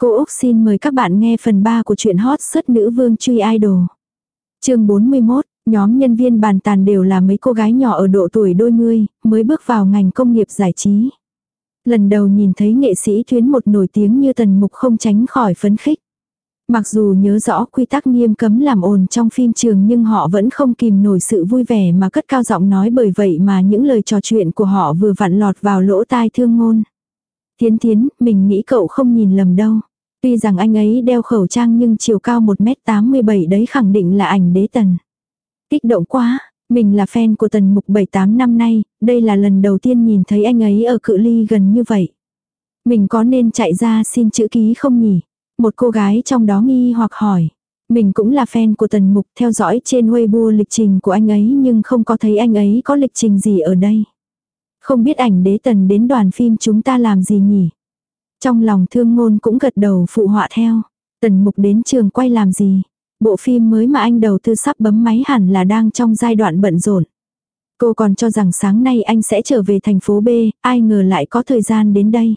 Cô Úc xin mời các bạn nghe phần 3 của truyện hot sất nữ vương truy idol. chương 41, nhóm nhân viên bàn tàn đều là mấy cô gái nhỏ ở độ tuổi đôi mươi, mới bước vào ngành công nghiệp giải trí. Lần đầu nhìn thấy nghệ sĩ tuyến một nổi tiếng như tần mục không tránh khỏi phấn khích. Mặc dù nhớ rõ quy tắc nghiêm cấm làm ồn trong phim trường nhưng họ vẫn không kìm nổi sự vui vẻ mà cất cao giọng nói bởi vậy mà những lời trò chuyện của họ vừa vặn lọt vào lỗ tai thương ngôn. Tiến tiến, mình nghĩ cậu không nhìn lầm đâu. Tuy rằng anh ấy đeo khẩu trang nhưng chiều cao 1m87 đấy khẳng định là ảnh đế tần. Kích động quá, mình là fan của tần mục 7-8 năm nay, đây là lần đầu tiên nhìn thấy anh ấy ở cự ly gần như vậy. Mình có nên chạy ra xin chữ ký không nhỉ? Một cô gái trong đó nghi hoặc hỏi. Mình cũng là fan của tần mục theo dõi trên Weibo lịch trình của anh ấy nhưng không có thấy anh ấy có lịch trình gì ở đây. Không biết ảnh đế tần đến đoàn phim chúng ta làm gì nhỉ? Trong lòng thương ngôn cũng gật đầu phụ họa theo. Tần mục đến trường quay làm gì? Bộ phim mới mà anh đầu tư sắp bấm máy hẳn là đang trong giai đoạn bận rộn. Cô còn cho rằng sáng nay anh sẽ trở về thành phố B, ai ngờ lại có thời gian đến đây.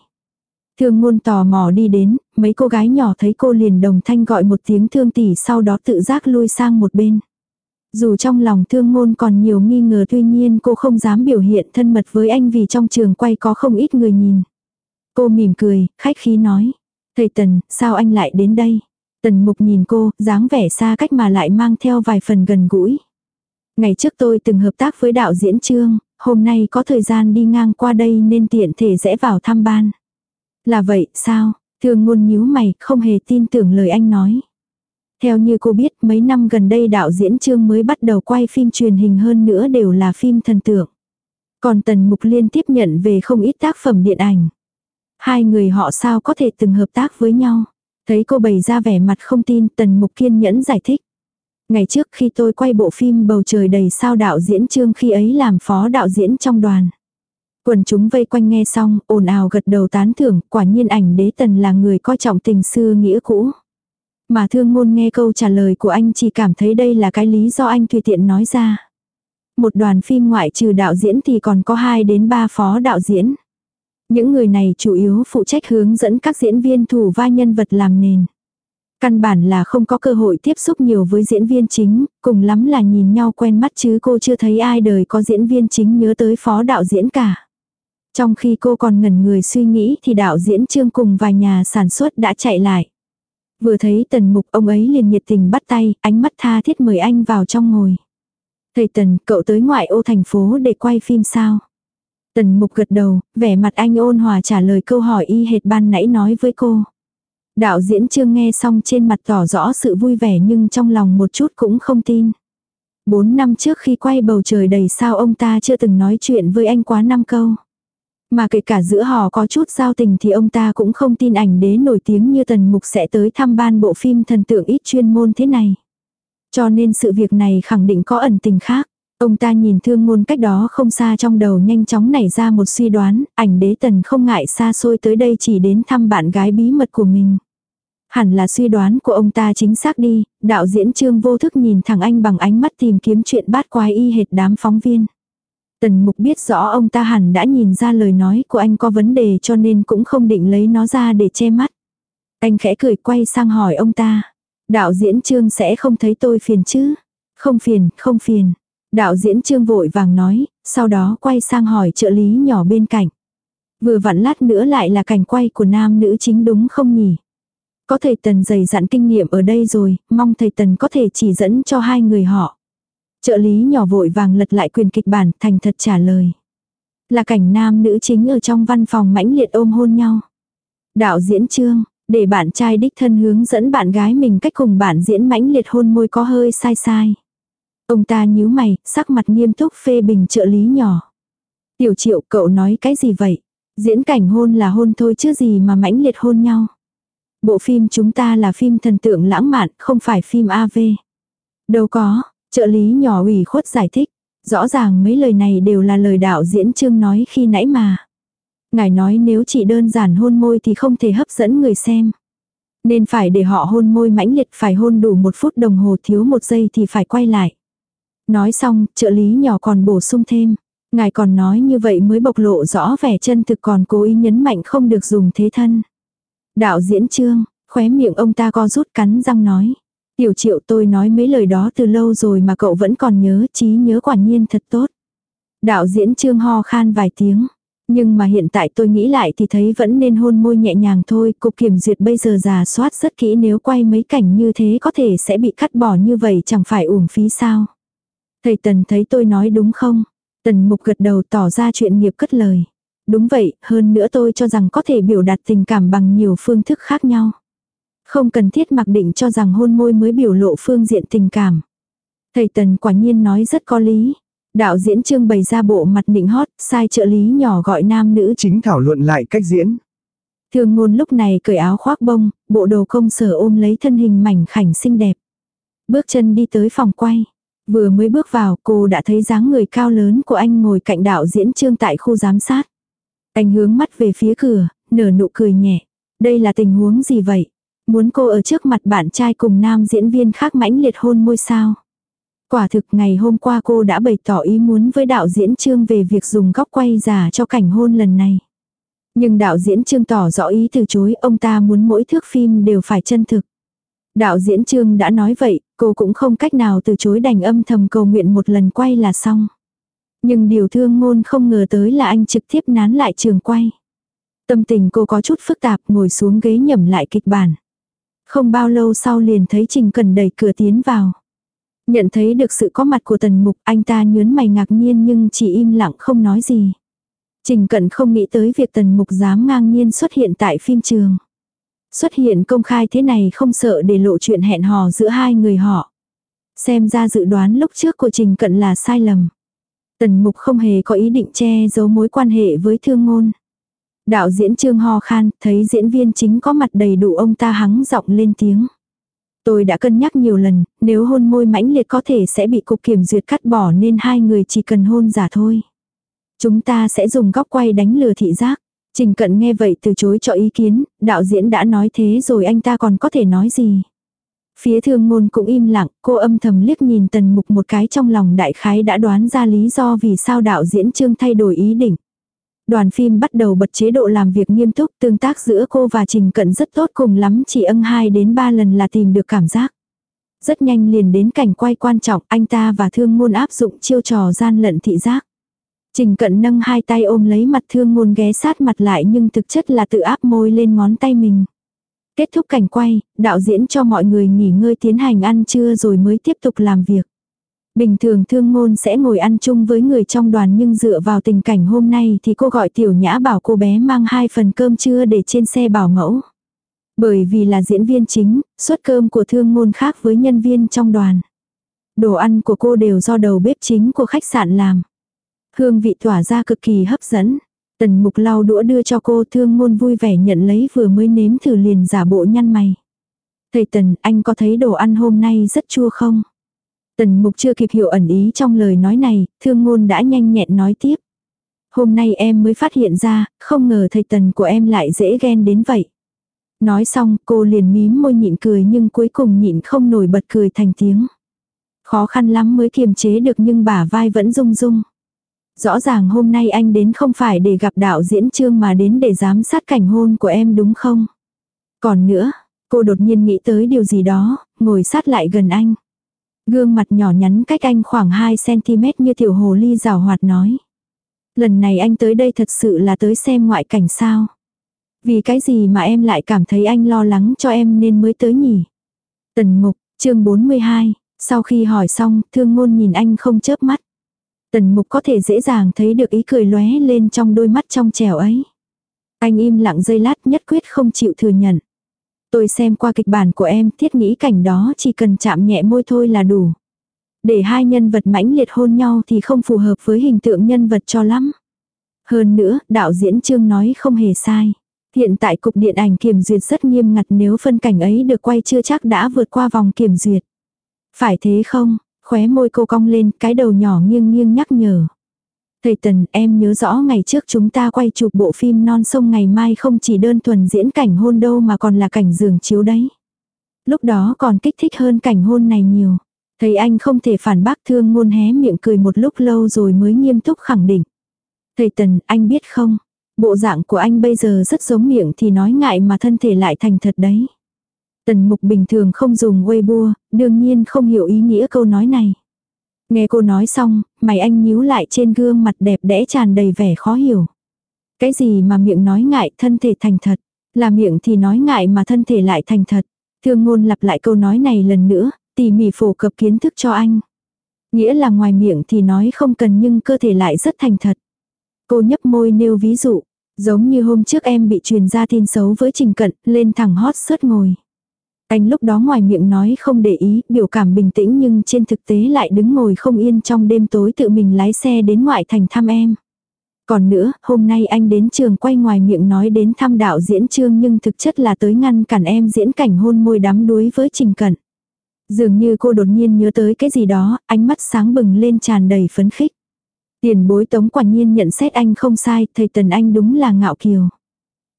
Thương ngôn tò mò đi đến, mấy cô gái nhỏ thấy cô liền đồng thanh gọi một tiếng thương tỷ sau đó tự giác lui sang một bên. Dù trong lòng thương ngôn còn nhiều nghi ngờ tuy nhiên cô không dám biểu hiện thân mật với anh vì trong trường quay có không ít người nhìn. Cô mỉm cười, khách khí nói. Thầy Tần, sao anh lại đến đây? Tần mục nhìn cô, dáng vẻ xa cách mà lại mang theo vài phần gần gũi. Ngày trước tôi từng hợp tác với đạo diễn trương, hôm nay có thời gian đi ngang qua đây nên tiện thể rẽ vào thăm ban. Là vậy, sao? Thường ngôn nhíu mày, không hề tin tưởng lời anh nói. Theo như cô biết, mấy năm gần đây đạo diễn trương mới bắt đầu quay phim truyền hình hơn nữa đều là phim thần tượng. Còn Tần Mục liên tiếp nhận về không ít tác phẩm điện ảnh. Hai người họ sao có thể từng hợp tác với nhau. Thấy cô bày ra vẻ mặt không tin, Tần Mục kiên nhẫn giải thích. Ngày trước khi tôi quay bộ phim Bầu trời đầy sao đạo diễn trương khi ấy làm phó đạo diễn trong đoàn. Quần chúng vây quanh nghe xong, ồn ào gật đầu tán thưởng, quả nhiên ảnh đế tần là người coi trọng tình xưa nghĩa cũ. Mà thương ngôn nghe câu trả lời của anh chỉ cảm thấy đây là cái lý do anh tùy tiện nói ra. Một đoàn phim ngoại trừ đạo diễn thì còn có 2 đến 3 phó đạo diễn. Những người này chủ yếu phụ trách hướng dẫn các diễn viên thủ vai nhân vật làm nền. Căn bản là không có cơ hội tiếp xúc nhiều với diễn viên chính, cùng lắm là nhìn nhau quen mắt chứ cô chưa thấy ai đời có diễn viên chính nhớ tới phó đạo diễn cả. Trong khi cô còn ngẩn người suy nghĩ thì đạo diễn trương cùng vài nhà sản xuất đã chạy lại. Vừa thấy tần mục ông ấy liền nhiệt tình bắt tay, ánh mắt tha thiết mời anh vào trong ngồi. Thầy tần, cậu tới ngoại ô thành phố để quay phim sao? Tần mục gật đầu, vẻ mặt anh ôn hòa trả lời câu hỏi y hệt ban nãy nói với cô. Đạo diễn trương nghe xong trên mặt tỏ rõ sự vui vẻ nhưng trong lòng một chút cũng không tin. Bốn năm trước khi quay bầu trời đầy sao ông ta chưa từng nói chuyện với anh quá năm câu. Mà kể cả giữa họ có chút giao tình thì ông ta cũng không tin ảnh đế nổi tiếng như tần mục sẽ tới thăm ban bộ phim thần tượng ít chuyên môn thế này. Cho nên sự việc này khẳng định có ẩn tình khác. Ông ta nhìn thương ngôn cách đó không xa trong đầu nhanh chóng nảy ra một suy đoán, ảnh đế tần không ngại xa xôi tới đây chỉ đến thăm bạn gái bí mật của mình. Hẳn là suy đoán của ông ta chính xác đi, đạo diễn trương vô thức nhìn thẳng anh bằng ánh mắt tìm kiếm chuyện bát quái y hệt đám phóng viên. Tần mục biết rõ ông ta hẳn đã nhìn ra lời nói của anh có vấn đề cho nên cũng không định lấy nó ra để che mắt. Anh khẽ cười quay sang hỏi ông ta. Đạo diễn trương sẽ không thấy tôi phiền chứ? Không phiền, không phiền. Đạo diễn trương vội vàng nói, sau đó quay sang hỏi trợ lý nhỏ bên cạnh. Vừa vặn lát nữa lại là cảnh quay của nam nữ chính đúng không nhỉ? Có thầy Tần dày dặn kinh nghiệm ở đây rồi, mong thầy Tần có thể chỉ dẫn cho hai người họ. Trợ lý nhỏ vội vàng lật lại quyền kịch bản, thành thật trả lời. Là cảnh nam nữ chính ở trong văn phòng mãnh liệt ôm hôn nhau. Đạo diễn trương, để bạn trai đích thân hướng dẫn bạn gái mình cách cùng bạn diễn mãnh liệt hôn môi có hơi sai sai. Ông ta nhíu mày, sắc mặt nghiêm túc phê bình trợ lý nhỏ. Tiểu triệu cậu nói cái gì vậy? Diễn cảnh hôn là hôn thôi chứ gì mà mãnh liệt hôn nhau. Bộ phim chúng ta là phim thần tượng lãng mạn, không phải phim AV. Đâu có, trợ lý nhỏ ủy khuất giải thích. Rõ ràng mấy lời này đều là lời đạo diễn trương nói khi nãy mà. Ngài nói nếu chỉ đơn giản hôn môi thì không thể hấp dẫn người xem. Nên phải để họ hôn môi mãnh liệt phải hôn đủ một phút đồng hồ thiếu một giây thì phải quay lại. Nói xong, trợ lý nhỏ còn bổ sung thêm. Ngài còn nói như vậy mới bộc lộ rõ vẻ chân thực còn cố ý nhấn mạnh không được dùng thế thân. Đạo diễn trương, Khóe miệng ông ta co rút cắn răng nói. Tiểu triệu tôi nói mấy lời đó từ lâu rồi mà cậu vẫn còn nhớ, trí nhớ quả nhiên thật tốt. Đạo diễn trương ho khan vài tiếng. Nhưng mà hiện tại tôi nghĩ lại thì thấy vẫn nên hôn môi nhẹ nhàng thôi, cục kiểm duyệt bây giờ giả soát rất kỹ nếu quay mấy cảnh như thế có thể sẽ bị cắt bỏ như vậy chẳng phải uổng phí sao. Thầy Tần thấy tôi nói đúng không? Tần mục gật đầu tỏ ra chuyện nghiệp cất lời. Đúng vậy, hơn nữa tôi cho rằng có thể biểu đạt tình cảm bằng nhiều phương thức khác nhau. Không cần thiết mặc định cho rằng hôn môi mới biểu lộ phương diện tình cảm. Thầy Tần quả nhiên nói rất có lý. Đạo diễn trương bày ra bộ mặt nịnh hót, sai trợ lý nhỏ gọi nam nữ Chính thảo luận lại cách diễn. Thường ngôn lúc này cởi áo khoác bông, bộ đồ công sở ôm lấy thân hình mảnh khảnh xinh đẹp. Bước chân đi tới phòng quay. Vừa mới bước vào cô đã thấy dáng người cao lớn của anh ngồi cạnh đạo diễn trương tại khu giám sát. Anh hướng mắt về phía cửa, nở nụ cười nhẹ. Đây là tình huống gì vậy? Muốn cô ở trước mặt bạn trai cùng nam diễn viên khác mãnh liệt hôn môi sao? Quả thực ngày hôm qua cô đã bày tỏ ý muốn với đạo diễn Trương về việc dùng góc quay giả cho cảnh hôn lần này. Nhưng đạo diễn Trương tỏ rõ ý từ chối ông ta muốn mỗi thước phim đều phải chân thực. Đạo diễn Trương đã nói vậy, cô cũng không cách nào từ chối đành âm thầm cầu nguyện một lần quay là xong. Nhưng điều thương ngôn không ngờ tới là anh trực tiếp nán lại trường quay. Tâm tình cô có chút phức tạp, ngồi xuống ghế nhẩm lại kịch bản. Không bao lâu sau liền thấy Trình Cần đẩy cửa tiến vào. Nhận thấy được sự có mặt của tần mục, anh ta nhớn mày ngạc nhiên nhưng chỉ im lặng không nói gì. Trình Cận không nghĩ tới việc tần mục dám ngang nhiên xuất hiện tại phim trường. Xuất hiện công khai thế này không sợ để lộ chuyện hẹn hò giữa hai người họ. Xem ra dự đoán lúc trước của Trình Cận là sai lầm. Tần mục không hề có ý định che giấu mối quan hệ với thương ngôn. Đạo diễn Trương Ho Khan thấy diễn viên chính có mặt đầy đủ ông ta hắng giọng lên tiếng. Tôi đã cân nhắc nhiều lần, nếu hôn môi mãnh liệt có thể sẽ bị cục kiểm duyệt cắt bỏ nên hai người chỉ cần hôn giả thôi. Chúng ta sẽ dùng góc quay đánh lừa thị giác. Trình cận nghe vậy từ chối cho ý kiến, đạo diễn đã nói thế rồi anh ta còn có thể nói gì. Phía thương ngôn cũng im lặng, cô âm thầm liếc nhìn tần mục một cái trong lòng đại khái đã đoán ra lý do vì sao đạo diễn trương thay đổi ý định. Đoàn phim bắt đầu bật chế độ làm việc nghiêm túc, tương tác giữa cô và Trình Cận rất tốt cùng lắm chỉ ân 2 đến 3 lần là tìm được cảm giác. Rất nhanh liền đến cảnh quay quan trọng, anh ta và thương ngôn áp dụng chiêu trò gian lận thị giác. Trình Cận nâng hai tay ôm lấy mặt thương ngôn ghé sát mặt lại nhưng thực chất là tự áp môi lên ngón tay mình. Kết thúc cảnh quay, đạo diễn cho mọi người nghỉ ngơi tiến hành ăn trưa rồi mới tiếp tục làm việc. Bình thường thương ngôn sẽ ngồi ăn chung với người trong đoàn nhưng dựa vào tình cảnh hôm nay thì cô gọi tiểu nhã bảo cô bé mang hai phần cơm trưa để trên xe bảo mẫu. Bởi vì là diễn viên chính, suất cơm của thương ngôn khác với nhân viên trong đoàn. Đồ ăn của cô đều do đầu bếp chính của khách sạn làm. Hương vị tỏa ra cực kỳ hấp dẫn. Tần mục lau đũa đưa cho cô thương ngôn vui vẻ nhận lấy vừa mới nếm thử liền giả bộ nhăn mày. Thầy Tần, anh có thấy đồ ăn hôm nay rất chua không? Tần mục chưa kịp hiểu ẩn ý trong lời nói này, thương ngôn đã nhanh nhẹn nói tiếp. Hôm nay em mới phát hiện ra, không ngờ thầy tần của em lại dễ ghen đến vậy. Nói xong cô liền mím môi nhịn cười nhưng cuối cùng nhịn không nổi bật cười thành tiếng. Khó khăn lắm mới kiềm chế được nhưng bả vai vẫn rung rung. Rõ ràng hôm nay anh đến không phải để gặp đạo diễn trương mà đến để giám sát cảnh hôn của em đúng không? Còn nữa, cô đột nhiên nghĩ tới điều gì đó, ngồi sát lại gần anh. Gương mặt nhỏ nhắn cách anh khoảng 2cm như tiểu hồ ly rào hoạt nói. Lần này anh tới đây thật sự là tới xem ngoại cảnh sao. Vì cái gì mà em lại cảm thấy anh lo lắng cho em nên mới tới nhỉ? Tần mục, chương 42, sau khi hỏi xong, thương ngôn nhìn anh không chớp mắt. Tần mục có thể dễ dàng thấy được ý cười lóe lên trong đôi mắt trong trẻo ấy. Anh im lặng giây lát nhất quyết không chịu thừa nhận. Tôi xem qua kịch bản của em, thiết nghĩ cảnh đó chỉ cần chạm nhẹ môi thôi là đủ. Để hai nhân vật mãnh liệt hôn nhau thì không phù hợp với hình tượng nhân vật cho lắm. Hơn nữa, đạo diễn Trương nói không hề sai. Hiện tại cục điện ảnh kiểm duyệt rất nghiêm ngặt nếu phân cảnh ấy được quay chưa chắc đã vượt qua vòng kiểm duyệt. Phải thế không? Khóe môi cô cong lên, cái đầu nhỏ nghiêng nghiêng nhắc nhở. Thầy Tần, em nhớ rõ ngày trước chúng ta quay chụp bộ phim non sông ngày mai không chỉ đơn thuần diễn cảnh hôn đâu mà còn là cảnh giường chiếu đấy. Lúc đó còn kích thích hơn cảnh hôn này nhiều. Thầy anh không thể phản bác thương ngôn hé miệng cười một lúc lâu rồi mới nghiêm túc khẳng định. Thầy Tần, anh biết không? Bộ dạng của anh bây giờ rất giống miệng thì nói ngại mà thân thể lại thành thật đấy. Tần mục bình thường không dùng Weibo, đương nhiên không hiểu ý nghĩa câu nói này. Nghe cô nói xong, mày anh nhíu lại trên gương mặt đẹp đẽ tràn đầy vẻ khó hiểu. Cái gì mà miệng nói ngại thân thể thành thật, là miệng thì nói ngại mà thân thể lại thành thật. Thương ngôn lặp lại câu nói này lần nữa, tỉ mỉ phổ cập kiến thức cho anh. Nghĩa là ngoài miệng thì nói không cần nhưng cơ thể lại rất thành thật. Cô nhấp môi nêu ví dụ, giống như hôm trước em bị truyền ra tin xấu với Trình Cận, lên thẳng hot sớt ngồi. Anh lúc đó ngoài miệng nói không để ý, biểu cảm bình tĩnh nhưng trên thực tế lại đứng ngồi không yên trong đêm tối tự mình lái xe đến ngoại thành thăm em. Còn nữa, hôm nay anh đến trường quay ngoài miệng nói đến thăm đạo diễn trương nhưng thực chất là tới ngăn cản em diễn cảnh hôn môi đắm đuối với Trình Cận. Dường như cô đột nhiên nhớ tới cái gì đó, ánh mắt sáng bừng lên tràn đầy phấn khích. Tiền bối tống quả nhiên nhận xét anh không sai, thầy Tần Anh đúng là ngạo kiều.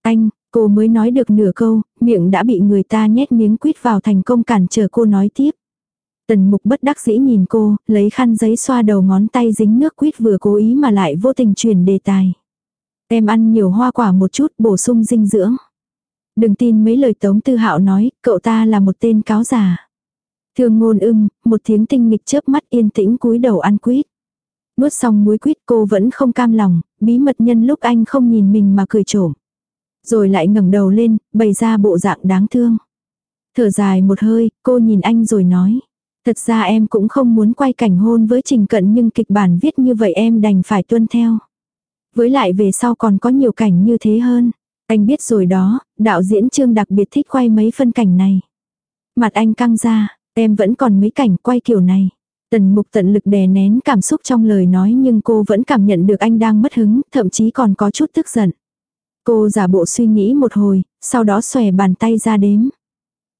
Anh, cô mới nói được nửa câu, miệng đã bị người ta nhét miếng quýt vào thành công cản trở cô nói tiếp. Tần mục bất đắc dĩ nhìn cô, lấy khăn giấy xoa đầu ngón tay dính nước quýt vừa cố ý mà lại vô tình chuyển đề tài. Em ăn nhiều hoa quả một chút bổ sung dinh dưỡng. Đừng tin mấy lời Tống Tư Hạo nói, cậu ta là một tên cáo giả. Thương ngôn ưng, một tiếng tinh nghịch chớp mắt yên tĩnh cúi đầu ăn quýt. Nuốt xong muối quýt cô vẫn không cam lòng, bí mật nhân lúc anh không nhìn mình mà cười trộm. Rồi lại ngẩng đầu lên, bày ra bộ dạng đáng thương. Thở dài một hơi, cô nhìn anh rồi nói. Thật ra em cũng không muốn quay cảnh hôn với Trình Cận nhưng kịch bản viết như vậy em đành phải tuân theo. Với lại về sau còn có nhiều cảnh như thế hơn. Anh biết rồi đó, đạo diễn Trương đặc biệt thích quay mấy phân cảnh này. Mặt anh căng ra, em vẫn còn mấy cảnh quay kiểu này. Tần mục tận lực đè nén cảm xúc trong lời nói nhưng cô vẫn cảm nhận được anh đang mất hứng, thậm chí còn có chút tức giận. Cô giả bộ suy nghĩ một hồi, sau đó xòe bàn tay ra đếm.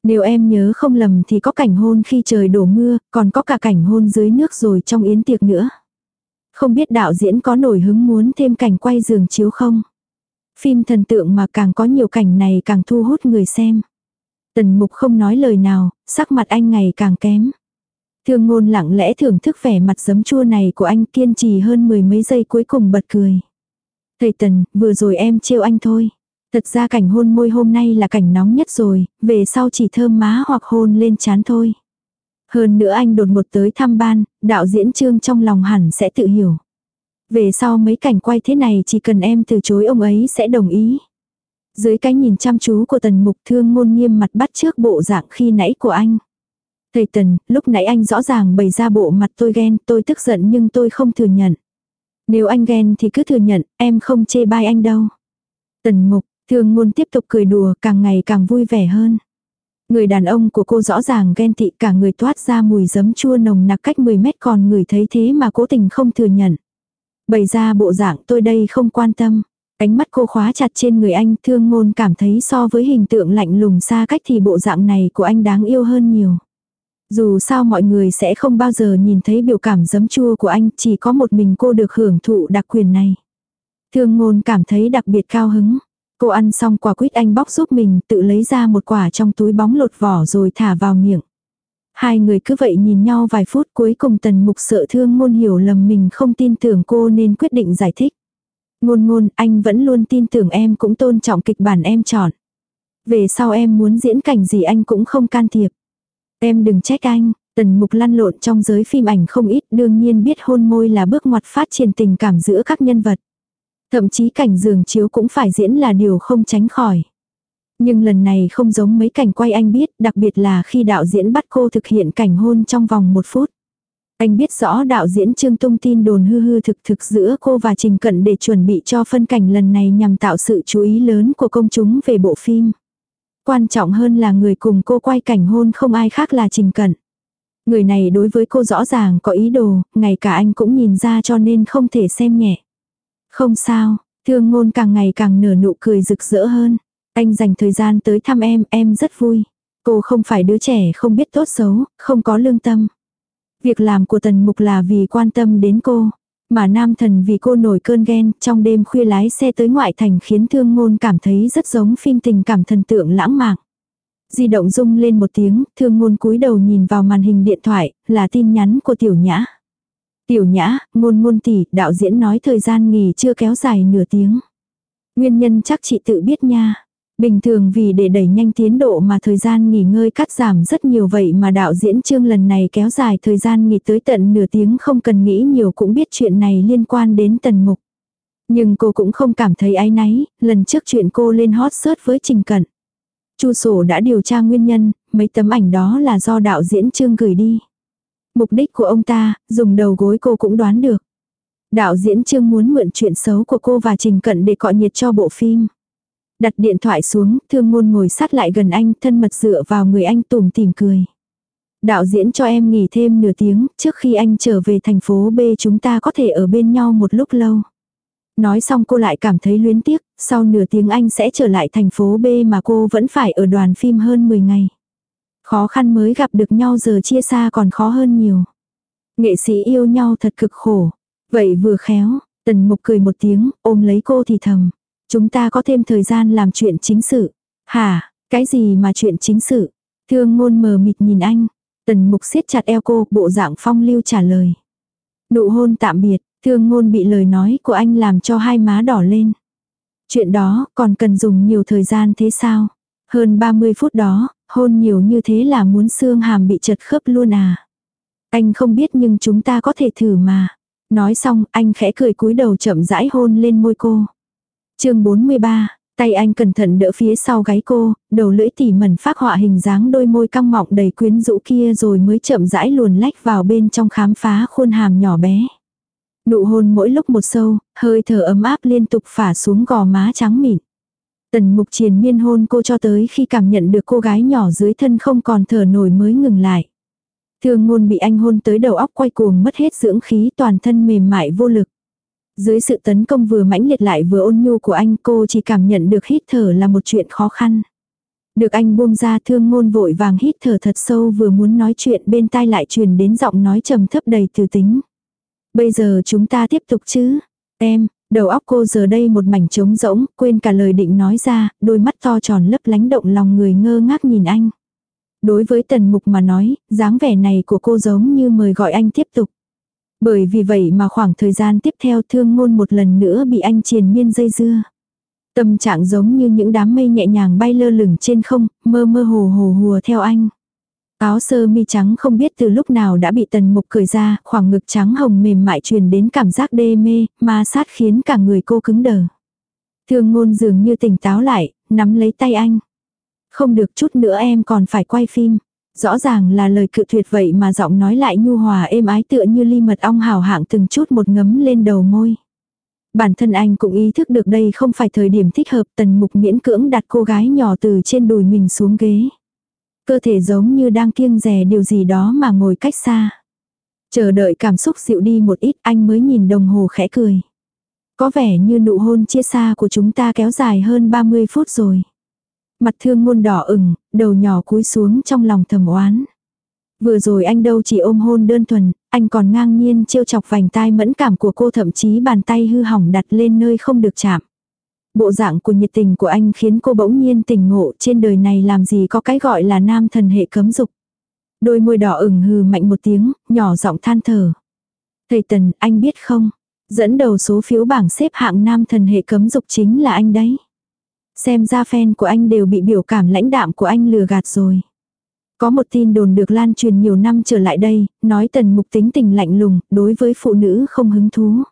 Nếu em nhớ không lầm thì có cảnh hôn khi trời đổ mưa, còn có cả cảnh hôn dưới nước rồi trong yến tiệc nữa. Không biết đạo diễn có nổi hứng muốn thêm cảnh quay giường chiếu không? Phim thần tượng mà càng có nhiều cảnh này càng thu hút người xem. Tần mục không nói lời nào, sắc mặt anh ngày càng kém. Thương ngôn lặng lẽ thưởng thức vẻ mặt giấm chua này của anh kiên trì hơn mười mấy giây cuối cùng bật cười. Thầy Tần, vừa rồi em trêu anh thôi. Thật ra cảnh hôn môi hôm nay là cảnh nóng nhất rồi, về sau chỉ thơm má hoặc hôn lên chán thôi. Hơn nữa anh đột ngột tới thăm ban, đạo diễn trương trong lòng hẳn sẽ tự hiểu. Về sau mấy cảnh quay thế này chỉ cần em từ chối ông ấy sẽ đồng ý. Dưới cái nhìn chăm chú của tần mục thương ngôn nghiêm mặt bắt trước bộ dạng khi nãy của anh. Thầy tần, lúc nãy anh rõ ràng bày ra bộ mặt tôi ghen, tôi tức giận nhưng tôi không thừa nhận. Nếu anh ghen thì cứ thừa nhận, em không chê bai anh đâu. Tần mục, Thương ngôn tiếp tục cười đùa càng ngày càng vui vẻ hơn. Người đàn ông của cô rõ ràng ghen tị cả người toát ra mùi giấm chua nồng nặc cách 10 mét còn người thấy thế mà cố tình không thừa nhận. Bày ra bộ dạng tôi đây không quan tâm. Ánh mắt cô khóa chặt trên người anh thương ngôn cảm thấy so với hình tượng lạnh lùng xa cách thì bộ dạng này của anh đáng yêu hơn nhiều. Dù sao mọi người sẽ không bao giờ nhìn thấy biểu cảm giấm chua của anh, chỉ có một mình cô được hưởng thụ đặc quyền này. Thương ngôn cảm thấy đặc biệt cao hứng. Cô ăn xong quả quýt anh bóc giúp mình, tự lấy ra một quả trong túi bóng lột vỏ rồi thả vào miệng. Hai người cứ vậy nhìn nhau vài phút, cuối cùng tần mục sợ thương ngôn hiểu lầm mình không tin tưởng cô nên quyết định giải thích. Ngôn ngôn, anh vẫn luôn tin tưởng em, cũng tôn trọng kịch bản em chọn. Về sau em muốn diễn cảnh gì anh cũng không can thiệp. Em đừng trách anh, tần mục lăn lộn trong giới phim ảnh không ít đương nhiên biết hôn môi là bước ngoặt phát triển tình cảm giữa các nhân vật. Thậm chí cảnh giường chiếu cũng phải diễn là điều không tránh khỏi. Nhưng lần này không giống mấy cảnh quay anh biết, đặc biệt là khi đạo diễn bắt cô thực hiện cảnh hôn trong vòng một phút. Anh biết rõ đạo diễn Trương Tung tin đồn hư hư thực thực giữa cô và Trình Cận để chuẩn bị cho phân cảnh lần này nhằm tạo sự chú ý lớn của công chúng về bộ phim. Quan trọng hơn là người cùng cô quay cảnh hôn không ai khác là Trình Cận. Người này đối với cô rõ ràng có ý đồ, ngay cả anh cũng nhìn ra cho nên không thể xem nhẹ. Không sao, thương ngôn càng ngày càng nở nụ cười rực rỡ hơn. Anh dành thời gian tới thăm em, em rất vui. Cô không phải đứa trẻ không biết tốt xấu, không có lương tâm. Việc làm của tần mục là vì quan tâm đến cô. Mà nam thần vì cô nổi cơn ghen trong đêm khuya lái xe tới ngoại thành khiến thương ngôn cảm thấy rất giống phim tình cảm thần tượng lãng mạn. Di động rung lên một tiếng, thương ngôn cúi đầu nhìn vào màn hình điện thoại, là tin nhắn của tiểu nhã. Tiểu nhã, ngôn ngôn tỷ, đạo diễn nói thời gian nghỉ chưa kéo dài nửa tiếng. Nguyên nhân chắc chị tự biết nha. Bình thường vì để đẩy nhanh tiến độ mà thời gian nghỉ ngơi cắt giảm rất nhiều vậy mà đạo diễn chương lần này kéo dài thời gian nghỉ tới tận nửa tiếng không cần nghĩ nhiều cũng biết chuyện này liên quan đến tần mục. Nhưng cô cũng không cảm thấy áy náy, lần trước chuyện cô lên hot search với Trình Cận. Chu sổ đã điều tra nguyên nhân, mấy tấm ảnh đó là do đạo diễn Trương gửi đi. Mục đích của ông ta, dùng đầu gối cô cũng đoán được. Đạo diễn Trương muốn mượn chuyện xấu của cô và Trình Cận để cọ nhiệt cho bộ phim. Đặt điện thoại xuống, thương ngôn ngồi sát lại gần anh, thân mật dựa vào người anh tủm tìm cười. Đạo diễn cho em nghỉ thêm nửa tiếng, trước khi anh trở về thành phố B chúng ta có thể ở bên nhau một lúc lâu. Nói xong cô lại cảm thấy luyến tiếc, sau nửa tiếng anh sẽ trở lại thành phố B mà cô vẫn phải ở đoàn phim hơn 10 ngày. Khó khăn mới gặp được nhau giờ chia xa còn khó hơn nhiều. Nghệ sĩ yêu nhau thật cực khổ. Vậy vừa khéo, tần mục cười một tiếng, ôm lấy cô thì thầm. Chúng ta có thêm thời gian làm chuyện chính sự. Hả, cái gì mà chuyện chính sự? Thương ngôn mờ mịt nhìn anh. Tần mục siết chặt eo cô, bộ dạng phong lưu trả lời. Nụ hôn tạm biệt, thương ngôn bị lời nói của anh làm cho hai má đỏ lên. Chuyện đó còn cần dùng nhiều thời gian thế sao? Hơn 30 phút đó, hôn nhiều như thế là muốn xương hàm bị chật khớp luôn à? Anh không biết nhưng chúng ta có thể thử mà. Nói xong, anh khẽ cười cúi đầu chậm rãi hôn lên môi cô chương 43, tay anh cẩn thận đỡ phía sau gáy cô, đầu lưỡi tỉ mẩn phát họa hình dáng đôi môi căng mọng đầy quyến rũ kia rồi mới chậm rãi luồn lách vào bên trong khám phá khuôn hàm nhỏ bé. Nụ hôn mỗi lúc một sâu, hơi thở ấm áp liên tục phả xuống gò má trắng mịn. Tần mục triền miên hôn cô cho tới khi cảm nhận được cô gái nhỏ dưới thân không còn thở nổi mới ngừng lại. Thương ngôn bị anh hôn tới đầu óc quay cuồng mất hết dưỡng khí toàn thân mềm mại vô lực. Dưới sự tấn công vừa mãnh liệt lại vừa ôn nhu của anh cô chỉ cảm nhận được hít thở là một chuyện khó khăn. Được anh buông ra thương ngôn vội vàng hít thở thật sâu vừa muốn nói chuyện bên tai lại truyền đến giọng nói trầm thấp đầy từ tính. Bây giờ chúng ta tiếp tục chứ. Em, đầu óc cô giờ đây một mảnh trống rỗng, quên cả lời định nói ra, đôi mắt to tròn lấp lánh động lòng người ngơ ngác nhìn anh. Đối với tần mục mà nói, dáng vẻ này của cô giống như mời gọi anh tiếp tục. Bởi vì vậy mà khoảng thời gian tiếp theo thương ngôn một lần nữa bị anh triền miên dây dưa. Tâm trạng giống như những đám mây nhẹ nhàng bay lơ lửng trên không, mơ mơ hồ hồ hùa theo anh. Áo sơ mi trắng không biết từ lúc nào đã bị tần mục cởi ra, khoảng ngực trắng hồng mềm mại truyền đến cảm giác đê mê, ma sát khiến cả người cô cứng đờ. Thương ngôn dường như tỉnh táo lại, nắm lấy tay anh. Không được chút nữa em còn phải quay phim. Rõ ràng là lời cự tuyệt vậy mà giọng nói lại nhu hòa êm ái tựa như ly mật ong hào hạng từng chút một ngấm lên đầu môi. Bản thân anh cũng ý thức được đây không phải thời điểm thích hợp tần mục miễn cưỡng đặt cô gái nhỏ từ trên đùi mình xuống ghế. Cơ thể giống như đang kiêng rè điều gì đó mà ngồi cách xa. Chờ đợi cảm xúc dịu đi một ít anh mới nhìn đồng hồ khẽ cười. Có vẻ như nụ hôn chia xa của chúng ta kéo dài hơn 30 phút rồi. Mặt thương ngôn đỏ ửng, đầu nhỏ cúi xuống trong lòng thầm oán. Vừa rồi anh đâu chỉ ôm hôn đơn thuần, anh còn ngang nhiên trêu chọc vành tai mẫn cảm của cô thậm chí bàn tay hư hỏng đặt lên nơi không được chạm. Bộ dạng của nhiệt tình của anh khiến cô bỗng nhiên tỉnh ngộ trên đời này làm gì có cái gọi là nam thần hệ cấm dục. Đôi môi đỏ ửng hừ mạnh một tiếng, nhỏ giọng than thở. Thầy Tần, anh biết không? Dẫn đầu số phiếu bảng xếp hạng nam thần hệ cấm dục chính là anh đấy. Xem ra fan của anh đều bị biểu cảm lãnh đạm của anh lừa gạt rồi. Có một tin đồn được lan truyền nhiều năm trở lại đây, nói tần mục tính tình lạnh lùng, đối với phụ nữ không hứng thú.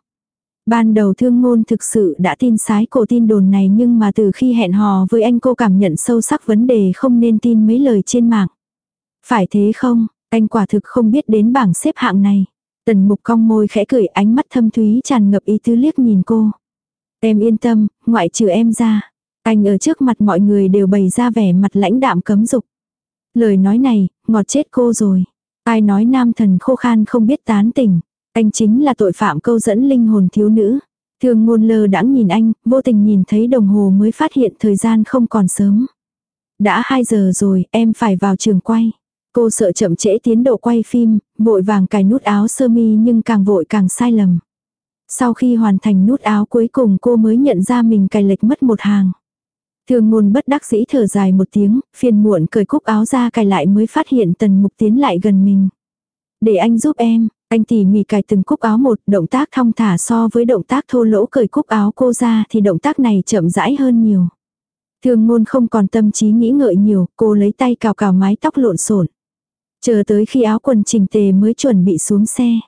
Ban đầu thương ngôn thực sự đã tin sái cổ tin đồn này nhưng mà từ khi hẹn hò với anh cô cảm nhận sâu sắc vấn đề không nên tin mấy lời trên mạng. Phải thế không, anh quả thực không biết đến bảng xếp hạng này. Tần mục cong môi khẽ cười ánh mắt thâm thúy tràn ngập ý tứ liếc nhìn cô. Em yên tâm, ngoại trừ em ra. Anh ở trước mặt mọi người đều bày ra vẻ mặt lãnh đạm cấm dục. Lời nói này, ngọt chết cô rồi. Ai nói nam thần khô khan không biết tán tỉnh. Anh chính là tội phạm câu dẫn linh hồn thiếu nữ. Thường ngôn lơ đãng nhìn anh, vô tình nhìn thấy đồng hồ mới phát hiện thời gian không còn sớm. Đã 2 giờ rồi, em phải vào trường quay. Cô sợ chậm trễ tiến độ quay phim, vội vàng cài nút áo sơ mi nhưng càng vội càng sai lầm. Sau khi hoàn thành nút áo cuối cùng cô mới nhận ra mình cài lệch mất một hàng. Thương ngôn bất đắc dĩ thở dài một tiếng, phiền muộn cởi cúc áo ra cài lại mới phát hiện tần mục tiến lại gần mình. Để anh giúp em, anh tỉ mỉ cài từng cúc áo một, động tác thong thả so với động tác thô lỗ cởi cúc áo cô ra thì động tác này chậm rãi hơn nhiều. Thương ngôn không còn tâm trí nghĩ ngợi nhiều, cô lấy tay cào cào mái tóc lộn xộn. Chờ tới khi áo quần chỉnh tề mới chuẩn bị xuống xe.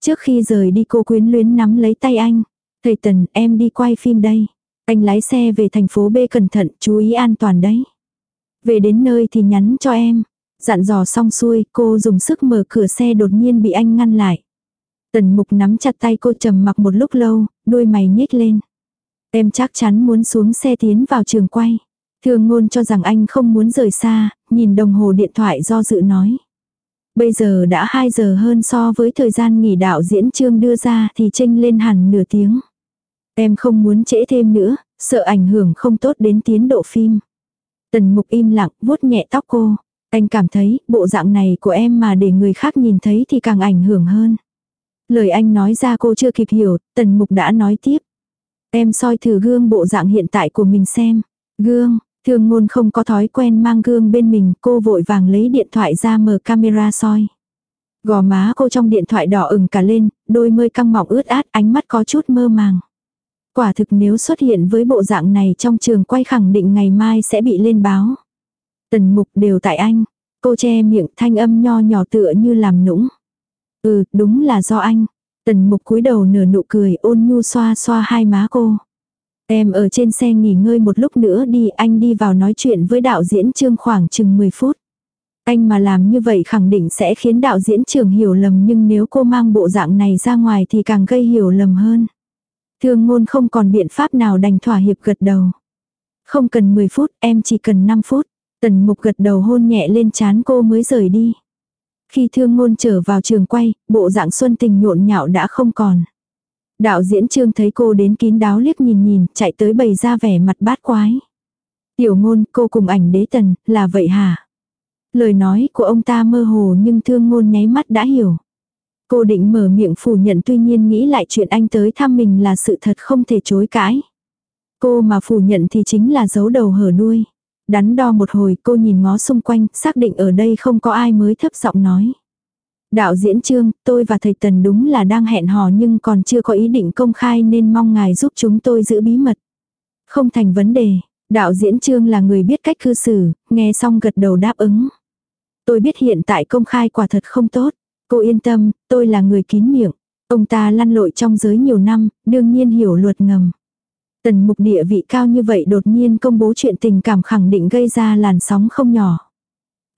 Trước khi rời đi cô quyến luyến nắm lấy tay anh. Thầy Tần, em đi quay phim đây. Anh lái xe về thành phố B cẩn thận, chú ý an toàn đấy. Về đến nơi thì nhắn cho em. Dặn dò xong xuôi, cô dùng sức mở cửa xe đột nhiên bị anh ngăn lại. Tần mục nắm chặt tay cô trầm mặc một lúc lâu, đôi mày nhếch lên. Em chắc chắn muốn xuống xe tiến vào trường quay. Thường ngôn cho rằng anh không muốn rời xa, nhìn đồng hồ điện thoại do dự nói. Bây giờ đã 2 giờ hơn so với thời gian nghỉ đạo diễn trương đưa ra thì tranh lên hẳn nửa tiếng. Em không muốn trễ thêm nữa, sợ ảnh hưởng không tốt đến tiến độ phim. Tần mục im lặng, vuốt nhẹ tóc cô. Anh cảm thấy, bộ dạng này của em mà để người khác nhìn thấy thì càng ảnh hưởng hơn. Lời anh nói ra cô chưa kịp hiểu, tần mục đã nói tiếp. Em soi thử gương bộ dạng hiện tại của mình xem. Gương, thường ngôn không có thói quen mang gương bên mình, cô vội vàng lấy điện thoại ra mở camera soi. Gò má cô trong điện thoại đỏ ửng cả lên, đôi môi căng mọng ướt át, ánh mắt có chút mơ màng. Quả thực nếu xuất hiện với bộ dạng này trong trường quay khẳng định ngày mai sẽ bị lên báo. Tần mục đều tại anh. Cô che miệng thanh âm nho nhỏ tựa như làm nũng. Ừ, đúng là do anh. Tần mục cúi đầu nửa nụ cười ôn nhu xoa xoa hai má cô. Em ở trên xe nghỉ ngơi một lúc nữa đi, anh đi vào nói chuyện với đạo diễn trương khoảng chừng 10 phút. Anh mà làm như vậy khẳng định sẽ khiến đạo diễn trường hiểu lầm nhưng nếu cô mang bộ dạng này ra ngoài thì càng gây hiểu lầm hơn. Thương ngôn không còn biện pháp nào đành thỏa hiệp gật đầu. Không cần 10 phút, em chỉ cần 5 phút. Tần mục gật đầu hôn nhẹ lên chán cô mới rời đi. Khi thương ngôn trở vào trường quay, bộ dạng xuân tình nhộn nhạo đã không còn. Đạo diễn trương thấy cô đến kín đáo liếc nhìn nhìn, chạy tới bày ra vẻ mặt bát quái. Tiểu ngôn, cô cùng ảnh đế tần, là vậy hả? Lời nói của ông ta mơ hồ nhưng thương ngôn nháy mắt đã hiểu. Cô định mở miệng phủ nhận tuy nhiên nghĩ lại chuyện anh tới thăm mình là sự thật không thể chối cãi. Cô mà phủ nhận thì chính là giấu đầu hở đuôi. Đắn đo một hồi cô nhìn ngó xung quanh, xác định ở đây không có ai mới thấp giọng nói. Đạo diễn trương, tôi và thầy Tần đúng là đang hẹn hò nhưng còn chưa có ý định công khai nên mong ngài giúp chúng tôi giữ bí mật. Không thành vấn đề, đạo diễn trương là người biết cách cư xử, nghe xong gật đầu đáp ứng. Tôi biết hiện tại công khai quả thật không tốt. Cô yên tâm, tôi là người kín miệng. Ông ta lăn lội trong giới nhiều năm, đương nhiên hiểu luật ngầm. Tần mục địa vị cao như vậy đột nhiên công bố chuyện tình cảm khẳng định gây ra làn sóng không nhỏ.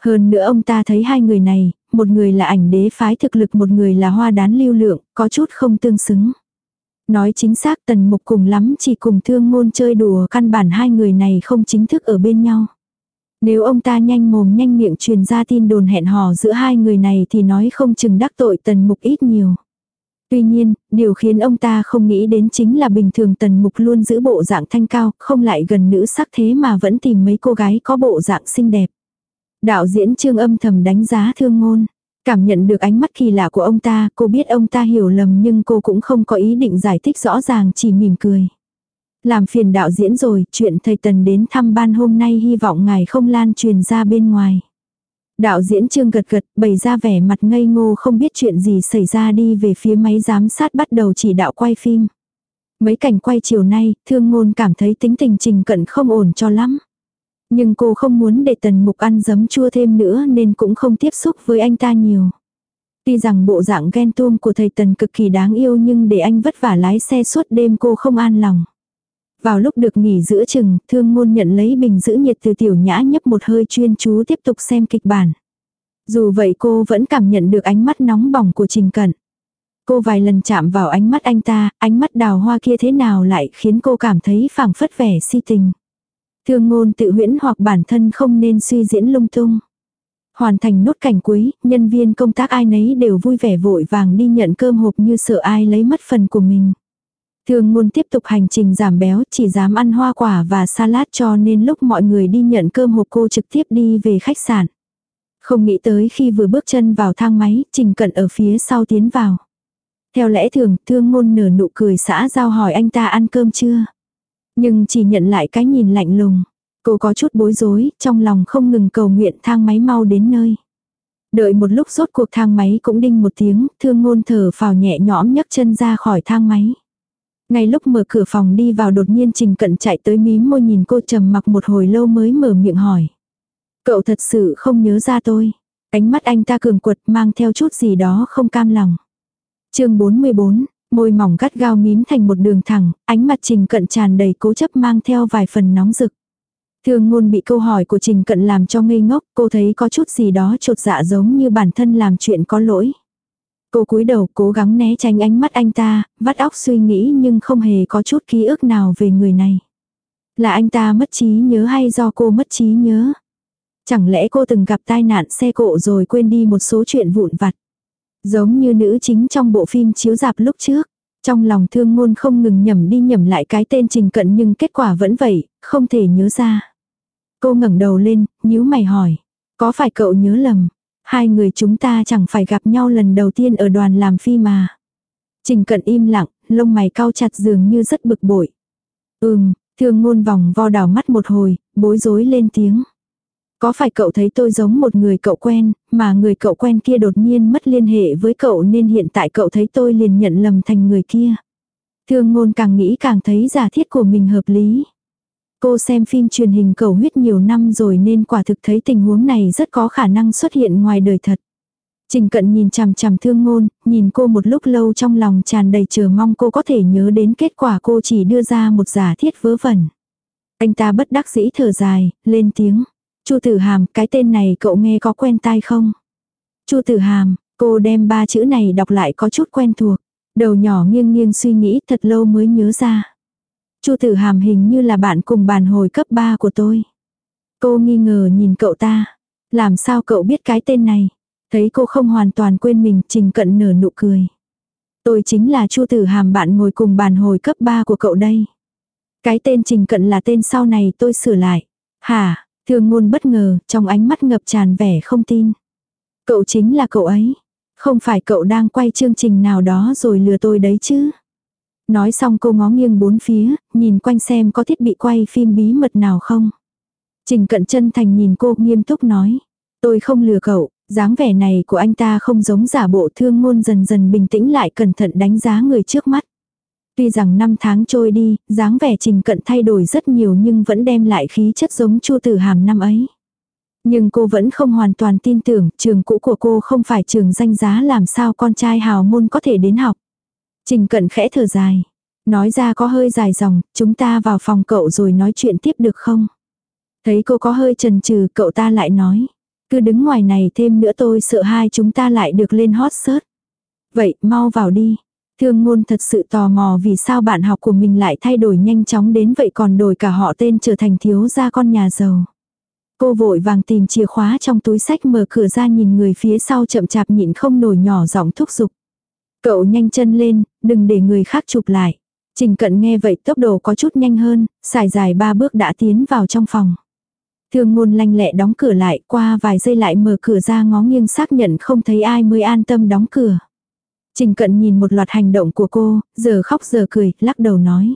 Hơn nữa ông ta thấy hai người này, một người là ảnh đế phái thực lực một người là hoa đán lưu lượng, có chút không tương xứng. Nói chính xác tần mục cùng lắm chỉ cùng thương ngôn chơi đùa căn bản hai người này không chính thức ở bên nhau. Nếu ông ta nhanh mồm nhanh miệng truyền ra tin đồn hẹn hò giữa hai người này thì nói không chừng đắc tội tần mục ít nhiều. Tuy nhiên, điều khiến ông ta không nghĩ đến chính là bình thường tần mục luôn giữ bộ dạng thanh cao, không lại gần nữ sắc thế mà vẫn tìm mấy cô gái có bộ dạng xinh đẹp. Đạo diễn trương âm thầm đánh giá thương ngôn. Cảm nhận được ánh mắt kỳ lạ của ông ta, cô biết ông ta hiểu lầm nhưng cô cũng không có ý định giải thích rõ ràng chỉ mỉm cười. Làm phiền đạo diễn rồi, chuyện thầy Tần đến thăm ban hôm nay hy vọng ngài không lan truyền ra bên ngoài. Đạo diễn trương gật gật, bày ra vẻ mặt ngây ngô không biết chuyện gì xảy ra đi về phía máy giám sát bắt đầu chỉ đạo quay phim. Mấy cảnh quay chiều nay, thương ngôn cảm thấy tính tình trình cận không ổn cho lắm. Nhưng cô không muốn để tần mục ăn giấm chua thêm nữa nên cũng không tiếp xúc với anh ta nhiều. Tuy rằng bộ dạng ghen tuông của thầy tần cực kỳ đáng yêu nhưng để anh vất vả lái xe suốt đêm cô không an lòng. Vào lúc được nghỉ giữa chừng, thương ngôn nhận lấy bình giữ nhiệt từ tiểu nhã nhấp một hơi chuyên chú tiếp tục xem kịch bản. Dù vậy cô vẫn cảm nhận được ánh mắt nóng bỏng của Trình Cận. Cô vài lần chạm vào ánh mắt anh ta, ánh mắt đào hoa kia thế nào lại khiến cô cảm thấy phảng phất vẻ si tình. Thương ngôn tự huyễn hoặc bản thân không nên suy diễn lung tung. Hoàn thành nốt cảnh cuối, nhân viên công tác ai nấy đều vui vẻ vội vàng đi nhận cơm hộp như sợ ai lấy mất phần của mình. Thương ngôn tiếp tục hành trình giảm béo, chỉ dám ăn hoa quả và salad cho nên lúc mọi người đi nhận cơm hộp cô trực tiếp đi về khách sạn. Không nghĩ tới khi vừa bước chân vào thang máy, Trình Cận ở phía sau tiến vào. Theo lẽ thường, thương ngôn nở nụ cười xã giao hỏi anh ta ăn cơm chưa. Nhưng chỉ nhận lại cái nhìn lạnh lùng. Cô có chút bối rối, trong lòng không ngừng cầu nguyện thang máy mau đến nơi. Đợi một lúc rốt cuộc thang máy cũng đinh một tiếng, thương ngôn thở phào nhẹ nhõm nhấc chân ra khỏi thang máy. Ngay lúc mở cửa phòng đi vào đột nhiên Trình Cận chạy tới mím môi nhìn cô trầm mặc một hồi lâu mới mở miệng hỏi. Cậu thật sự không nhớ ra tôi. Ánh mắt anh ta cường quật mang theo chút gì đó không cam lòng. chương 44, môi mỏng gắt gao mím thành một đường thẳng, ánh mặt Trình Cận tràn đầy cố chấp mang theo vài phần nóng rực. Thương ngôn bị câu hỏi của Trình Cận làm cho ngây ngốc, cô thấy có chút gì đó trột dạ giống như bản thân làm chuyện có lỗi. Cô cúi đầu cố gắng né tránh ánh mắt anh ta, vắt óc suy nghĩ nhưng không hề có chút ký ức nào về người này. Là anh ta mất trí nhớ hay do cô mất trí nhớ? Chẳng lẽ cô từng gặp tai nạn xe cộ rồi quên đi một số chuyện vụn vặt? Giống như nữ chính trong bộ phim chiếu dạp lúc trước. Trong lòng thương ngôn không ngừng nhầm đi nhầm lại cái tên trình cận nhưng kết quả vẫn vậy, không thể nhớ ra. Cô ngẩng đầu lên, nhíu mày hỏi. Có phải cậu nhớ lầm? Hai người chúng ta chẳng phải gặp nhau lần đầu tiên ở đoàn làm phim mà. Trình cận im lặng, lông mày cau chặt dường như rất bực bội. Ừm, thương ngôn vòng vo đảo mắt một hồi, bối rối lên tiếng. Có phải cậu thấy tôi giống một người cậu quen, mà người cậu quen kia đột nhiên mất liên hệ với cậu nên hiện tại cậu thấy tôi liền nhận lầm thành người kia. Thương ngôn càng nghĩ càng thấy giả thiết của mình hợp lý. Cô xem phim truyền hình cầu huyết nhiều năm rồi nên quả thực thấy tình huống này rất có khả năng xuất hiện ngoài đời thật. Trình cận nhìn chằm chằm thương ngôn, nhìn cô một lúc lâu trong lòng tràn đầy chờ mong cô có thể nhớ đến kết quả cô chỉ đưa ra một giả thiết vớ vẩn. Anh ta bất đắc dĩ thở dài, lên tiếng. Chu tử hàm, cái tên này cậu nghe có quen tai không? Chu tử hàm, cô đem ba chữ này đọc lại có chút quen thuộc. Đầu nhỏ nghiêng nghiêng suy nghĩ thật lâu mới nhớ ra. Chu tử hàm hình như là bạn cùng bàn hồi cấp 3 của tôi. Cô nghi ngờ nhìn cậu ta. Làm sao cậu biết cái tên này? Thấy cô không hoàn toàn quên mình, trình cận nở nụ cười. Tôi chính là Chu tử hàm bạn ngồi cùng bàn hồi cấp 3 của cậu đây. Cái tên trình cận là tên sau này tôi sửa lại. Hả, thương ngôn bất ngờ, trong ánh mắt ngập tràn vẻ không tin. Cậu chính là cậu ấy. Không phải cậu đang quay chương trình nào đó rồi lừa tôi đấy chứ. Nói xong cô ngó nghiêng bốn phía, nhìn quanh xem có thiết bị quay phim bí mật nào không. Trình cận chân thành nhìn cô nghiêm túc nói. Tôi không lừa cậu, dáng vẻ này của anh ta không giống giả bộ thương ngôn dần dần bình tĩnh lại cẩn thận đánh giá người trước mắt. Tuy rằng năm tháng trôi đi, dáng vẻ trình cận thay đổi rất nhiều nhưng vẫn đem lại khí chất giống chu tử hàm năm ấy. Nhưng cô vẫn không hoàn toàn tin tưởng trường cũ của cô không phải trường danh giá làm sao con trai hào môn có thể đến học. Trình cận khẽ thở dài. Nói ra có hơi dài dòng, chúng ta vào phòng cậu rồi nói chuyện tiếp được không? Thấy cô có hơi chần chừ cậu ta lại nói. Cứ đứng ngoài này thêm nữa tôi sợ hai chúng ta lại được lên hot search. Vậy mau vào đi. Thương ngôn thật sự tò mò vì sao bạn học của mình lại thay đổi nhanh chóng đến vậy còn đổi cả họ tên trở thành thiếu gia con nhà giàu. Cô vội vàng tìm chìa khóa trong túi sách mở cửa ra nhìn người phía sau chậm chạp nhịn không nổi nhỏ giọng thúc giục. Cậu nhanh chân lên, đừng để người khác chụp lại. Trình cận nghe vậy tốc độ có chút nhanh hơn, xài dài ba bước đã tiến vào trong phòng. Thương ngôn lanh lẹ đóng cửa lại, qua vài giây lại mở cửa ra ngó nghiêng xác nhận không thấy ai mới an tâm đóng cửa. Trình cận nhìn một loạt hành động của cô, giờ khóc giờ cười, lắc đầu nói.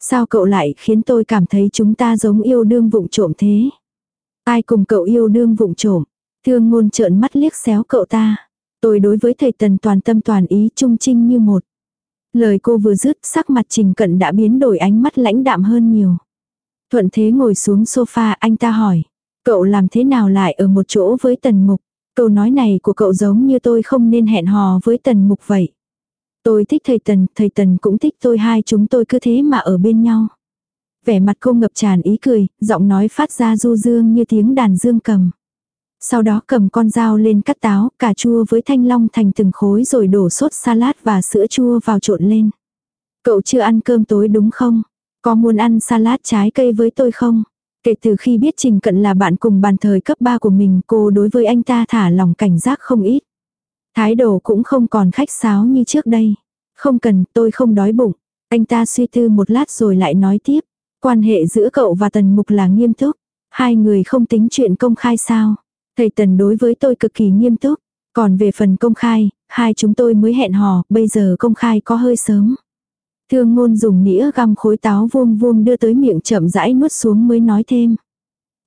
Sao cậu lại khiến tôi cảm thấy chúng ta giống yêu đương vụng trộm thế? Ai cùng cậu yêu đương vụng trộm? Thương ngôn trợn mắt liếc xéo cậu ta. Tôi đối với thầy tần toàn tâm toàn ý trung trinh như một. Lời cô vừa dứt sắc mặt trình cận đã biến đổi ánh mắt lãnh đạm hơn nhiều. Thuận thế ngồi xuống sofa anh ta hỏi. Cậu làm thế nào lại ở một chỗ với tần mục? Câu nói này của cậu giống như tôi không nên hẹn hò với tần mục vậy. Tôi thích thầy tần, thầy tần cũng thích tôi hai chúng tôi cứ thế mà ở bên nhau. Vẻ mặt cô ngập tràn ý cười, giọng nói phát ra du dương như tiếng đàn dương cầm. Sau đó cầm con dao lên cắt táo, cà chua với thanh long thành từng khối rồi đổ sốt salad và sữa chua vào trộn lên. Cậu chưa ăn cơm tối đúng không? Có muốn ăn salad trái cây với tôi không? Kể từ khi biết Trình Cận là bạn cùng bàn thời cấp 3 của mình cô đối với anh ta thả lòng cảnh giác không ít. Thái độ cũng không còn khách sáo như trước đây. Không cần, tôi không đói bụng. Anh ta suy tư một lát rồi lại nói tiếp. Quan hệ giữa cậu và Tần Mục là nghiêm túc. Hai người không tính chuyện công khai sao. Thầy Tần đối với tôi cực kỳ nghiêm túc. Còn về phần công khai, hai chúng tôi mới hẹn hò, bây giờ công khai có hơi sớm. Thương ngôn dùng nĩa găm khối táo vuông vuông đưa tới miệng chậm rãi nuốt xuống mới nói thêm.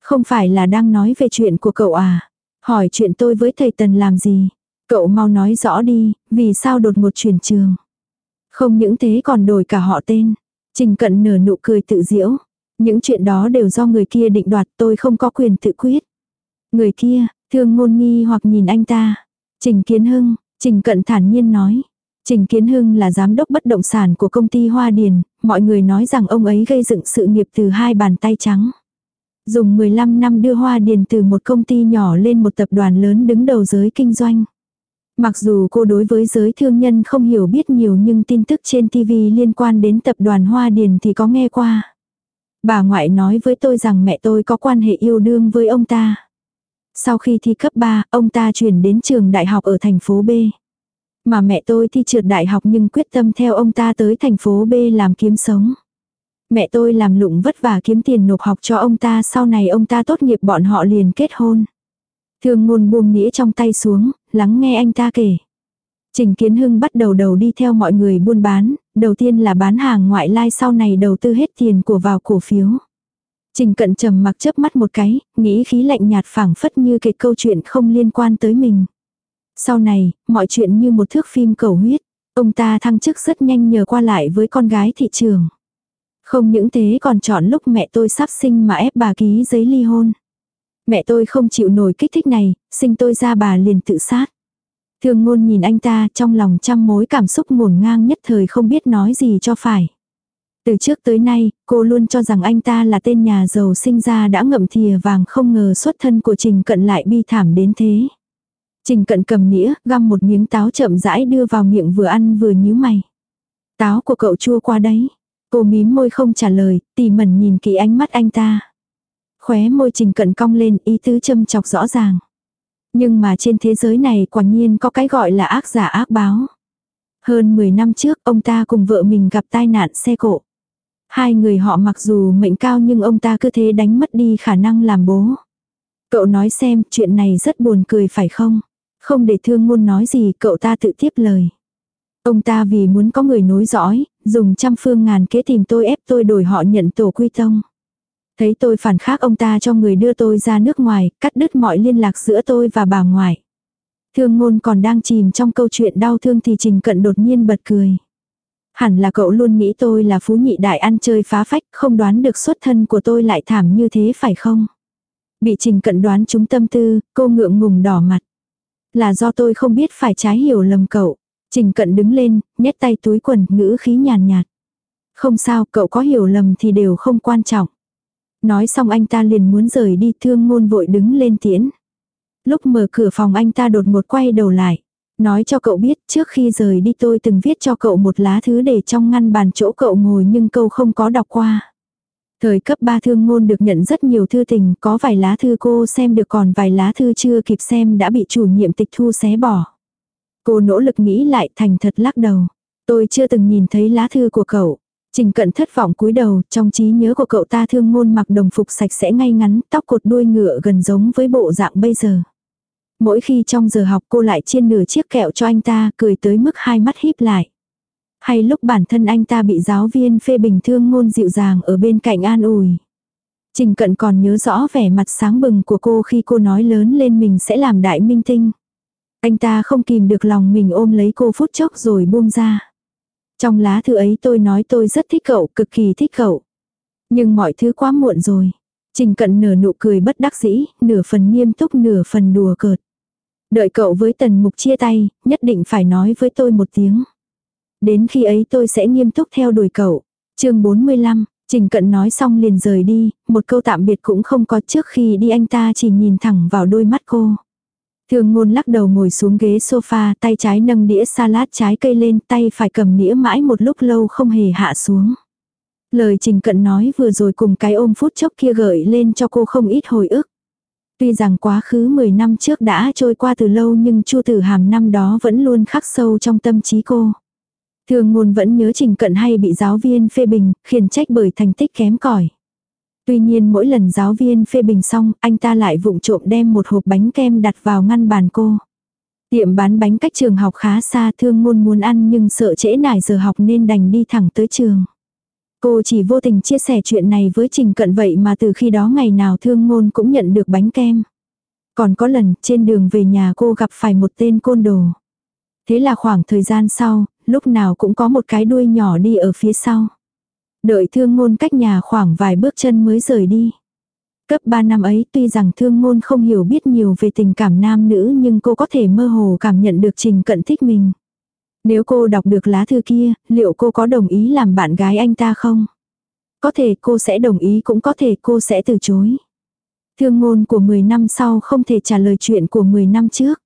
Không phải là đang nói về chuyện của cậu à? Hỏi chuyện tôi với thầy Tần làm gì? Cậu mau nói rõ đi, vì sao đột ngột chuyển trường? Không những thế còn đổi cả họ tên. Trình cận nở nụ cười tự diễu. Những chuyện đó đều do người kia định đoạt tôi không có quyền tự quyết. Người kia, thương ngôn nghi hoặc nhìn anh ta. Trình Kiến Hưng, Trình Cận thản nhiên nói. Trình Kiến Hưng là giám đốc bất động sản của công ty Hoa Điền, mọi người nói rằng ông ấy gây dựng sự nghiệp từ hai bàn tay trắng. Dùng 15 năm đưa Hoa Điền từ một công ty nhỏ lên một tập đoàn lớn đứng đầu giới kinh doanh. Mặc dù cô đối với giới thương nhân không hiểu biết nhiều nhưng tin tức trên TV liên quan đến tập đoàn Hoa Điền thì có nghe qua. Bà ngoại nói với tôi rằng mẹ tôi có quan hệ yêu đương với ông ta. Sau khi thi cấp 3, ông ta chuyển đến trường đại học ở thành phố B. Mà mẹ tôi thi trượt đại học nhưng quyết tâm theo ông ta tới thành phố B làm kiếm sống. Mẹ tôi làm lụng vất vả kiếm tiền nộp học cho ông ta sau này ông ta tốt nghiệp bọn họ liền kết hôn. Thương ngôn buông nghĩa trong tay xuống, lắng nghe anh ta kể. Trình Kiến Hưng bắt đầu đầu đi theo mọi người buôn bán, đầu tiên là bán hàng ngoại lai sau này đầu tư hết tiền của vào cổ phiếu. Trình cận trầm mặc chớp mắt một cái, nghĩ khí lạnh nhạt phảng phất như kịch câu chuyện không liên quan tới mình. Sau này, mọi chuyện như một thước phim cầu huyết. Ông ta thăng chức rất nhanh nhờ qua lại với con gái thị trường. Không những thế còn chọn lúc mẹ tôi sắp sinh mà ép bà ký giấy ly hôn. Mẹ tôi không chịu nổi kích thích này, sinh tôi ra bà liền tự sát. Thương ngôn nhìn anh ta trong lòng trăm mối cảm xúc ngổn ngang nhất thời không biết nói gì cho phải. Từ trước tới nay, cô luôn cho rằng anh ta là tên nhà giàu sinh ra đã ngậm thìa vàng không ngờ xuất thân của Trình Cận lại bi thảm đến thế. Trình Cận cầm nĩa, găm một miếng táo chậm rãi đưa vào miệng vừa ăn vừa nhíu mày. Táo của cậu chua qua đấy. Cô mím môi không trả lời, tỉ mẩn nhìn kỹ ánh mắt anh ta. Khóe môi Trình Cận cong lên ý tứ châm chọc rõ ràng. Nhưng mà trên thế giới này quả nhiên có cái gọi là ác giả ác báo. Hơn 10 năm trước ông ta cùng vợ mình gặp tai nạn xe cộ. Hai người họ mặc dù mệnh cao nhưng ông ta cứ thế đánh mất đi khả năng làm bố. Cậu nói xem chuyện này rất buồn cười phải không? Không để thương ngôn nói gì cậu ta tự tiếp lời. Ông ta vì muốn có người nối dõi, dùng trăm phương ngàn kế tìm tôi ép tôi đổi họ nhận tổ quy tông. Thấy tôi phản khác ông ta cho người đưa tôi ra nước ngoài, cắt đứt mọi liên lạc giữa tôi và bà ngoại. Thương ngôn còn đang chìm trong câu chuyện đau thương thì Trình Cận đột nhiên bật cười. Hẳn là cậu luôn nghĩ tôi là phú nhị đại ăn chơi phá phách, không đoán được xuất thân của tôi lại thảm như thế phải không? Bị Trình Cận đoán chúng tâm tư, cô ngượng ngùng đỏ mặt. Là do tôi không biết phải trái hiểu lầm cậu. Trình Cận đứng lên, nhét tay túi quần, ngữ khí nhàn nhạt. Không sao, cậu có hiểu lầm thì đều không quan trọng. Nói xong anh ta liền muốn rời đi thương ngôn vội đứng lên tiễn. Lúc mở cửa phòng anh ta đột ngột quay đầu lại. Nói cho cậu biết trước khi rời đi tôi từng viết cho cậu một lá thư để trong ngăn bàn chỗ cậu ngồi nhưng câu không có đọc qua. Thời cấp 3 thương ngôn được nhận rất nhiều thư tình, có vài lá thư cô xem được còn vài lá thư chưa kịp xem đã bị chủ nhiệm tịch thu xé bỏ. Cô nỗ lực nghĩ lại thành thật lắc đầu. Tôi chưa từng nhìn thấy lá thư của cậu. Trình cận thất vọng cúi đầu, trong trí nhớ của cậu ta thương ngôn mặc đồng phục sạch sẽ ngay ngắn, tóc cột đuôi ngựa gần giống với bộ dạng bây giờ. Mỗi khi trong giờ học cô lại chiên nửa chiếc kẹo cho anh ta, cười tới mức hai mắt híp lại. Hay lúc bản thân anh ta bị giáo viên phê bình thương ngôn dịu dàng ở bên cạnh an ủi. Trình cận còn nhớ rõ vẻ mặt sáng bừng của cô khi cô nói lớn lên mình sẽ làm đại minh tinh. Anh ta không kìm được lòng mình ôm lấy cô phút chốc rồi buông ra. Trong lá thư ấy tôi nói tôi rất thích cậu, cực kỳ thích cậu. Nhưng mọi thứ quá muộn rồi. Trình cận nở nụ cười bất đắc dĩ, nửa phần nghiêm túc nửa phần đùa cợt. Đợi cậu với tần mục chia tay, nhất định phải nói với tôi một tiếng. Đến khi ấy tôi sẽ nghiêm túc theo đuổi cậu. chương 45, Trình Cận nói xong liền rời đi, một câu tạm biệt cũng không có trước khi đi anh ta chỉ nhìn thẳng vào đôi mắt cô. Thường ngôn lắc đầu ngồi xuống ghế sofa, tay trái nâng đĩa salad trái cây lên, tay phải cầm nĩa mãi một lúc lâu không hề hạ xuống. Lời Trình Cận nói vừa rồi cùng cái ôm phút chốc kia gợi lên cho cô không ít hồi ức. Tuy rằng quá khứ 10 năm trước đã trôi qua từ lâu nhưng Chu Tử Hàm năm đó vẫn luôn khắc sâu trong tâm trí cô. Thường ngôn vẫn nhớ Trình Cận hay bị giáo viên phê bình, khiển trách bởi thành tích kém cỏi. Tuy nhiên mỗi lần giáo viên phê bình xong, anh ta lại vụng trộm đem một hộp bánh kem đặt vào ngăn bàn cô. Tiệm bán bánh cách trường học khá xa thương ngôn muốn ăn nhưng sợ trễ nải giờ học nên đành đi thẳng tới trường. Cô chỉ vô tình chia sẻ chuyện này với Trình Cận vậy mà từ khi đó ngày nào thương ngôn cũng nhận được bánh kem. Còn có lần trên đường về nhà cô gặp phải một tên côn đồ. Thế là khoảng thời gian sau, lúc nào cũng có một cái đuôi nhỏ đi ở phía sau. Đợi thương ngôn cách nhà khoảng vài bước chân mới rời đi. Cấp 3 năm ấy tuy rằng thương ngôn không hiểu biết nhiều về tình cảm nam nữ nhưng cô có thể mơ hồ cảm nhận được trình cận thích mình. Nếu cô đọc được lá thư kia, liệu cô có đồng ý làm bạn gái anh ta không? Có thể cô sẽ đồng ý cũng có thể cô sẽ từ chối. Thương ngôn của 10 năm sau không thể trả lời chuyện của 10 năm trước.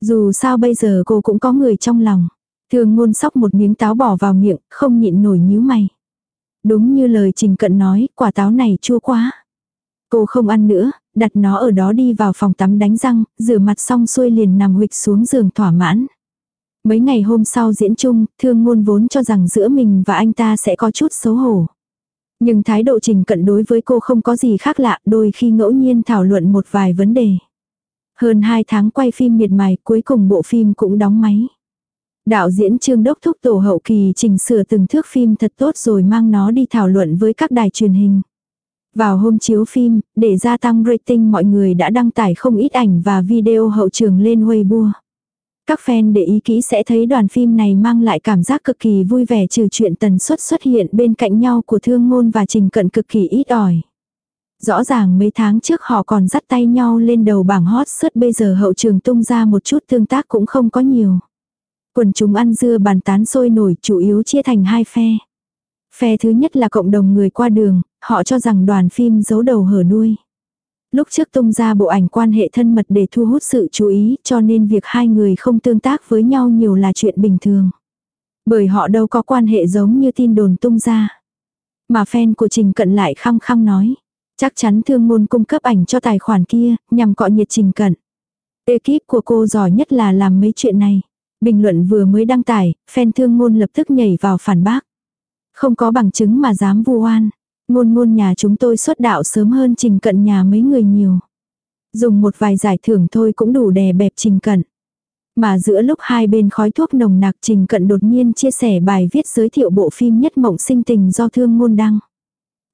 Dù sao bây giờ cô cũng có người trong lòng. Thương ngôn sóc một miếng táo bỏ vào miệng, không nhịn nổi nhíu mày. Đúng như lời Trình Cận nói, quả táo này chua quá. Cô không ăn nữa, đặt nó ở đó đi vào phòng tắm đánh răng, rửa mặt xong xuôi liền nằm huịch xuống giường thỏa mãn. Mấy ngày hôm sau diễn chung, thương ngôn vốn cho rằng giữa mình và anh ta sẽ có chút xấu hổ. Nhưng thái độ trình cận đối với cô không có gì khác lạ, đôi khi ngẫu nhiên thảo luận một vài vấn đề. Hơn 2 tháng quay phim miệt mài, cuối cùng bộ phim cũng đóng máy. Đạo diễn Trương Đốc thúc tổ hậu kỳ chỉnh sửa từng thước phim thật tốt rồi mang nó đi thảo luận với các đài truyền hình. Vào hôm chiếu phim, để gia tăng rating mọi người đã đăng tải không ít ảnh và video hậu trường lên Weibo. Các fan để ý kỹ sẽ thấy đoàn phim này mang lại cảm giác cực kỳ vui vẻ trừ chuyện tần suất xuất hiện bên cạnh nhau của thương ngôn và trình cận cực kỳ ít ỏi. Rõ ràng mấy tháng trước họ còn dắt tay nhau lên đầu bảng hot search bây giờ hậu trường tung ra một chút tương tác cũng không có nhiều. Quần chúng ăn dưa bàn tán sôi nổi chủ yếu chia thành hai phe. Phe thứ nhất là cộng đồng người qua đường, họ cho rằng đoàn phim giấu đầu hở đuôi. Lúc trước tung ra bộ ảnh quan hệ thân mật để thu hút sự chú ý cho nên việc hai người không tương tác với nhau nhiều là chuyện bình thường. Bởi họ đâu có quan hệ giống như tin đồn tung ra. Mà fan của Trình Cận lại khăng khăng nói. Chắc chắn thương ngôn cung cấp ảnh cho tài khoản kia, nhằm cọ nhiệt Trình Cận. Ekip của cô giỏi nhất là làm mấy chuyện này. Bình luận vừa mới đăng tải, fan thương ngôn lập tức nhảy vào phản bác. Không có bằng chứng mà dám vu oan. Ngôn ngôn nhà chúng tôi xuất đạo sớm hơn trình cận nhà mấy người nhiều. Dùng một vài giải thưởng thôi cũng đủ đè bẹp trình cận. Mà giữa lúc hai bên khói thuốc nồng nặc trình cận đột nhiên chia sẻ bài viết giới thiệu bộ phim nhất mộng sinh tình do thương ngôn đăng.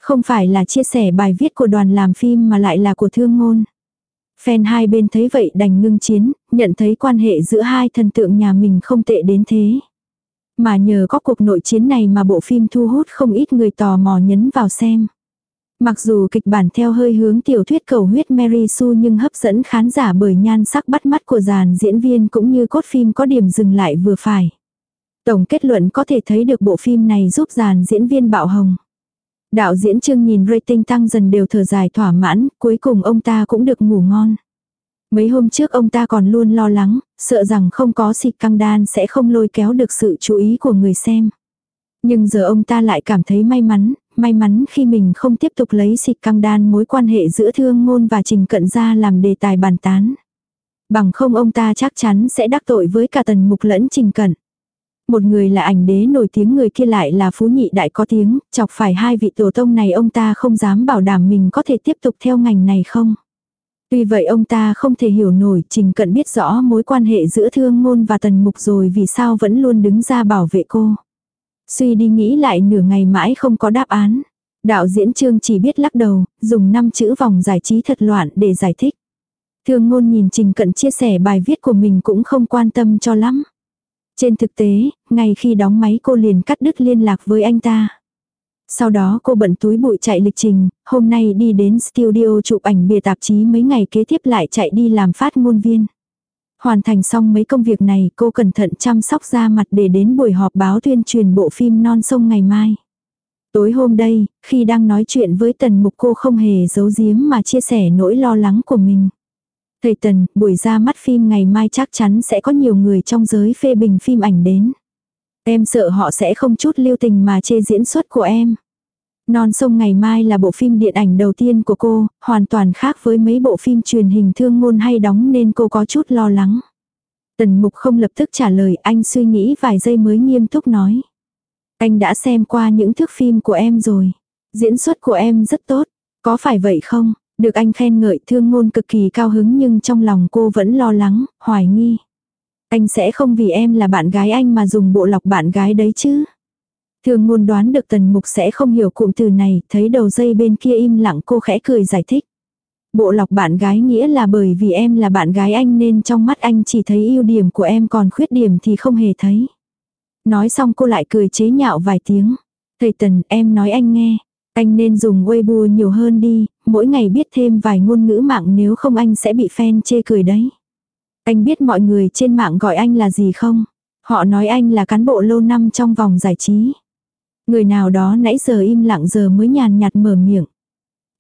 Không phải là chia sẻ bài viết của đoàn làm phim mà lại là của thương ngôn. Fan hai bên thấy vậy đành ngưng chiến, nhận thấy quan hệ giữa hai thần tượng nhà mình không tệ đến thế. Mà nhờ có cuộc nội chiến này mà bộ phim thu hút không ít người tò mò nhấn vào xem. Mặc dù kịch bản theo hơi hướng tiểu thuyết cầu huyết Mary Sue nhưng hấp dẫn khán giả bởi nhan sắc bắt mắt của dàn diễn viên cũng như cốt phim có điểm dừng lại vừa phải. Tổng kết luận có thể thấy được bộ phim này giúp dàn diễn viên bạo hồng. Đạo diễn Trương nhìn rating tăng dần đều thở dài thỏa mãn, cuối cùng ông ta cũng được ngủ ngon. Mấy hôm trước ông ta còn luôn lo lắng, sợ rằng không có xịt căng đan sẽ không lôi kéo được sự chú ý của người xem. Nhưng giờ ông ta lại cảm thấy may mắn, may mắn khi mình không tiếp tục lấy xịt căng đan mối quan hệ giữa thương ngôn và trình cận ra làm đề tài bàn tán. Bằng không ông ta chắc chắn sẽ đắc tội với cả tần mục lẫn trình cận. Một người là ảnh đế nổi tiếng người kia lại là phú nhị đại có tiếng, chọc phải hai vị tổ tông này ông ta không dám bảo đảm mình có thể tiếp tục theo ngành này không. Tuy vậy ông ta không thể hiểu nổi trình cận biết rõ mối quan hệ giữa thương ngôn và tần mục rồi vì sao vẫn luôn đứng ra bảo vệ cô. Suy đi nghĩ lại nửa ngày mãi không có đáp án. Đạo diễn trương chỉ biết lắc đầu, dùng năm chữ vòng giải trí thật loạn để giải thích. Thương ngôn nhìn trình cận chia sẻ bài viết của mình cũng không quan tâm cho lắm. Trên thực tế, ngay khi đóng máy cô liền cắt đứt liên lạc với anh ta. Sau đó cô bận túi bụi chạy lịch trình, hôm nay đi đến studio chụp ảnh bìa tạp chí mấy ngày kế tiếp lại chạy đi làm phát ngôn viên. Hoàn thành xong mấy công việc này cô cẩn thận chăm sóc da mặt để đến buổi họp báo tuyên truyền bộ phim non sông ngày mai. Tối hôm đây, khi đang nói chuyện với tần mục cô không hề giấu giếm mà chia sẻ nỗi lo lắng của mình. Thầy Tần, buổi ra mắt phim ngày mai chắc chắn sẽ có nhiều người trong giới phê bình phim ảnh đến. Em sợ họ sẽ không chút lưu tình mà chê diễn xuất của em. Non sông ngày mai là bộ phim điện ảnh đầu tiên của cô, hoàn toàn khác với mấy bộ phim truyền hình thương ngôn hay đóng nên cô có chút lo lắng. Tần mục không lập tức trả lời anh suy nghĩ vài giây mới nghiêm túc nói. Anh đã xem qua những thước phim của em rồi. Diễn xuất của em rất tốt. Có phải vậy không? Được anh khen ngợi thương ngôn cực kỳ cao hứng nhưng trong lòng cô vẫn lo lắng, hoài nghi. Anh sẽ không vì em là bạn gái anh mà dùng bộ lọc bạn gái đấy chứ. Thường ngôn đoán được tần mục sẽ không hiểu cụm từ này, thấy đầu dây bên kia im lặng cô khẽ cười giải thích. Bộ lọc bạn gái nghĩa là bởi vì em là bạn gái anh nên trong mắt anh chỉ thấy ưu điểm của em còn khuyết điểm thì không hề thấy. Nói xong cô lại cười chế nhạo vài tiếng. Thầy Tần, em nói anh nghe. Anh nên dùng Weibo nhiều hơn đi, mỗi ngày biết thêm vài ngôn ngữ mạng nếu không anh sẽ bị fan chê cười đấy. Anh biết mọi người trên mạng gọi anh là gì không? Họ nói anh là cán bộ lâu năm trong vòng giải trí. Người nào đó nãy giờ im lặng giờ mới nhàn nhạt mở miệng.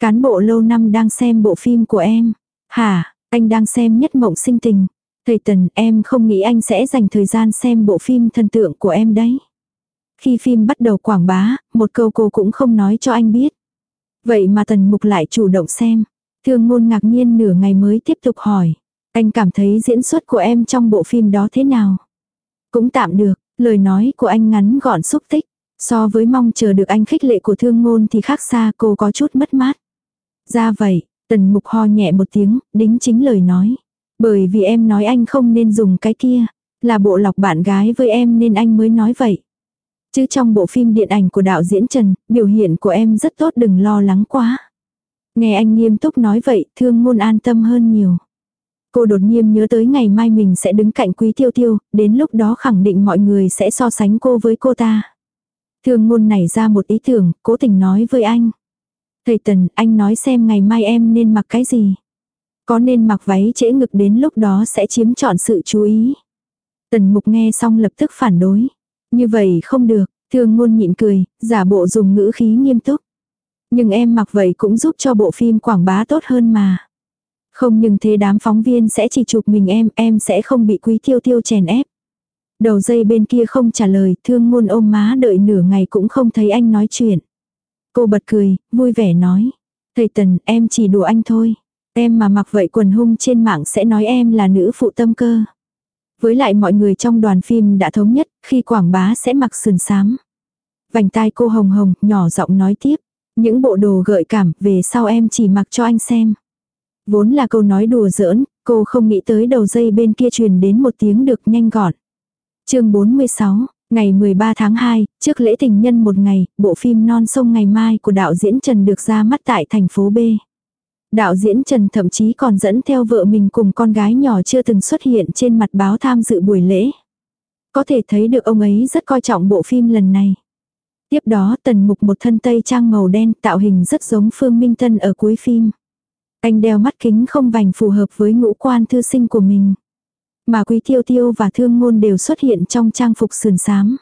Cán bộ lâu năm đang xem bộ phim của em. Hả, anh đang xem nhất mộng sinh tình. Thầy Tần, em không nghĩ anh sẽ dành thời gian xem bộ phim thần tượng của em đấy. Khi phim bắt đầu quảng bá, một câu cô cũng không nói cho anh biết. Vậy mà Tần Mục lại chủ động xem. Thương ngôn ngạc nhiên nửa ngày mới tiếp tục hỏi. Anh cảm thấy diễn xuất của em trong bộ phim đó thế nào? Cũng tạm được, lời nói của anh ngắn gọn xúc tích. So với mong chờ được anh khích lệ của thương ngôn thì khác xa cô có chút mất mát. Ra vậy, tần mục ho nhẹ một tiếng, đính chính lời nói. Bởi vì em nói anh không nên dùng cái kia. Là bộ lọc bạn gái với em nên anh mới nói vậy. Chứ trong bộ phim điện ảnh của đạo diễn Trần, biểu hiện của em rất tốt đừng lo lắng quá. Nghe anh nghiêm túc nói vậy, thương ngôn an tâm hơn nhiều. Cô đột nhiên nhớ tới ngày mai mình sẽ đứng cạnh quý tiêu tiêu, đến lúc đó khẳng định mọi người sẽ so sánh cô với cô ta. Thương ngôn nảy ra một ý tưởng, cố tình nói với anh. Thầy Tần, anh nói xem ngày mai em nên mặc cái gì. Có nên mặc váy trễ ngực đến lúc đó sẽ chiếm trọn sự chú ý. Tần mục nghe xong lập tức phản đối. Như vậy không được, thương ngôn nhịn cười, giả bộ dùng ngữ khí nghiêm túc. Nhưng em mặc vậy cũng giúp cho bộ phim quảng bá tốt hơn mà. Không nhưng thế đám phóng viên sẽ chỉ chụp mình em, em sẽ không bị quý tiêu tiêu chèn ép. Đầu dây bên kia không trả lời, thương ngôn ôm má đợi nửa ngày cũng không thấy anh nói chuyện. Cô bật cười, vui vẻ nói. Thầy Tần, em chỉ đùa anh thôi. Em mà mặc vậy quần hung trên mạng sẽ nói em là nữ phụ tâm cơ. Với lại mọi người trong đoàn phim đã thống nhất, khi quảng bá sẽ mặc sườn xám. Vành tai cô hồng hồng, nhỏ giọng nói tiếp. Những bộ đồ gợi cảm, về sau em chỉ mặc cho anh xem. Vốn là câu nói đùa giỡn, cô không nghĩ tới đầu dây bên kia truyền đến một tiếng được nhanh gọn. chương 46, ngày 13 tháng 2, trước lễ tình nhân một ngày, bộ phim Non sông ngày mai của đạo diễn Trần được ra mắt tại thành phố B. Đạo diễn Trần thậm chí còn dẫn theo vợ mình cùng con gái nhỏ chưa từng xuất hiện trên mặt báo tham dự buổi lễ. Có thể thấy được ông ấy rất coi trọng bộ phim lần này. Tiếp đó tần mục một thân tây trang màu đen tạo hình rất giống Phương Minh Tân ở cuối phim. Anh đeo mắt kính không vành phù hợp với ngũ quan thư sinh của mình. Mà quý tiêu tiêu và thương ngôn đều xuất hiện trong trang phục sườn xám.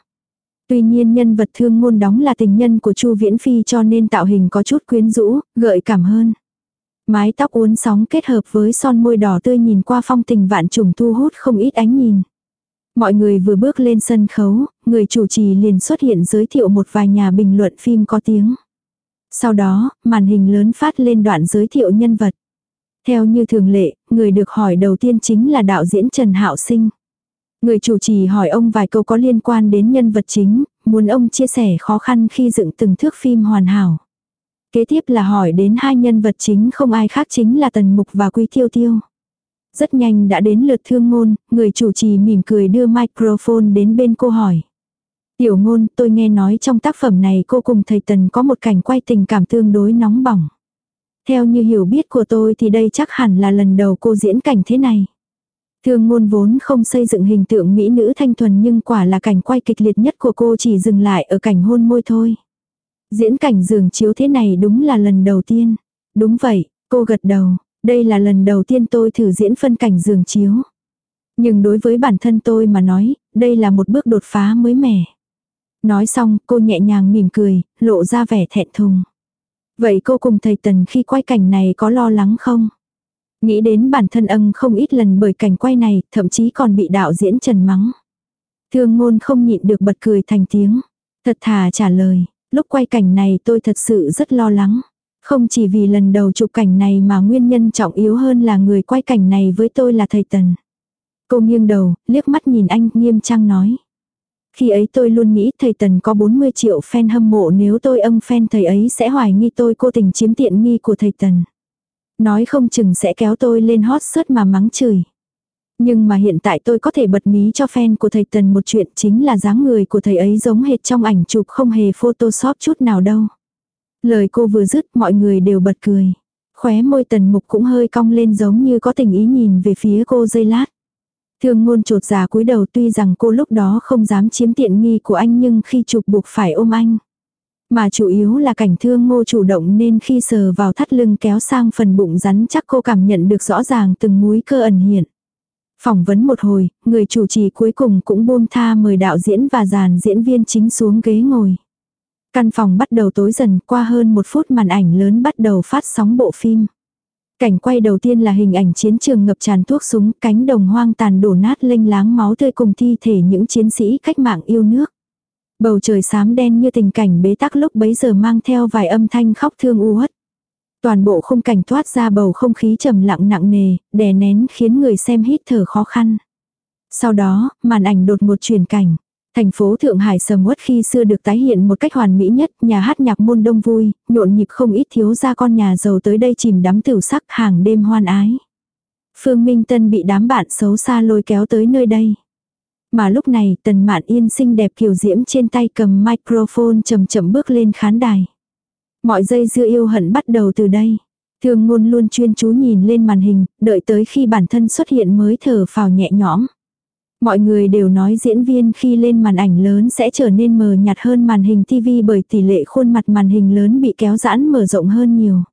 Tuy nhiên nhân vật thương ngôn đóng là tình nhân của Chu Viễn Phi cho nên tạo hình có chút quyến rũ, gợi cảm hơn. Mái tóc uốn sóng kết hợp với son môi đỏ tươi nhìn qua phong tình vạn trùng thu hút không ít ánh nhìn. Mọi người vừa bước lên sân khấu, người chủ trì liền xuất hiện giới thiệu một vài nhà bình luận phim có tiếng. Sau đó, màn hình lớn phát lên đoạn giới thiệu nhân vật. Theo như thường lệ, người được hỏi đầu tiên chính là đạo diễn Trần Hạo Sinh. Người chủ trì hỏi ông vài câu có liên quan đến nhân vật chính, muốn ông chia sẻ khó khăn khi dựng từng thước phim hoàn hảo. Kế tiếp là hỏi đến hai nhân vật chính không ai khác chính là Tần Mục và Quý Tiêu Tiêu. Rất nhanh đã đến lượt thương ngôn, người chủ trì mỉm cười đưa microphone đến bên cô hỏi. Tiểu ngôn, tôi nghe nói trong tác phẩm này cô cùng thầy Tần có một cảnh quay tình cảm tương đối nóng bỏng. Theo như hiểu biết của tôi thì đây chắc hẳn là lần đầu cô diễn cảnh thế này. Thương ngôn vốn không xây dựng hình tượng mỹ nữ thanh thuần nhưng quả là cảnh quay kịch liệt nhất của cô chỉ dừng lại ở cảnh hôn môi thôi. Diễn cảnh giường chiếu thế này đúng là lần đầu tiên. Đúng vậy, cô gật đầu, đây là lần đầu tiên tôi thử diễn phân cảnh giường chiếu. Nhưng đối với bản thân tôi mà nói, đây là một bước đột phá mới mẻ. Nói xong, cô nhẹ nhàng mỉm cười, lộ ra vẻ thẹn thùng. Vậy cô cùng thầy Tần khi quay cảnh này có lo lắng không? Nghĩ đến bản thân ân không ít lần bởi cảnh quay này, thậm chí còn bị đạo diễn trần mắng. Thương ngôn không nhịn được bật cười thành tiếng. Thật thà trả lời, lúc quay cảnh này tôi thật sự rất lo lắng. Không chỉ vì lần đầu chụp cảnh này mà nguyên nhân trọng yếu hơn là người quay cảnh này với tôi là thầy Tần. Cô nghiêng đầu, liếc mắt nhìn anh, nghiêm trang nói. Khi ấy tôi luôn nghĩ thầy Tần có 40 triệu fan hâm mộ, nếu tôi âm fan thầy ấy sẽ hoài nghi tôi, cô tình chiếm tiện nghi của thầy Tần. Nói không chừng sẽ kéo tôi lên hot search mà mắng chửi. Nhưng mà hiện tại tôi có thể bật mí cho fan của thầy Tần một chuyện chính là dáng người của thầy ấy giống hệt trong ảnh chụp không hề photoshop chút nào đâu. Lời cô vừa dứt, mọi người đều bật cười. Khóe môi tần mục cũng hơi cong lên giống như có tình ý nhìn về phía cô dây lát. Thương ngôn trột già cúi đầu tuy rằng cô lúc đó không dám chiếm tiện nghi của anh nhưng khi chụp buộc phải ôm anh. Mà chủ yếu là cảnh thương ngô chủ động nên khi sờ vào thắt lưng kéo sang phần bụng rắn chắc cô cảm nhận được rõ ràng từng múi cơ ẩn hiện. Phỏng vấn một hồi, người chủ trì cuối cùng cũng buông tha mời đạo diễn và dàn diễn viên chính xuống ghế ngồi. Căn phòng bắt đầu tối dần qua hơn một phút màn ảnh lớn bắt đầu phát sóng bộ phim. Cảnh quay đầu tiên là hình ảnh chiến trường ngập tràn thuốc súng, cánh đồng hoang tàn đổ nát lênh láng máu tươi cùng thi thể những chiến sĩ cách mạng yêu nước. Bầu trời xám đen như tình cảnh bế tắc lúc bấy giờ mang theo vài âm thanh khóc thương u uất. Toàn bộ khung cảnh thoát ra bầu không khí trầm lặng nặng nề, đè nén khiến người xem hít thở khó khăn. Sau đó, màn ảnh đột một chuyển cảnh. Thành phố Thượng Hải sầm uất khi xưa được tái hiện một cách hoàn mỹ nhất, nhà hát nhạc môn đông vui, nhộn nhịp không ít thiếu gia con nhà giàu tới đây chìm đắm tửu sắc hàng đêm hoan ái. Phương Minh Tân bị đám bạn xấu xa lôi kéo tới nơi đây. Mà lúc này tần mạn yên xinh đẹp kiều diễm trên tay cầm microphone chậm chậm bước lên khán đài. Mọi dây dưa yêu hận bắt đầu từ đây. Thương ngôn luôn chuyên chú nhìn lên màn hình, đợi tới khi bản thân xuất hiện mới thở phào nhẹ nhõm. Mọi người đều nói diễn viên khi lên màn ảnh lớn sẽ trở nên mờ nhạt hơn màn hình TV bởi tỷ lệ khuôn mặt màn hình lớn bị kéo giãn mở rộng hơn nhiều.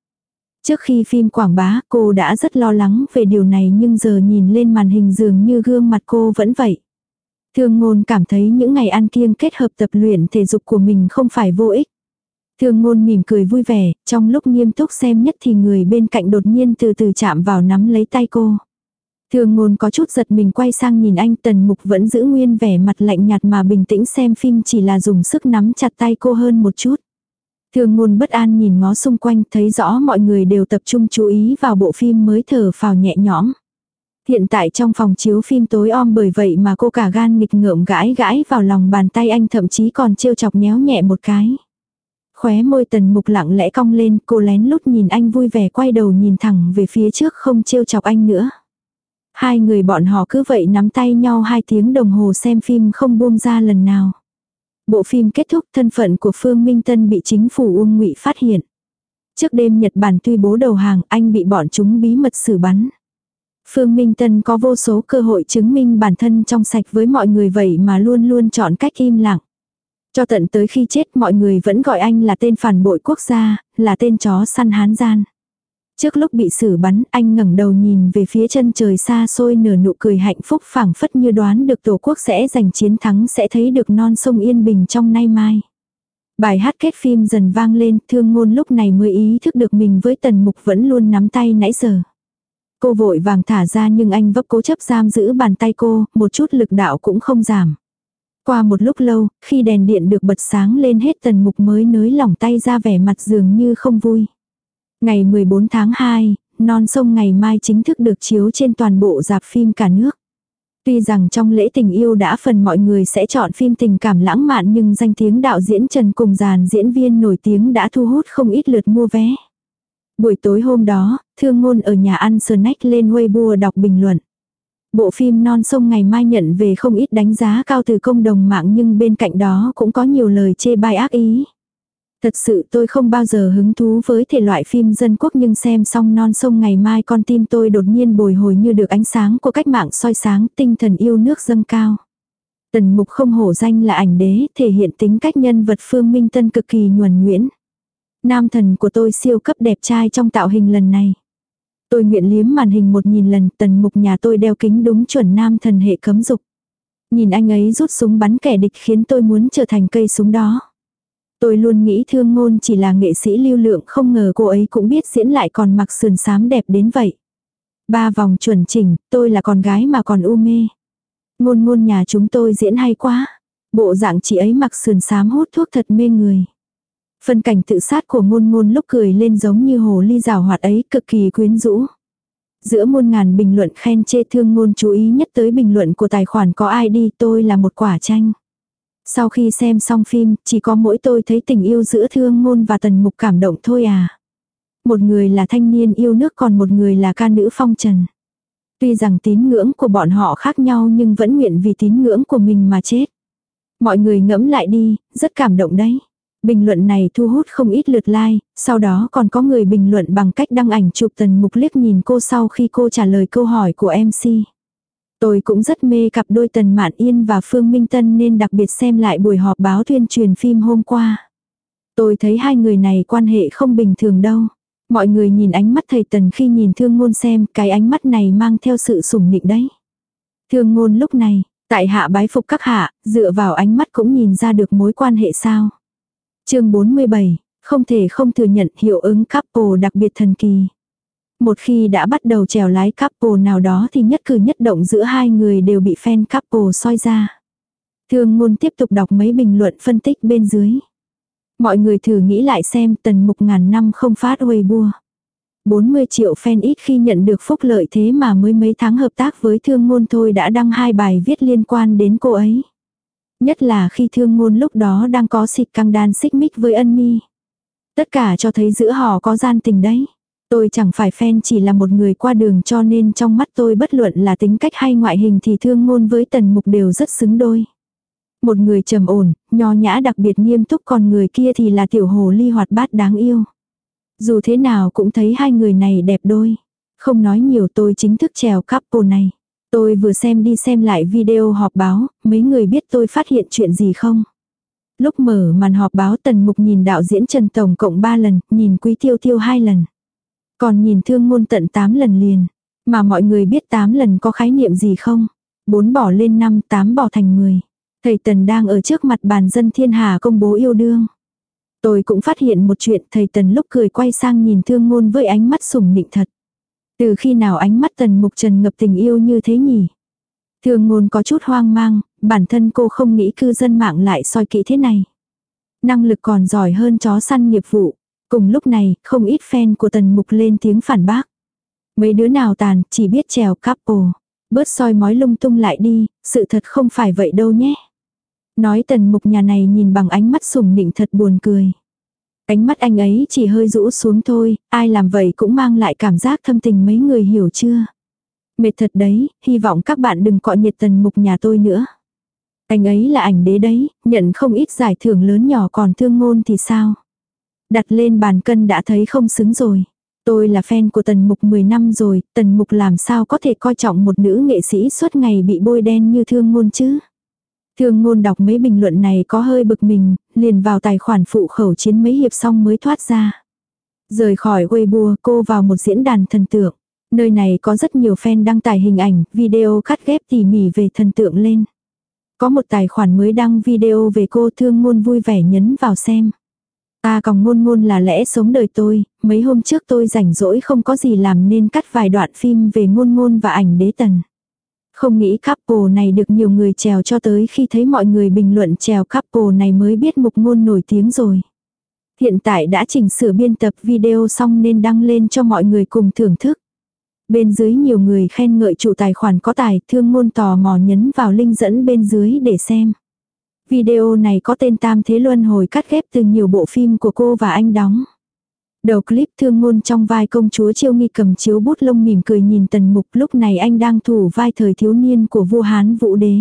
Trước khi phim quảng bá cô đã rất lo lắng về điều này nhưng giờ nhìn lên màn hình dường như gương mặt cô vẫn vậy. Thương ngôn cảm thấy những ngày ăn kiêng kết hợp tập luyện thể dục của mình không phải vô ích. Thương ngôn mỉm cười vui vẻ, trong lúc nghiêm túc xem nhất thì người bên cạnh đột nhiên từ từ chạm vào nắm lấy tay cô. Thường ngôn có chút giật mình quay sang nhìn anh, tần mục vẫn giữ nguyên vẻ mặt lạnh nhạt mà bình tĩnh xem phim chỉ là dùng sức nắm chặt tay cô hơn một chút. Thường ngôn bất an nhìn ngó xung quanh, thấy rõ mọi người đều tập trung chú ý vào bộ phim mới thở phào nhẹ nhõm. Hiện tại trong phòng chiếu phim tối om bởi vậy mà cô cả gan nghịch ngợm gãi gãi vào lòng bàn tay anh, thậm chí còn trêu chọc nhéo nhẹ một cái. Khóe môi tần mục lặng lẽ cong lên, cô lén lút nhìn anh vui vẻ quay đầu nhìn thẳng về phía trước không trêu chọc anh nữa. Hai người bọn họ cứ vậy nắm tay nhau hai tiếng đồng hồ xem phim không buông ra lần nào. Bộ phim kết thúc thân phận của Phương Minh Tân bị chính phủ Uông Ngụy phát hiện. Trước đêm Nhật Bản tuy bố đầu hàng anh bị bọn chúng bí mật xử bắn. Phương Minh Tân có vô số cơ hội chứng minh bản thân trong sạch với mọi người vậy mà luôn luôn chọn cách im lặng. Cho tận tới khi chết mọi người vẫn gọi anh là tên phản bội quốc gia, là tên chó săn hán gian. Trước lúc bị xử bắn, anh ngẩng đầu nhìn về phía chân trời xa xôi nở nụ cười hạnh phúc phảng phất như đoán được tổ quốc sẽ giành chiến thắng sẽ thấy được non sông yên bình trong nay mai. Bài hát kết phim dần vang lên, thương ngôn lúc này mới ý thức được mình với tần mục vẫn luôn nắm tay nãy giờ. Cô vội vàng thả ra nhưng anh vấp cố chấp giam giữ bàn tay cô, một chút lực đạo cũng không giảm. Qua một lúc lâu, khi đèn điện được bật sáng lên hết tần mục mới nới lỏng tay ra vẻ mặt dường như không vui. Ngày 14 tháng 2, non sông ngày mai chính thức được chiếu trên toàn bộ dạp phim cả nước. Tuy rằng trong lễ tình yêu đã phần mọi người sẽ chọn phim tình cảm lãng mạn nhưng danh tiếng đạo diễn Trần cùng dàn diễn viên nổi tiếng đã thu hút không ít lượt mua vé. Buổi tối hôm đó, thương ngôn ở nhà ăn snack lên Weibo đọc bình luận. Bộ phim Non sông ngày mai nhận về không ít đánh giá cao từ công đồng mạng nhưng bên cạnh đó cũng có nhiều lời chê bai ác ý. Thật sự tôi không bao giờ hứng thú với thể loại phim dân quốc nhưng xem xong non sông ngày mai con tim tôi đột nhiên bồi hồi như được ánh sáng của cách mạng soi sáng, tinh thần yêu nước dâng cao. Tần mục không hổ danh là ảnh đế, thể hiện tính cách nhân vật phương minh tân cực kỳ nhuần nguyễn. Nam thần của tôi siêu cấp đẹp trai trong tạo hình lần này. Tôi nguyện liếm màn hình một nhìn lần, tần mục nhà tôi đeo kính đúng chuẩn nam thần hệ cấm dục. Nhìn anh ấy rút súng bắn kẻ địch khiến tôi muốn trở thành cây súng đó. Tôi luôn nghĩ thương ngôn chỉ là nghệ sĩ lưu lượng không ngờ cô ấy cũng biết diễn lại còn mặc sườn xám đẹp đến vậy. Ba vòng chuẩn chỉnh, tôi là con gái mà còn u mê. Ngôn ngôn nhà chúng tôi diễn hay quá. Bộ dạng chị ấy mặc sườn xám hút thuốc thật mê người. Phân cảnh tự sát của ngôn ngôn lúc cười lên giống như hồ ly rào hoạt ấy cực kỳ quyến rũ. Giữa muôn ngàn bình luận khen chê thương ngôn chú ý nhất tới bình luận của tài khoản có ai đi tôi là một quả chanh. Sau khi xem xong phim, chỉ có mỗi tôi thấy tình yêu giữa thương ngôn và tần mục cảm động thôi à. Một người là thanh niên yêu nước còn một người là ca nữ phong trần. Tuy rằng tín ngưỡng của bọn họ khác nhau nhưng vẫn nguyện vì tín ngưỡng của mình mà chết. Mọi người ngẫm lại đi, rất cảm động đấy. Bình luận này thu hút không ít lượt like, sau đó còn có người bình luận bằng cách đăng ảnh chụp tần mục liếc nhìn cô sau khi cô trả lời câu hỏi của MC. Tôi cũng rất mê cặp đôi Tần Mạn Yên và Phương Minh Tân nên đặc biệt xem lại buổi họp báo tuyên truyền phim hôm qua. Tôi thấy hai người này quan hệ không bình thường đâu. Mọi người nhìn ánh mắt thầy Tần khi nhìn thương ngôn xem cái ánh mắt này mang theo sự sủng nịnh đấy. Thương ngôn lúc này, tại hạ bái phục các hạ, dựa vào ánh mắt cũng nhìn ra được mối quan hệ sao. chương 47, không thể không thừa nhận hiệu ứng couple đặc biệt thần kỳ. Một khi đã bắt đầu trèo lái couple nào đó thì nhất cử nhất động giữa hai người đều bị fan couple soi ra. Thương ngôn tiếp tục đọc mấy bình luận phân tích bên dưới. Mọi người thử nghĩ lại xem tần mục ngàn năm không phát Weibo. 40 triệu fan ít khi nhận được phúc lợi thế mà mới mấy tháng hợp tác với thương ngôn thôi đã đăng hai bài viết liên quan đến cô ấy. Nhất là khi thương ngôn lúc đó đang có xịt căng đan xích mích với ân mi. Tất cả cho thấy giữa họ có gian tình đấy. Tôi chẳng phải fan chỉ là một người qua đường cho nên trong mắt tôi bất luận là tính cách hay ngoại hình thì thương ngôn với tần mục đều rất xứng đôi. Một người trầm ổn, nho nhã đặc biệt nghiêm túc còn người kia thì là tiểu hồ ly hoạt bát đáng yêu. Dù thế nào cũng thấy hai người này đẹp đôi. Không nói nhiều tôi chính thức trèo couple này. Tôi vừa xem đi xem lại video họp báo, mấy người biết tôi phát hiện chuyện gì không? Lúc mở màn họp báo tần mục nhìn đạo diễn Trần Tổng cộng 3 lần, nhìn quý tiêu tiêu 2 lần. Còn nhìn thương ngôn tận 8 lần liền. Mà mọi người biết 8 lần có khái niệm gì không? 4 bỏ lên 5, 8 bỏ thành 10. Thầy Tần đang ở trước mặt bàn dân thiên hà công bố yêu đương. Tôi cũng phát hiện một chuyện thầy Tần lúc cười quay sang nhìn thương ngôn với ánh mắt sủng nịnh thật. Từ khi nào ánh mắt Tần Mục Trần ngập tình yêu như thế nhỉ? Thương ngôn có chút hoang mang, bản thân cô không nghĩ cư dân mạng lại soi kỹ thế này. Năng lực còn giỏi hơn chó săn nghiệp vụ. Cùng lúc này, không ít fan của Tần Mục lên tiếng phản bác. Mấy đứa nào tàn, chỉ biết trèo couple. Bớt soi mói lung tung lại đi, sự thật không phải vậy đâu nhé. Nói tần mục nhà này nhìn bằng ánh mắt sùng nịnh thật buồn cười. Ánh mắt anh ấy chỉ hơi rũ xuống thôi, ai làm vậy cũng mang lại cảm giác thâm tình mấy người hiểu chưa. Mệt thật đấy, hy vọng các bạn đừng cọ nhiệt tần mục nhà tôi nữa. Anh ấy là ảnh đế đấy, nhận không ít giải thưởng lớn nhỏ còn thương ngôn thì sao. Đặt lên bàn cân đã thấy không xứng rồi. Tôi là fan của Tần Mục 10 năm rồi, Tần Mục làm sao có thể coi trọng một nữ nghệ sĩ suốt ngày bị bôi đen như thương ngôn chứ. Thương ngôn đọc mấy bình luận này có hơi bực mình, liền vào tài khoản phụ khẩu chiến mấy hiệp xong mới thoát ra. Rời khỏi Weibo cô vào một diễn đàn thần tượng. Nơi này có rất nhiều fan đăng tải hình ảnh, video cắt ghép tỉ mỉ về thần tượng lên. Có một tài khoản mới đăng video về cô thương ngôn vui vẻ nhấn vào xem. Ta còn ngôn ngôn là lẽ sống đời tôi, mấy hôm trước tôi rảnh rỗi không có gì làm nên cắt vài đoạn phim về ngôn ngôn và ảnh đế tần. Không nghĩ couple này được nhiều người trèo cho tới khi thấy mọi người bình luận trèo couple này mới biết mục ngôn nổi tiếng rồi. Hiện tại đã chỉnh sửa biên tập video xong nên đăng lên cho mọi người cùng thưởng thức. Bên dưới nhiều người khen ngợi chủ tài khoản có tài, thương ngôn tò mò nhấn vào link dẫn bên dưới để xem. Video này có tên Tam Thế Luân hồi cắt ghép từ nhiều bộ phim của cô và anh đóng. Đầu clip thương ngôn trong vai công chúa chiêu nghi cầm chiếu bút lông mỉm cười nhìn tần mục lúc này anh đang thủ vai thời thiếu niên của vua Hán vũ đế.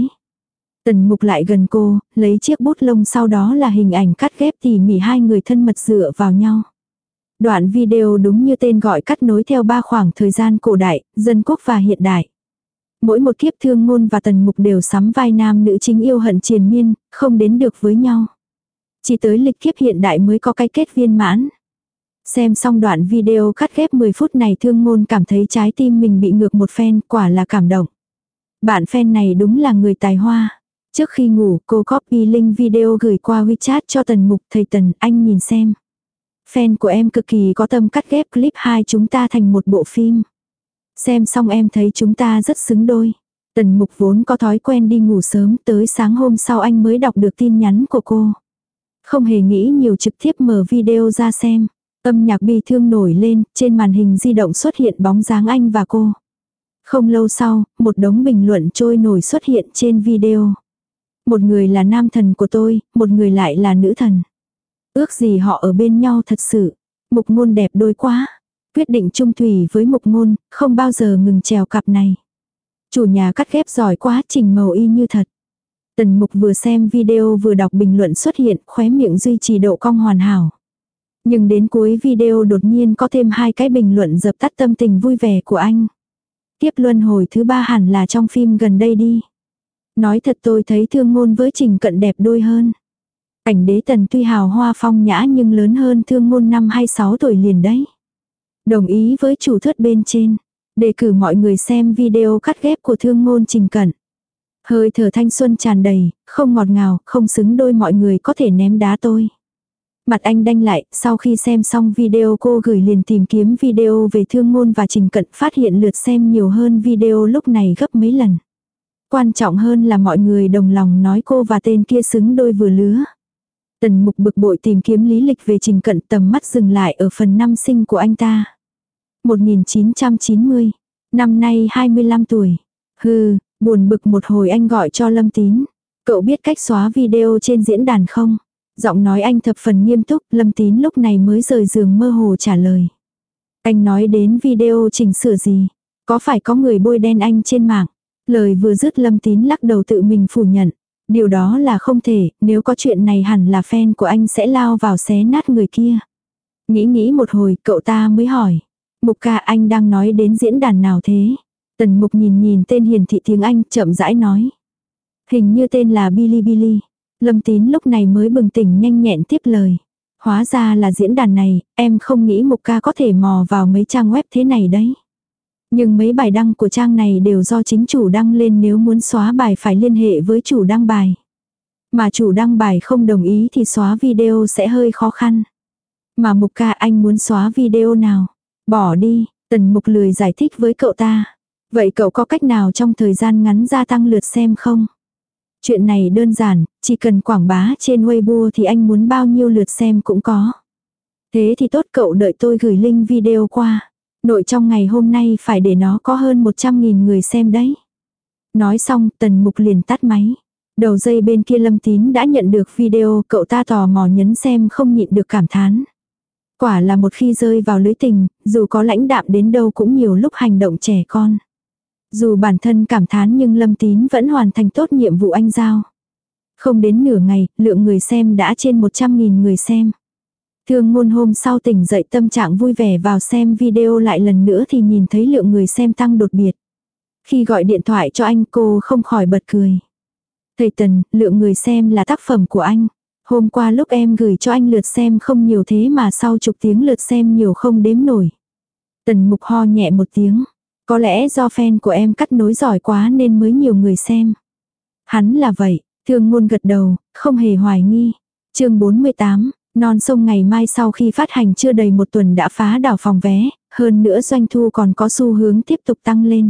Tần mục lại gần cô, lấy chiếc bút lông sau đó là hình ảnh cắt ghép tỉ mỉ hai người thân mật dựa vào nhau. Đoạn video đúng như tên gọi cắt nối theo ba khoảng thời gian cổ đại, dân quốc và hiện đại. Mỗi một kiếp thương ngôn và tần mục đều sắm vai nam nữ chính yêu hận triền miên, không đến được với nhau. Chỉ tới lịch kiếp hiện đại mới có cái kết viên mãn. Xem xong đoạn video cắt ghép 10 phút này thương ngôn cảm thấy trái tim mình bị ngược một phen, quả là cảm động. Bạn fan này đúng là người tài hoa. Trước khi ngủ, cô copy link video gửi qua WeChat cho Tần Mục, thầy Tần, anh nhìn xem. Fan của em cực kỳ có tâm cắt ghép clip hai chúng ta thành một bộ phim. Xem xong em thấy chúng ta rất xứng đôi. Tần Mục vốn có thói quen đi ngủ sớm, tới sáng hôm sau anh mới đọc được tin nhắn của cô. Không hề nghĩ nhiều trực tiếp mở video ra xem. Âm nhạc bi thương nổi lên, trên màn hình di động xuất hiện bóng dáng anh và cô. Không lâu sau, một đống bình luận trôi nổi xuất hiện trên video. Một người là nam thần của tôi, một người lại là nữ thần. Ước gì họ ở bên nhau thật sự. Mục ngôn đẹp đôi quá. Quyết định trung thủy với mục ngôn, không bao giờ ngừng trèo cặp này. Chủ nhà cắt ghép giỏi quá trình màu y như thật. Tần mục vừa xem video vừa đọc bình luận xuất hiện, khóe miệng duy trì độ cong hoàn hảo. Nhưng đến cuối video đột nhiên có thêm hai cái bình luận dập tắt tâm tình vui vẻ của anh. Tiếp luân hồi thứ ba hẳn là trong phim gần đây đi. Nói thật tôi thấy thương ngôn với trình cận đẹp đôi hơn. Cảnh đế tần tuy hào hoa phong nhã nhưng lớn hơn thương ngôn năm hay sáu tuổi liền đấy. Đồng ý với chủ thuyết bên trên. Đề cử mọi người xem video cắt ghép của thương ngôn trình cận. Hơi thở thanh xuân tràn đầy, không ngọt ngào, không xứng đôi mọi người có thể ném đá tôi. Mặt anh đanh lại, sau khi xem xong video cô gửi liền tìm kiếm video về thương ngôn và trình cận phát hiện lượt xem nhiều hơn video lúc này gấp mấy lần. Quan trọng hơn là mọi người đồng lòng nói cô và tên kia xứng đôi vừa lứa. Tần mục bực bội tìm kiếm lý lịch về trình cận tầm mắt dừng lại ở phần năm sinh của anh ta. 1990, năm nay 25 tuổi. Hừ, buồn bực một hồi anh gọi cho Lâm Tín. Cậu biết cách xóa video trên diễn đàn không? Giọng nói anh thập phần nghiêm túc, Lâm Tín lúc này mới rời giường mơ hồ trả lời. Anh nói đến video chỉnh sửa gì? Có phải có người bôi đen anh trên mạng? Lời vừa dứt Lâm Tín lắc đầu tự mình phủ nhận. Điều đó là không thể, nếu có chuyện này hẳn là fan của anh sẽ lao vào xé nát người kia. Nghĩ nghĩ một hồi, cậu ta mới hỏi. Mục ca anh đang nói đến diễn đàn nào thế? Tần mục nhìn nhìn tên hiền thị tiếng Anh chậm rãi nói. Hình như tên là Bilibili. Lâm tín lúc này mới bừng tỉnh nhanh nhẹn tiếp lời. Hóa ra là diễn đàn này, em không nghĩ mục ca có thể mò vào mấy trang web thế này đấy. Nhưng mấy bài đăng của trang này đều do chính chủ đăng lên nếu muốn xóa bài phải liên hệ với chủ đăng bài. Mà chủ đăng bài không đồng ý thì xóa video sẽ hơi khó khăn. Mà mục ca anh muốn xóa video nào? Bỏ đi, tần mục lười giải thích với cậu ta. Vậy cậu có cách nào trong thời gian ngắn gia tăng lượt xem không? Chuyện này đơn giản, chỉ cần quảng bá trên Weibo thì anh muốn bao nhiêu lượt xem cũng có. Thế thì tốt cậu đợi tôi gửi link video qua. Nội trong ngày hôm nay phải để nó có hơn 100.000 người xem đấy. Nói xong tần mục liền tắt máy. Đầu dây bên kia lâm tín đã nhận được video cậu ta tò mò nhấn xem không nhịn được cảm thán. Quả là một khi rơi vào lưới tình, dù có lãnh đạm đến đâu cũng nhiều lúc hành động trẻ con. Dù bản thân cảm thán nhưng Lâm Tín vẫn hoàn thành tốt nhiệm vụ anh giao. Không đến nửa ngày, lượng người xem đã trên 100.000 người xem. Thương ngôn hôm sau tỉnh dậy tâm trạng vui vẻ vào xem video lại lần nữa thì nhìn thấy lượng người xem tăng đột biệt. Khi gọi điện thoại cho anh cô không khỏi bật cười. Thầy Tần, lượng người xem là tác phẩm của anh. Hôm qua lúc em gửi cho anh lượt xem không nhiều thế mà sau chục tiếng lượt xem nhiều không đếm nổi. Tần mục ho nhẹ một tiếng. Có lẽ do fan của em cắt nối giỏi quá nên mới nhiều người xem. Hắn là vậy, thương ngôn gật đầu, không hề hoài nghi. chương 48, non sông ngày mai sau khi phát hành chưa đầy một tuần đã phá đảo phòng vé, hơn nữa doanh thu còn có xu hướng tiếp tục tăng lên.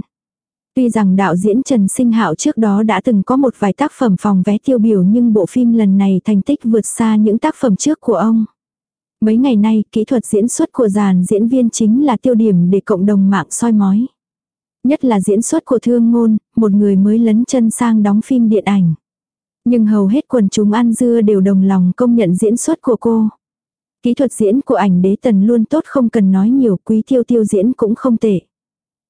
Tuy rằng đạo diễn Trần Sinh Hạo trước đó đã từng có một vài tác phẩm phòng vé tiêu biểu nhưng bộ phim lần này thành tích vượt xa những tác phẩm trước của ông. Mấy ngày nay, kỹ thuật diễn xuất của dàn diễn viên chính là tiêu điểm để cộng đồng mạng soi mói. Nhất là diễn xuất của thương ngôn, một người mới lấn chân sang đóng phim điện ảnh. Nhưng hầu hết quần chúng ăn dưa đều đồng lòng công nhận diễn xuất của cô. Kỹ thuật diễn của ảnh đế tần luôn tốt không cần nói nhiều quý tiêu tiêu diễn cũng không tệ.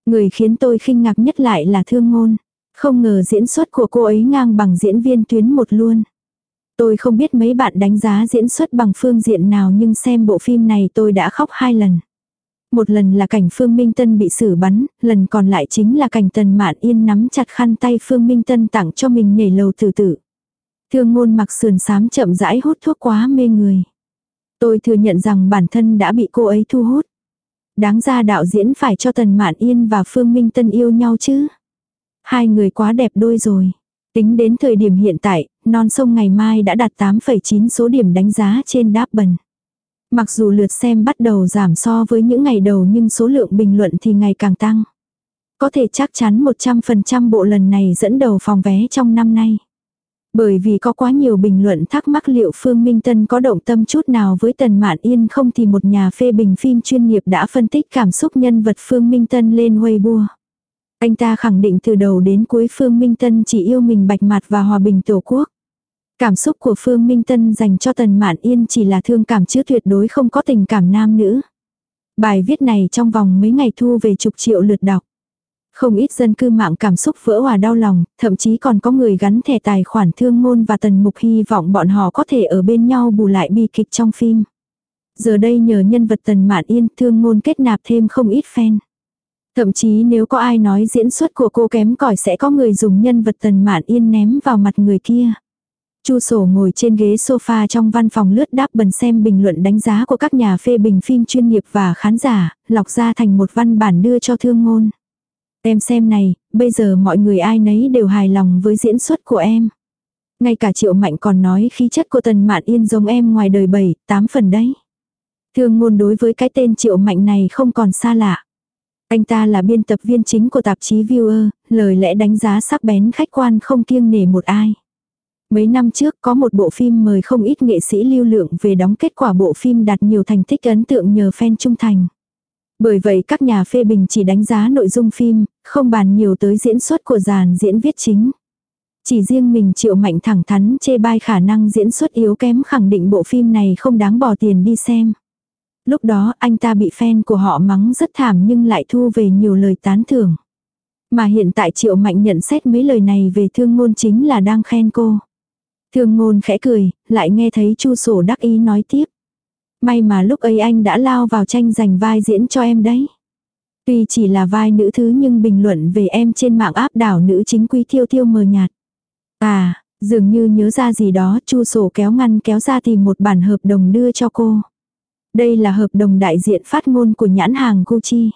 Người khiến tôi khinh ngạc nhất lại là thương ngôn. Không ngờ diễn xuất của cô ấy ngang bằng diễn viên tuyến một luôn. Tôi không biết mấy bạn đánh giá diễn xuất bằng phương diện nào nhưng xem bộ phim này tôi đã khóc hai lần. Một lần là cảnh Phương Minh Tân bị xử bắn, lần còn lại chính là cảnh Tần Mạn Yên nắm chặt khăn tay Phương Minh Tân tặng cho mình nhảy lầu từ tử. Thương ngôn mặc sườn sám chậm rãi hút thuốc quá mê người. Tôi thừa nhận rằng bản thân đã bị cô ấy thu hút. Đáng ra đạo diễn phải cho Tần Mạn Yên và Phương Minh Tân yêu nhau chứ. Hai người quá đẹp đôi rồi. Tính đến thời điểm hiện tại, non sông ngày mai đã đạt 8,9 số điểm đánh giá trên đáp bần. Mặc dù lượt xem bắt đầu giảm so với những ngày đầu nhưng số lượng bình luận thì ngày càng tăng. Có thể chắc chắn 100% bộ lần này dẫn đầu phòng vé trong năm nay. Bởi vì có quá nhiều bình luận thắc mắc liệu Phương Minh Tân có động tâm chút nào với Tần Mạn Yên không thì một nhà phê bình phim chuyên nghiệp đã phân tích cảm xúc nhân vật Phương Minh Tân lên Weibo. Anh ta khẳng định từ đầu đến cuối Phương Minh Tân chỉ yêu mình bạch mặt và hòa bình tổ quốc. Cảm xúc của Phương Minh Tân dành cho Tần Mạn Yên chỉ là thương cảm chứ tuyệt đối không có tình cảm nam nữ. Bài viết này trong vòng mấy ngày thu về chục triệu lượt đọc. Không ít dân cư mạng cảm xúc vỡ hòa đau lòng, thậm chí còn có người gắn thẻ tài khoản thương ngôn và tần mục hy vọng bọn họ có thể ở bên nhau bù lại bi kịch trong phim. Giờ đây nhờ nhân vật tần mạn yên thương ngôn kết nạp thêm không ít fan. Thậm chí nếu có ai nói diễn xuất của cô kém cỏi sẽ có người dùng nhân vật tần mạn yên ném vào mặt người kia. Chu sổ ngồi trên ghế sofa trong văn phòng lướt đáp bần xem bình luận đánh giá của các nhà phê bình phim chuyên nghiệp và khán giả, lọc ra thành một văn bản đưa cho thương ngôn. Em xem này, bây giờ mọi người ai nấy đều hài lòng với diễn xuất của em. Ngay cả triệu mạnh còn nói khí chất của tần mạn yên giống em ngoài đời bảy, tám phần đấy. Thương ngôn đối với cái tên triệu mạnh này không còn xa lạ. Anh ta là biên tập viên chính của tạp chí Viewer, lời lẽ đánh giá sắc bén khách quan không kiêng nể một ai. Mấy năm trước có một bộ phim mời không ít nghệ sĩ lưu lượng về đóng kết quả bộ phim đạt nhiều thành tích ấn tượng nhờ fan trung thành. Bởi vậy các nhà phê bình chỉ đánh giá nội dung phim, không bàn nhiều tới diễn xuất của dàn diễn viết chính. Chỉ riêng mình triệu mạnh thẳng thắn chê bai khả năng diễn xuất yếu kém khẳng định bộ phim này không đáng bỏ tiền đi xem. Lúc đó anh ta bị fan của họ mắng rất thảm nhưng lại thu về nhiều lời tán thưởng. Mà hiện tại triệu mạnh nhận xét mấy lời này về thương ngôn chính là đang khen cô. Thương ngôn khẽ cười, lại nghe thấy chu sổ đắc ý nói tiếp. May mà lúc ấy anh đã lao vào tranh giành vai diễn cho em đấy. Tuy chỉ là vai nữ thứ nhưng bình luận về em trên mạng áp đảo nữ chính quý thiêu thiêu mờ nhạt. À, dường như nhớ ra gì đó chu sổ kéo ngăn kéo ra tìm một bản hợp đồng đưa cho cô. Đây là hợp đồng đại diện phát ngôn của nhãn hàng Gucci.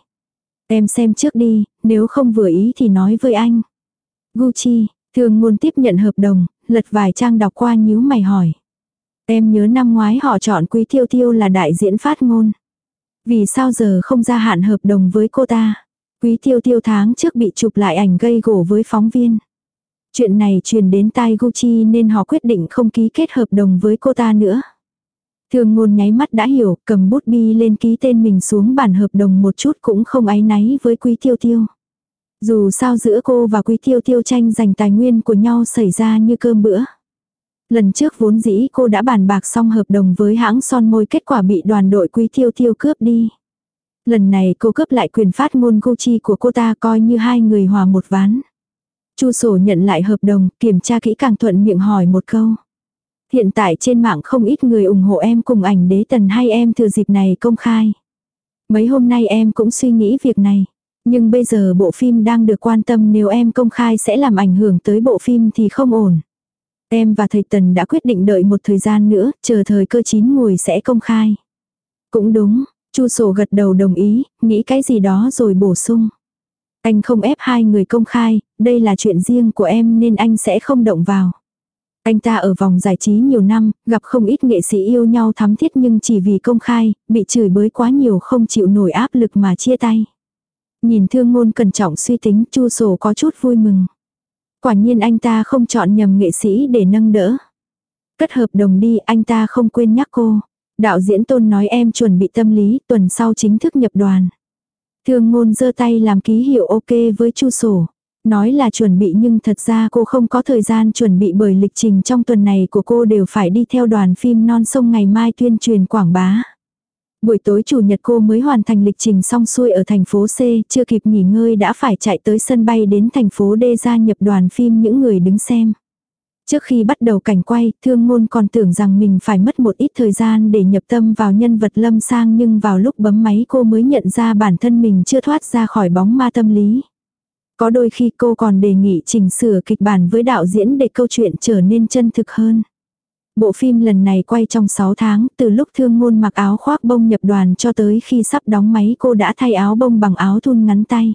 Em xem trước đi, nếu không vừa ý thì nói với anh. Gucci, thường ngôn tiếp nhận hợp đồng, lật vài trang đọc qua nhíu mày hỏi. Em nhớ năm ngoái họ chọn Quý thiêu thiêu là đại diễn phát ngôn. Vì sao giờ không ra hạn hợp đồng với cô ta? Quý Tiêu Tiêu tháng trước bị chụp lại ảnh gây gổ với phóng viên. Chuyện này truyền đến tai Gucci nên họ quyết định không ký kết hợp đồng với cô ta nữa. Thường ngôn nháy mắt đã hiểu, cầm bút bi lên ký tên mình xuống bản hợp đồng một chút cũng không áy náy với Quý Tiêu Tiêu. Dù sao giữa cô và Quý Tiêu Tiêu tranh giành tài nguyên của nhau xảy ra như cơm bữa. Lần trước vốn dĩ cô đã bàn bạc xong hợp đồng với hãng son môi kết quả bị đoàn đội Quý thiêu thiêu cướp đi. Lần này cô cướp lại quyền phát ngôn Gucci của cô ta coi như hai người hòa một ván. Chu sổ nhận lại hợp đồng, kiểm tra kỹ càng thuận miệng hỏi một câu. Hiện tại trên mạng không ít người ủng hộ em cùng ảnh đế tần hay em thừa dịp này công khai. Mấy hôm nay em cũng suy nghĩ việc này. Nhưng bây giờ bộ phim đang được quan tâm nếu em công khai sẽ làm ảnh hưởng tới bộ phim thì không ổn. Em và thầy Tần đã quyết định đợi một thời gian nữa, chờ thời cơ chín mùi sẽ công khai. Cũng đúng, Chu sổ gật đầu đồng ý, nghĩ cái gì đó rồi bổ sung. Anh không ép hai người công khai, đây là chuyện riêng của em nên anh sẽ không động vào. Anh ta ở vòng giải trí nhiều năm, gặp không ít nghệ sĩ yêu nhau thắm thiết nhưng chỉ vì công khai, bị chửi bới quá nhiều không chịu nổi áp lực mà chia tay. Nhìn thương ngôn cẩn trọng suy tính, chu sổ có chút vui mừng. Quả nhiên anh ta không chọn nhầm nghệ sĩ để nâng đỡ. Cất hợp đồng đi, anh ta không quên nhắc cô. Đạo diễn tôn nói em chuẩn bị tâm lý, tuần sau chính thức nhập đoàn. Thương ngôn giơ tay làm ký hiệu ok với chu sổ. Nói là chuẩn bị nhưng thật ra cô không có thời gian chuẩn bị bởi lịch trình trong tuần này của cô đều phải đi theo đoàn phim non sông ngày mai tuyên truyền quảng bá. Buổi tối chủ nhật cô mới hoàn thành lịch trình xong xuôi ở thành phố C, chưa kịp nghỉ ngơi đã phải chạy tới sân bay đến thành phố D gia nhập đoàn phim những người đứng xem. Trước khi bắt đầu cảnh quay, thương ngôn còn tưởng rằng mình phải mất một ít thời gian để nhập tâm vào nhân vật lâm sang nhưng vào lúc bấm máy cô mới nhận ra bản thân mình chưa thoát ra khỏi bóng ma tâm lý. Có đôi khi cô còn đề nghị chỉnh sửa kịch bản với đạo diễn để câu chuyện trở nên chân thực hơn. Bộ phim lần này quay trong 6 tháng, từ lúc thương ngôn mặc áo khoác bông nhập đoàn cho tới khi sắp đóng máy cô đã thay áo bông bằng áo thun ngắn tay.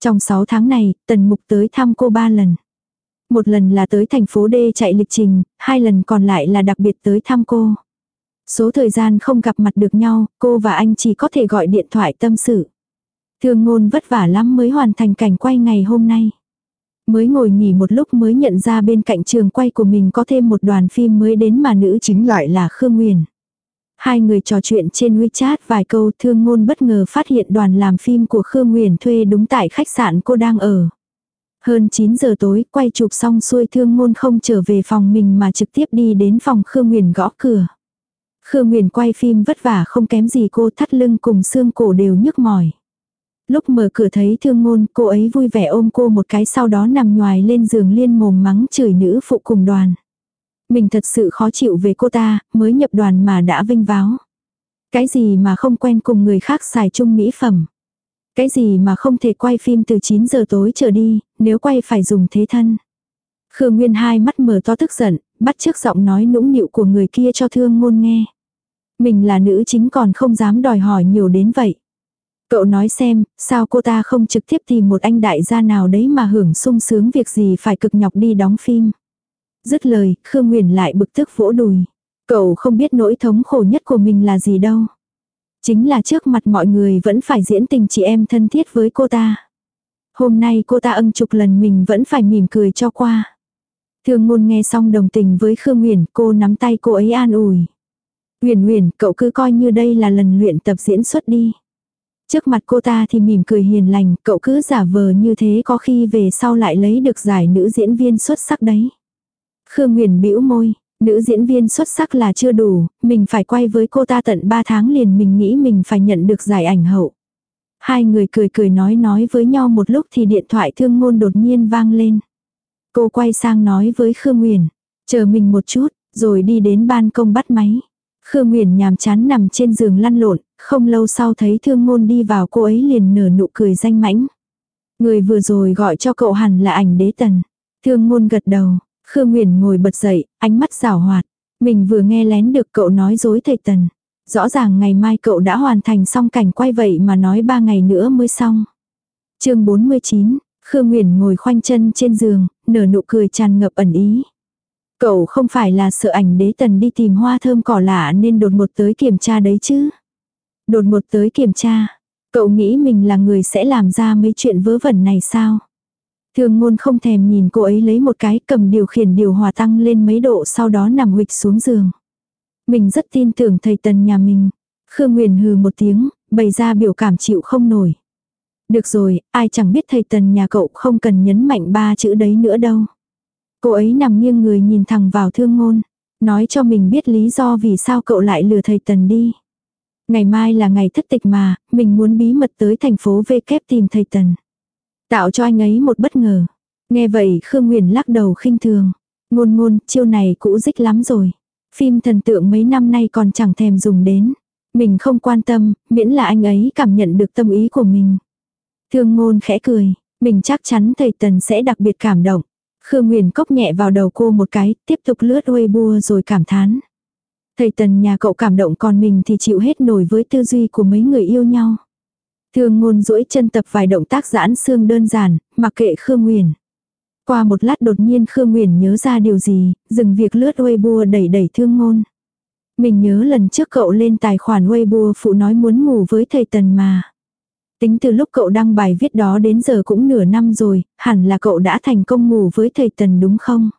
Trong 6 tháng này, tần mục tới thăm cô 3 lần. Một lần là tới thành phố D chạy lịch trình, hai lần còn lại là đặc biệt tới thăm cô. Số thời gian không gặp mặt được nhau, cô và anh chỉ có thể gọi điện thoại tâm sự. Thương ngôn vất vả lắm mới hoàn thành cảnh quay ngày hôm nay. Mới ngồi nghỉ một lúc mới nhận ra bên cạnh trường quay của mình có thêm một đoàn phim mới đến mà nữ chính lại là Khương Nguyền. Hai người trò chuyện trên WeChat vài câu thương ngôn bất ngờ phát hiện đoàn làm phim của Khương Nguyền thuê đúng tại khách sạn cô đang ở. Hơn 9 giờ tối, quay chụp xong xuôi thương ngôn không trở về phòng mình mà trực tiếp đi đến phòng Khương Nguyền gõ cửa. Khương Nguyền quay phim vất vả không kém gì cô thắt lưng cùng xương cổ đều nhức mỏi. Lúc mở cửa thấy thương ngôn, cô ấy vui vẻ ôm cô một cái sau đó nằm nhoài lên giường liên mồm mắng chửi nữ phụ cùng đoàn. Mình thật sự khó chịu về cô ta, mới nhập đoàn mà đã vinh váo. Cái gì mà không quen cùng người khác xài chung mỹ phẩm. Cái gì mà không thể quay phim từ 9 giờ tối trở đi, nếu quay phải dùng thế thân. Khương Nguyên hai mắt mở to tức giận, bắt trước giọng nói nũng nịu của người kia cho thương ngôn nghe. Mình là nữ chính còn không dám đòi hỏi nhiều đến vậy. Cậu nói xem, sao cô ta không trực tiếp tìm một anh đại gia nào đấy mà hưởng sung sướng việc gì phải cực nhọc đi đóng phim. Dứt lời, Khương Nguyền lại bực tức vỗ đùi. Cậu không biết nỗi thống khổ nhất của mình là gì đâu. Chính là trước mặt mọi người vẫn phải diễn tình chị em thân thiết với cô ta. Hôm nay cô ta ân chục lần mình vẫn phải mỉm cười cho qua. Thương ngôn nghe xong đồng tình với Khương Nguyền, cô nắm tay cô ấy an ủi. Nguyền Nguyền, cậu cứ coi như đây là lần luyện tập diễn xuất đi. Trước mặt cô ta thì mỉm cười hiền lành, cậu cứ giả vờ như thế có khi về sau lại lấy được giải nữ diễn viên xuất sắc đấy. Khương Nguyền bĩu môi, nữ diễn viên xuất sắc là chưa đủ, mình phải quay với cô ta tận 3 tháng liền mình nghĩ mình phải nhận được giải ảnh hậu. Hai người cười cười nói nói với nhau một lúc thì điện thoại thương ngôn đột nhiên vang lên. Cô quay sang nói với Khương Nguyền, chờ mình một chút, rồi đi đến ban công bắt máy. Khương Nguyễn nhàm chán nằm trên giường lăn lộn, không lâu sau thấy thương ngôn đi vào cô ấy liền nở nụ cười danh mãnh. Người vừa rồi gọi cho cậu hẳn là ảnh đế tần. Thương ngôn gật đầu, Khương Nguyễn ngồi bật dậy, ánh mắt rảo hoạt. Mình vừa nghe lén được cậu nói dối thầy tần. Rõ ràng ngày mai cậu đã hoàn thành xong cảnh quay vậy mà nói ba ngày nữa mới xong. chương 49, Khương Nguyễn ngồi khoanh chân trên giường, nở nụ cười tràn ngập ẩn ý. Cậu không phải là sợ ảnh đế tần đi tìm hoa thơm cỏ lạ nên đột ngột tới kiểm tra đấy chứ. Đột ngột tới kiểm tra. Cậu nghĩ mình là người sẽ làm ra mấy chuyện vớ vẩn này sao? Thường ngôn không thèm nhìn cô ấy lấy một cái cầm điều khiển điều hòa tăng lên mấy độ sau đó nằm huịch xuống giường. Mình rất tin tưởng thầy tần nhà mình. Khương Nguyền hừ một tiếng, bày ra biểu cảm chịu không nổi. Được rồi, ai chẳng biết thầy tần nhà cậu không cần nhấn mạnh ba chữ đấy nữa đâu. Cô ấy nằm nghiêng người nhìn thẳng vào thương ngôn. Nói cho mình biết lý do vì sao cậu lại lừa thầy tần đi. Ngày mai là ngày thất tịch mà, mình muốn bí mật tới thành phố V kép tìm thầy tần. Tạo cho anh ấy một bất ngờ. Nghe vậy Khương Nguyền lắc đầu khinh thường. Ngôn ngôn, chiêu này cũ dích lắm rồi. Phim thần tượng mấy năm nay còn chẳng thèm dùng đến. Mình không quan tâm, miễn là anh ấy cảm nhận được tâm ý của mình. Thương ngôn khẽ cười, mình chắc chắn thầy Tần sẽ đặc biệt cảm động. Khương Nguyền cốc nhẹ vào đầu cô một cái, tiếp tục lướt Weibo rồi cảm thán. Thầy Tần nhà cậu cảm động còn mình thì chịu hết nổi với tư duy của mấy người yêu nhau. Thương ngôn duỗi chân tập vài động tác giãn xương đơn giản, mặc kệ Khương Nguyền. Qua một lát đột nhiên Khương Nguyền nhớ ra điều gì, dừng việc lướt Weibo đẩy đẩy thương ngôn. Mình nhớ lần trước cậu lên tài khoản Weibo phụ nói muốn ngủ với thầy Tần mà. Tính từ lúc cậu đăng bài viết đó đến giờ cũng nửa năm rồi, hẳn là cậu đã thành công ngủ với thầy Tần đúng không?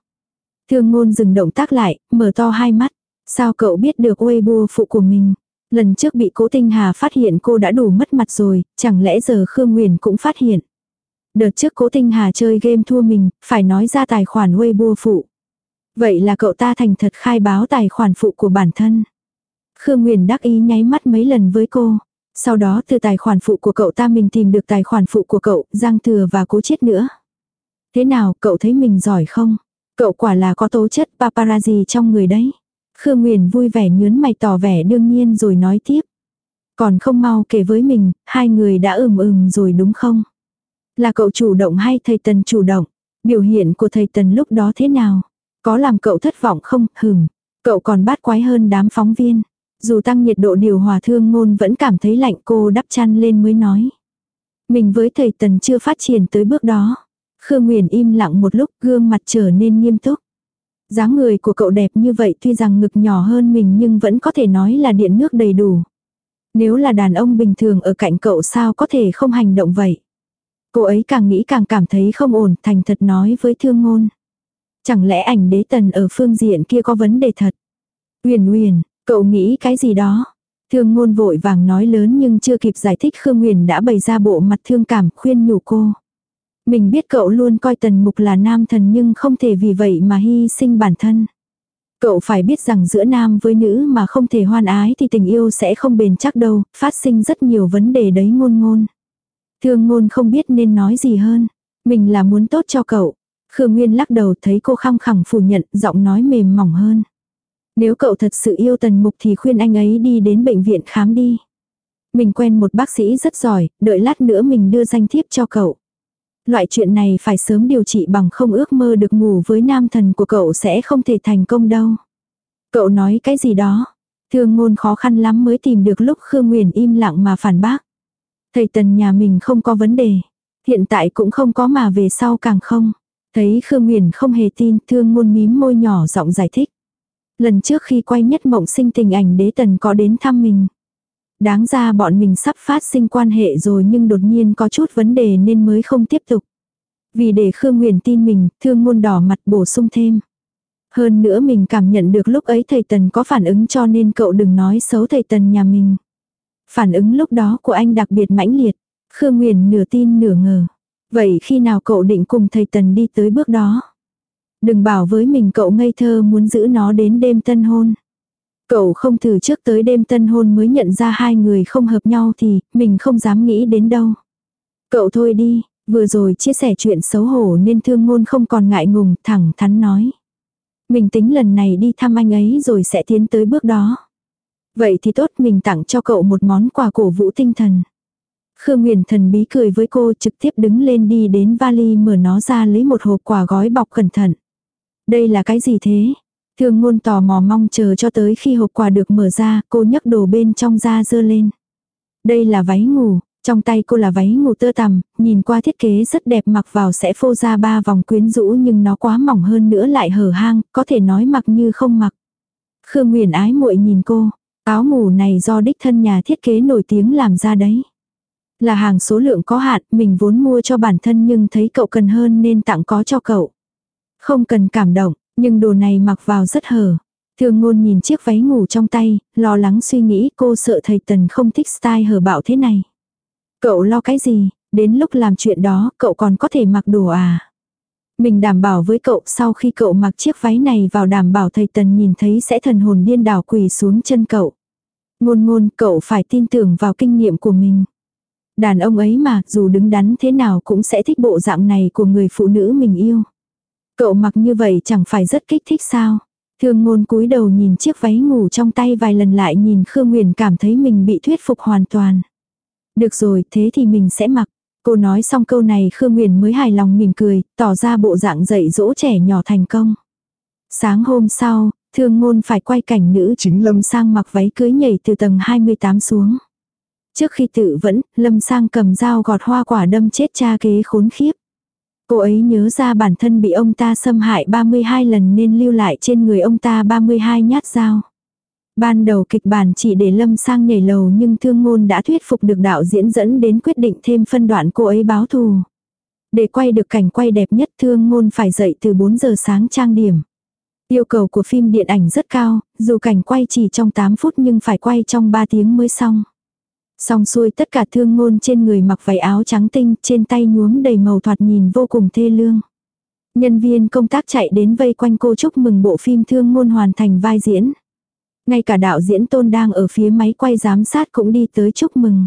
Thương ngôn dừng động tác lại, mở to hai mắt. Sao cậu biết được Weibo phụ của mình? Lần trước bị cố tinh hà phát hiện cô đã đủ mất mặt rồi, chẳng lẽ giờ Khương Nguyền cũng phát hiện. Đợt trước cố tinh hà chơi game thua mình, phải nói ra tài khoản Weibo phụ. Vậy là cậu ta thành thật khai báo tài khoản phụ của bản thân. Khương Nguyền đắc ý nháy mắt mấy lần với cô. Sau đó từ tài khoản phụ của cậu ta mình tìm được tài khoản phụ của cậu, Giang Thừa và Cố chết nữa. Thế nào, cậu thấy mình giỏi không? Cậu quả là có tố chất paparazzi trong người đấy. Khương Nguyền vui vẻ nhớn mày tỏ vẻ đương nhiên rồi nói tiếp. Còn không mau kể với mình, hai người đã ừm ừm rồi đúng không? Là cậu chủ động hay thầy Tần chủ động? Biểu hiện của thầy Tần lúc đó thế nào? Có làm cậu thất vọng không? Hừm. Cậu còn bát quái hơn đám phóng viên. Dù tăng nhiệt độ điều hòa thương ngôn vẫn cảm thấy lạnh cô đắp chăn lên mới nói. Mình với thầy Tần chưa phát triển tới bước đó. Khương Nguyền im lặng một lúc gương mặt trở nên nghiêm túc dáng người của cậu đẹp như vậy tuy rằng ngực nhỏ hơn mình nhưng vẫn có thể nói là điện nước đầy đủ. Nếu là đàn ông bình thường ở cạnh cậu sao có thể không hành động vậy. Cô ấy càng nghĩ càng cảm thấy không ổn, thành thật nói với thương ngôn. Chẳng lẽ ảnh đế tần ở phương diện kia có vấn đề thật? uyển uyển cậu nghĩ cái gì đó? Thương ngôn vội vàng nói lớn nhưng chưa kịp giải thích Khương Nguyền đã bày ra bộ mặt thương cảm khuyên nhủ cô. Mình biết cậu luôn coi tần mục là nam thần nhưng không thể vì vậy mà hy sinh bản thân. Cậu phải biết rằng giữa nam với nữ mà không thể hoan ái thì tình yêu sẽ không bền chắc đâu, phát sinh rất nhiều vấn đề đấy ngôn ngôn. Thương ngôn không biết nên nói gì hơn. Mình là muốn tốt cho cậu. Khương Nguyên lắc đầu thấy cô khăng khẳng phủ nhận, giọng nói mềm mỏng hơn. Nếu cậu thật sự yêu tần mục thì khuyên anh ấy đi đến bệnh viện khám đi. Mình quen một bác sĩ rất giỏi, đợi lát nữa mình đưa danh thiếp cho cậu. Loại chuyện này phải sớm điều trị bằng không ước mơ được ngủ với nam thần của cậu sẽ không thể thành công đâu. Cậu nói cái gì đó. Thương ngôn khó khăn lắm mới tìm được lúc Khương Nguyền im lặng mà phản bác. Thầy tần nhà mình không có vấn đề. Hiện tại cũng không có mà về sau càng không. Thấy Khương Nguyền không hề tin, thương ngôn mím môi nhỏ giọng giải thích. Lần trước khi quay nhất mộng sinh tình ảnh đế tần có đến thăm mình. Đáng ra bọn mình sắp phát sinh quan hệ rồi nhưng đột nhiên có chút vấn đề nên mới không tiếp tục. Vì để Khương Nguyền tin mình, thương ngôn đỏ mặt bổ sung thêm. Hơn nữa mình cảm nhận được lúc ấy thầy Tần có phản ứng cho nên cậu đừng nói xấu thầy Tần nhà mình. Phản ứng lúc đó của anh đặc biệt mãnh liệt. Khương Nguyền nửa tin nửa ngờ. Vậy khi nào cậu định cùng thầy Tần đi tới bước đó? Đừng bảo với mình cậu ngây thơ muốn giữ nó đến đêm tân hôn. Cậu không thử trước tới đêm tân hôn mới nhận ra hai người không hợp nhau thì mình không dám nghĩ đến đâu. Cậu thôi đi, vừa rồi chia sẻ chuyện xấu hổ nên thương ngôn không còn ngại ngùng, thẳng thắn nói. Mình tính lần này đi thăm anh ấy rồi sẽ tiến tới bước đó. Vậy thì tốt mình tặng cho cậu một món quà cổ vũ tinh thần. Khương Nguyền thần bí cười với cô trực tiếp đứng lên đi đến vali mở nó ra lấy một hộp quà gói bọc cẩn thận. Đây là cái gì thế? Thường ngôn tò mò mong chờ cho tới khi hộp quà được mở ra, cô nhấc đồ bên trong ra dơ lên. Đây là váy ngủ, trong tay cô là váy ngủ tơ tằm, nhìn qua thiết kế rất đẹp mặc vào sẽ phô ra ba vòng quyến rũ nhưng nó quá mỏng hơn nữa lại hở hang, có thể nói mặc như không mặc. Khương Nguyễn ái muội nhìn cô, áo ngủ này do đích thân nhà thiết kế nổi tiếng làm ra đấy. Là hàng số lượng có hạn, mình vốn mua cho bản thân nhưng thấy cậu cần hơn nên tặng có cho cậu. Không cần cảm động, nhưng đồ này mặc vào rất hở. Thương ngôn nhìn chiếc váy ngủ trong tay, lo lắng suy nghĩ cô sợ thầy Tần không thích style hở bạo thế này. Cậu lo cái gì, đến lúc làm chuyện đó cậu còn có thể mặc đồ à. Mình đảm bảo với cậu sau khi cậu mặc chiếc váy này vào đảm bảo thầy Tần nhìn thấy sẽ thần hồn điên đảo quỳ xuống chân cậu. Ngôn ngôn cậu phải tin tưởng vào kinh nghiệm của mình. Đàn ông ấy mà dù đứng đắn thế nào cũng sẽ thích bộ dạng này của người phụ nữ mình yêu. Cậu mặc như vậy chẳng phải rất kích thích sao? Thương ngôn cúi đầu nhìn chiếc váy ngủ trong tay vài lần lại nhìn Khương Nguyền cảm thấy mình bị thuyết phục hoàn toàn. Được rồi, thế thì mình sẽ mặc. Cô nói xong câu này Khương Nguyền mới hài lòng mỉm cười, tỏ ra bộ dạng dạy dỗ trẻ nhỏ thành công. Sáng hôm sau, thương ngôn phải quay cảnh nữ chính Lâm Sang mặc váy cưới nhảy từ tầng 28 xuống. Trước khi tự vẫn, Lâm Sang cầm dao gọt hoa quả đâm chết cha kế khốn khiếp. Cô ấy nhớ ra bản thân bị ông ta xâm hại 32 lần nên lưu lại trên người ông ta 32 nhát dao. Ban đầu kịch bản chỉ để Lâm sang nhảy lầu nhưng thương ngôn đã thuyết phục được đạo diễn dẫn đến quyết định thêm phân đoạn cô ấy báo thù. Để quay được cảnh quay đẹp nhất thương ngôn phải dậy từ 4 giờ sáng trang điểm. Yêu cầu của phim điện ảnh rất cao, dù cảnh quay chỉ trong 8 phút nhưng phải quay trong 3 tiếng mới xong. Xong xuôi tất cả thương ngôn trên người mặc váy áo trắng tinh, trên tay nhuốm đầy màu thoạt nhìn vô cùng thê lương. Nhân viên công tác chạy đến vây quanh cô chúc mừng bộ phim thương ngôn hoàn thành vai diễn. Ngay cả đạo diễn tôn đang ở phía máy quay giám sát cũng đi tới chúc mừng.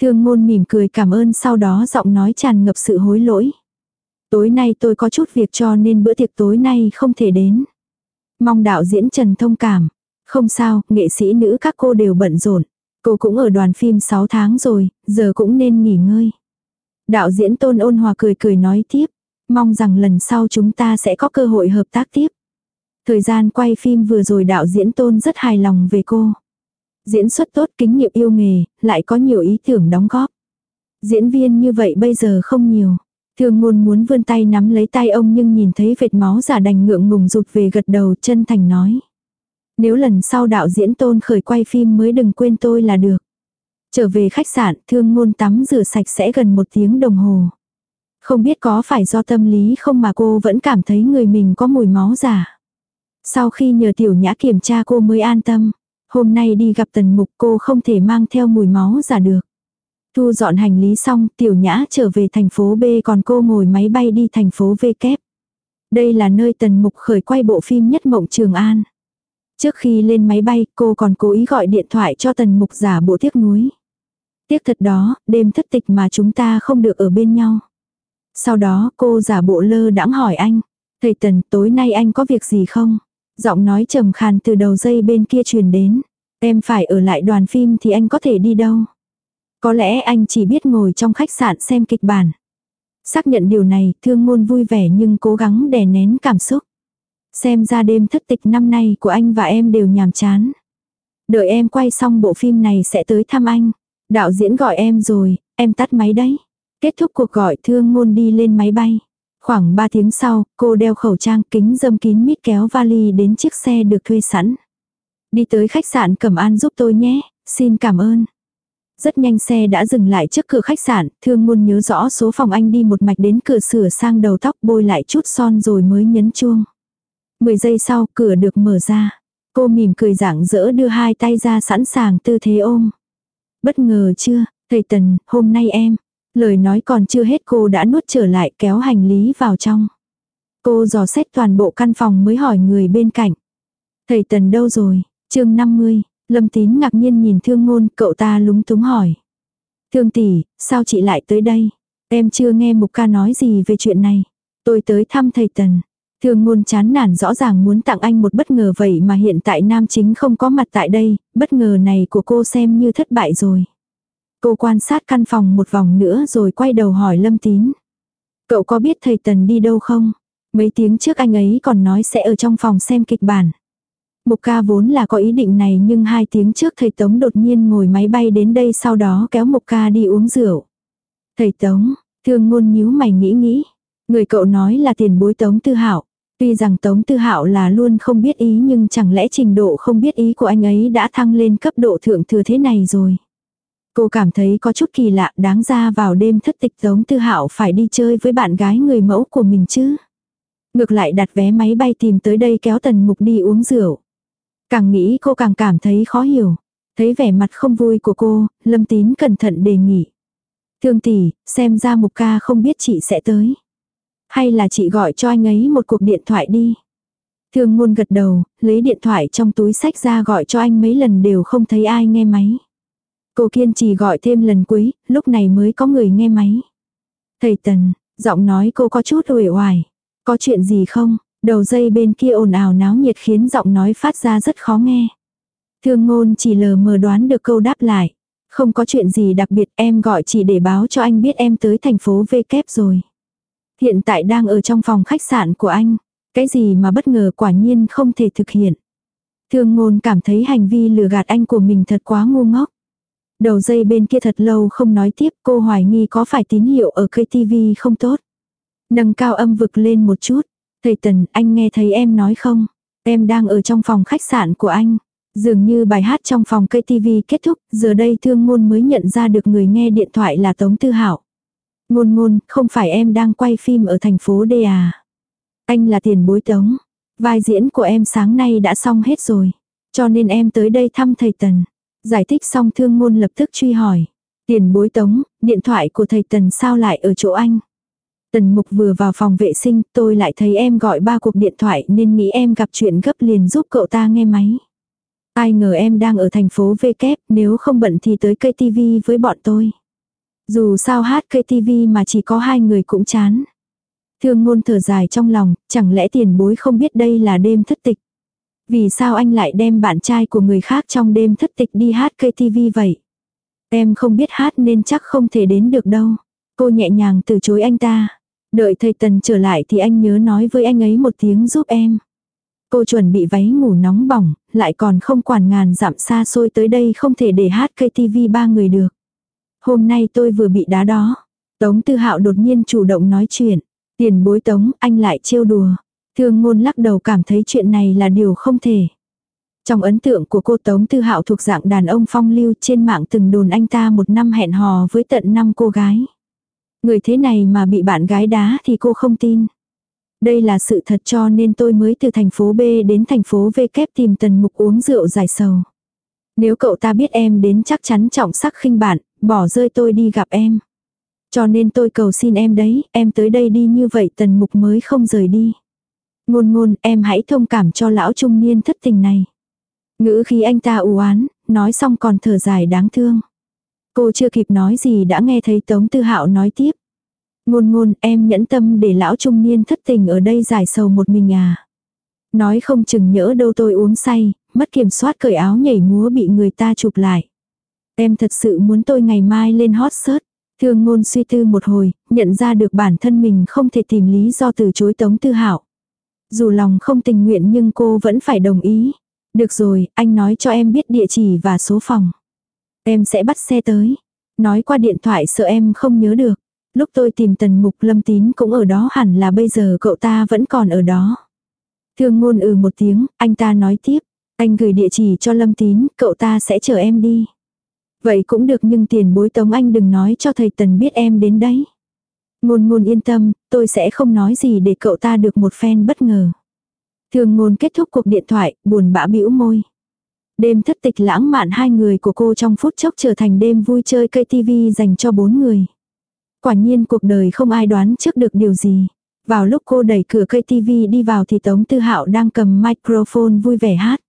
Thương ngôn mỉm cười cảm ơn sau đó giọng nói tràn ngập sự hối lỗi. Tối nay tôi có chút việc cho nên bữa tiệc tối nay không thể đến. Mong đạo diễn Trần thông cảm. Không sao, nghệ sĩ nữ các cô đều bận rộn. Cô cũng ở đoàn phim 6 tháng rồi, giờ cũng nên nghỉ ngơi. Đạo diễn Tôn ôn hòa cười cười nói tiếp, mong rằng lần sau chúng ta sẽ có cơ hội hợp tác tiếp. Thời gian quay phim vừa rồi đạo diễn Tôn rất hài lòng về cô. Diễn xuất tốt kinh nghiệm yêu nghề, lại có nhiều ý tưởng đóng góp. Diễn viên như vậy bây giờ không nhiều. Thường ngôn muốn vươn tay nắm lấy tay ông nhưng nhìn thấy vệt máu giả đành ngượng ngùng rụt về gật đầu chân thành nói. Nếu lần sau đạo diễn tôn khởi quay phim mới đừng quên tôi là được. Trở về khách sạn, thương ngôn tắm rửa sạch sẽ gần một tiếng đồng hồ. Không biết có phải do tâm lý không mà cô vẫn cảm thấy người mình có mùi máu giả. Sau khi nhờ tiểu nhã kiểm tra cô mới an tâm. Hôm nay đi gặp tần mục cô không thể mang theo mùi máu giả được. Thu dọn hành lý xong, tiểu nhã trở về thành phố B còn cô ngồi máy bay đi thành phố V kép. Đây là nơi tần mục khởi quay bộ phim Nhất Mộng Trường An. Trước khi lên máy bay, cô còn cố ý gọi điện thoại cho tần mục giả bộ tiếc nuối. Tiếc thật đó, đêm thất tịch mà chúng ta không được ở bên nhau. Sau đó cô giả bộ lơ đãng hỏi anh. Thầy Tần, tối nay anh có việc gì không? Giọng nói trầm khàn từ đầu dây bên kia truyền đến. Em phải ở lại đoàn phim thì anh có thể đi đâu? Có lẽ anh chỉ biết ngồi trong khách sạn xem kịch bản. Xác nhận điều này, thương ngôn vui vẻ nhưng cố gắng đè nén cảm xúc. Xem ra đêm thất tịch năm nay của anh và em đều nhàm chán. Đợi em quay xong bộ phim này sẽ tới thăm anh. Đạo diễn gọi em rồi, em tắt máy đấy. Kết thúc cuộc gọi thương ngôn đi lên máy bay. Khoảng 3 tiếng sau, cô đeo khẩu trang kính dâm kín mít kéo vali đến chiếc xe được thuê sẵn. Đi tới khách sạn Cẩm An giúp tôi nhé, xin cảm ơn. Rất nhanh xe đã dừng lại trước cửa khách sạn, thương ngôn nhớ rõ số phòng anh đi một mạch đến cửa sửa sang đầu tóc bôi lại chút son rồi mới nhấn chuông. 10 giây sau, cửa được mở ra. Cô mỉm cười rạng rỡ đưa hai tay ra sẵn sàng tư thế ôm. Bất ngờ chưa, thầy Tần, hôm nay em. Lời nói còn chưa hết cô đã nuốt trở lại kéo hành lý vào trong. Cô dò xét toàn bộ căn phòng mới hỏi người bên cạnh. Thầy Tần đâu rồi? chương 50, Lâm Tín ngạc nhiên nhìn thương ngôn, cậu ta lúng túng hỏi. Thương tỷ, sao chị lại tới đây? Em chưa nghe Mục ca nói gì về chuyện này. Tôi tới thăm thầy Tần. Thương ngôn chán nản rõ ràng muốn tặng anh một bất ngờ vậy mà hiện tại nam chính không có mặt tại đây, bất ngờ này của cô xem như thất bại rồi. Cô quan sát căn phòng một vòng nữa rồi quay đầu hỏi Lâm Tín. Cậu có biết thầy Tần đi đâu không? Mấy tiếng trước anh ấy còn nói sẽ ở trong phòng xem kịch bản. Mục ca vốn là có ý định này nhưng hai tiếng trước thầy Tống đột nhiên ngồi máy bay đến đây sau đó kéo Mục ca đi uống rượu. Thầy Tống, thương ngôn nhíu mày nghĩ nghĩ. Người cậu nói là tiền bối Tống Tư Hạo. Tuy rằng Tống Tư Hạo là luôn không biết ý nhưng chẳng lẽ trình độ không biết ý của anh ấy đã thăng lên cấp độ thượng thừa thế này rồi. Cô cảm thấy có chút kỳ lạ đáng ra vào đêm thất tịch Tống Tư Hạo phải đi chơi với bạn gái người mẫu của mình chứ. Ngược lại đặt vé máy bay tìm tới đây kéo tần mục đi uống rượu. Càng nghĩ cô càng cảm thấy khó hiểu. Thấy vẻ mặt không vui của cô, Lâm Tín cẩn thận đề nghị. Thương tỷ, xem ra mục ca không biết chị sẽ tới. Hay là chị gọi cho anh ấy một cuộc điện thoại đi. Thương ngôn gật đầu, lấy điện thoại trong túi sách ra gọi cho anh mấy lần đều không thấy ai nghe máy. Cô kiên trì gọi thêm lần cuối, lúc này mới có người nghe máy. Thầy Tần, giọng nói cô có chút uể oải. Có chuyện gì không? Đầu dây bên kia ồn ào náo nhiệt khiến giọng nói phát ra rất khó nghe. Thương ngôn chỉ lờ mờ đoán được câu đáp lại. Không có chuyện gì đặc biệt em gọi chỉ để báo cho anh biết em tới thành phố V kép rồi. Hiện tại đang ở trong phòng khách sạn của anh. Cái gì mà bất ngờ quả nhiên không thể thực hiện. Thương ngôn cảm thấy hành vi lừa gạt anh của mình thật quá ngu ngốc. Đầu dây bên kia thật lâu không nói tiếp cô hoài nghi có phải tín hiệu ở cây KTV không tốt. Nâng cao âm vực lên một chút. Thầy Tần, anh nghe thấy em nói không? Em đang ở trong phòng khách sạn của anh. Dường như bài hát trong phòng cây TV kết thúc, giờ đây thương ngôn mới nhận ra được người nghe điện thoại là Tống Tư Hảo. Ngôn ngôn, không phải em đang quay phim ở thành phố D à? Anh là tiền bối Tống. Vai diễn của em sáng nay đã xong hết rồi. Cho nên em tới đây thăm thầy Tần. Giải thích xong thương ngôn lập tức truy hỏi. Tiền bối Tống, điện thoại của thầy Tần sao lại ở chỗ anh? Tần mục vừa vào phòng vệ sinh, tôi lại thấy em gọi ba cuộc điện thoại nên nghĩ em gặp chuyện gấp liền giúp cậu ta nghe máy. Ai ngờ em đang ở thành phố V kép, nếu không bận thì tới cây TV với bọn tôi. Dù sao hát cây TV mà chỉ có hai người cũng chán. Thương ngôn thở dài trong lòng, chẳng lẽ tiền bối không biết đây là đêm thất tịch. Vì sao anh lại đem bạn trai của người khác trong đêm thất tịch đi hát cây TV vậy? Em không biết hát nên chắc không thể đến được đâu. Cô nhẹ nhàng từ chối anh ta. Đợi thầy Tần trở lại thì anh nhớ nói với anh ấy một tiếng giúp em. Cô chuẩn bị váy ngủ nóng bỏng, lại còn không quản ngàn dặm xa xôi tới đây không thể để hát KTV ba người được. Hôm nay tôi vừa bị đá đó. Tống Tư Hạo đột nhiên chủ động nói chuyện. Tiền bối Tống, anh lại trêu đùa. Thương ngôn lắc đầu cảm thấy chuyện này là điều không thể. Trong ấn tượng của cô Tống Tư Hạo thuộc dạng đàn ông phong lưu trên mạng từng đồn anh ta một năm hẹn hò với tận năm cô gái. Người thế này mà bị bạn gái đá thì cô không tin. Đây là sự thật cho nên tôi mới từ thành phố B đến thành phố V kép tìm tần mục uống rượu giải sầu. Nếu cậu ta biết em đến chắc chắn trọng sắc khinh bạn, bỏ rơi tôi đi gặp em. Cho nên tôi cầu xin em đấy, em tới đây đi như vậy tần mục mới không rời đi. Ngôn ngôn, em hãy thông cảm cho lão trung niên thất tình này. Ngữ khi anh ta u oán nói xong còn thở dài đáng thương. Cô chưa kịp nói gì đã nghe thấy Tống Tư Hạo nói tiếp. Ngôn ngôn em nhẫn tâm để lão trung niên thất tình ở đây giải sầu một mình à. Nói không chừng nhỡ đâu tôi uống say, mất kiểm soát cởi áo nhảy múa bị người ta chụp lại. Em thật sự muốn tôi ngày mai lên hot search. Thương ngôn suy tư một hồi, nhận ra được bản thân mình không thể tìm lý do từ chối Tống Tư Hạo. Dù lòng không tình nguyện nhưng cô vẫn phải đồng ý. Được rồi, anh nói cho em biết địa chỉ và số phòng. Em sẽ bắt xe tới. Nói qua điện thoại sợ em không nhớ được. Lúc tôi tìm tần mục lâm tín cũng ở đó hẳn là bây giờ cậu ta vẫn còn ở đó. Thương ngôn ừ một tiếng, anh ta nói tiếp. Anh gửi địa chỉ cho lâm tín, cậu ta sẽ chờ em đi. Vậy cũng được nhưng tiền bối tống anh đừng nói cho thầy tần biết em đến đấy. Ngôn ngôn yên tâm, tôi sẽ không nói gì để cậu ta được một phen bất ngờ. Thường ngôn kết thúc cuộc điện thoại, buồn bã bĩu môi. Đêm thất tịch lãng mạn hai người của cô trong phút chốc trở thành đêm vui chơi cây tivi dành cho bốn người. Quả nhiên cuộc đời không ai đoán trước được điều gì. Vào lúc cô đẩy cửa cây tivi đi vào thì Tống Tư Hạo đang cầm microphone vui vẻ hát.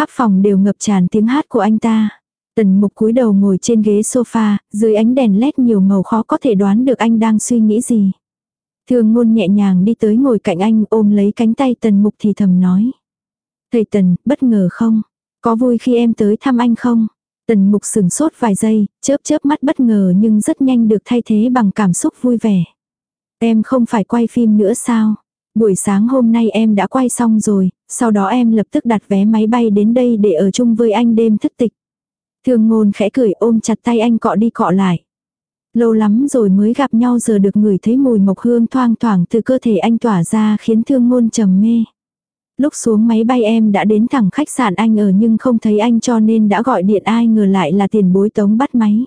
Khắp phòng đều ngập tràn tiếng hát của anh ta. Tần mục cúi đầu ngồi trên ghế sofa, dưới ánh đèn led nhiều màu khó có thể đoán được anh đang suy nghĩ gì. Thương ngôn nhẹ nhàng đi tới ngồi cạnh anh ôm lấy cánh tay tần mục thì thầm nói. Thầy tần, bất ngờ không? Có vui khi em tới thăm anh không? Tần mục sừng sốt vài giây, chớp chớp mắt bất ngờ nhưng rất nhanh được thay thế bằng cảm xúc vui vẻ. Em không phải quay phim nữa sao? Buổi sáng hôm nay em đã quay xong rồi, sau đó em lập tức đặt vé máy bay đến đây để ở chung với anh đêm thất tịch. Thương ngôn khẽ cười ôm chặt tay anh cọ đi cọ lại. Lâu lắm rồi mới gặp nhau giờ được ngửi thấy mùi mộc hương thoang thoảng từ cơ thể anh tỏa ra khiến thương ngôn trầm mê. Lúc xuống máy bay em đã đến thẳng khách sạn anh ở nhưng không thấy anh cho nên đã gọi điện ai ngờ lại là tiền bối tống bắt máy.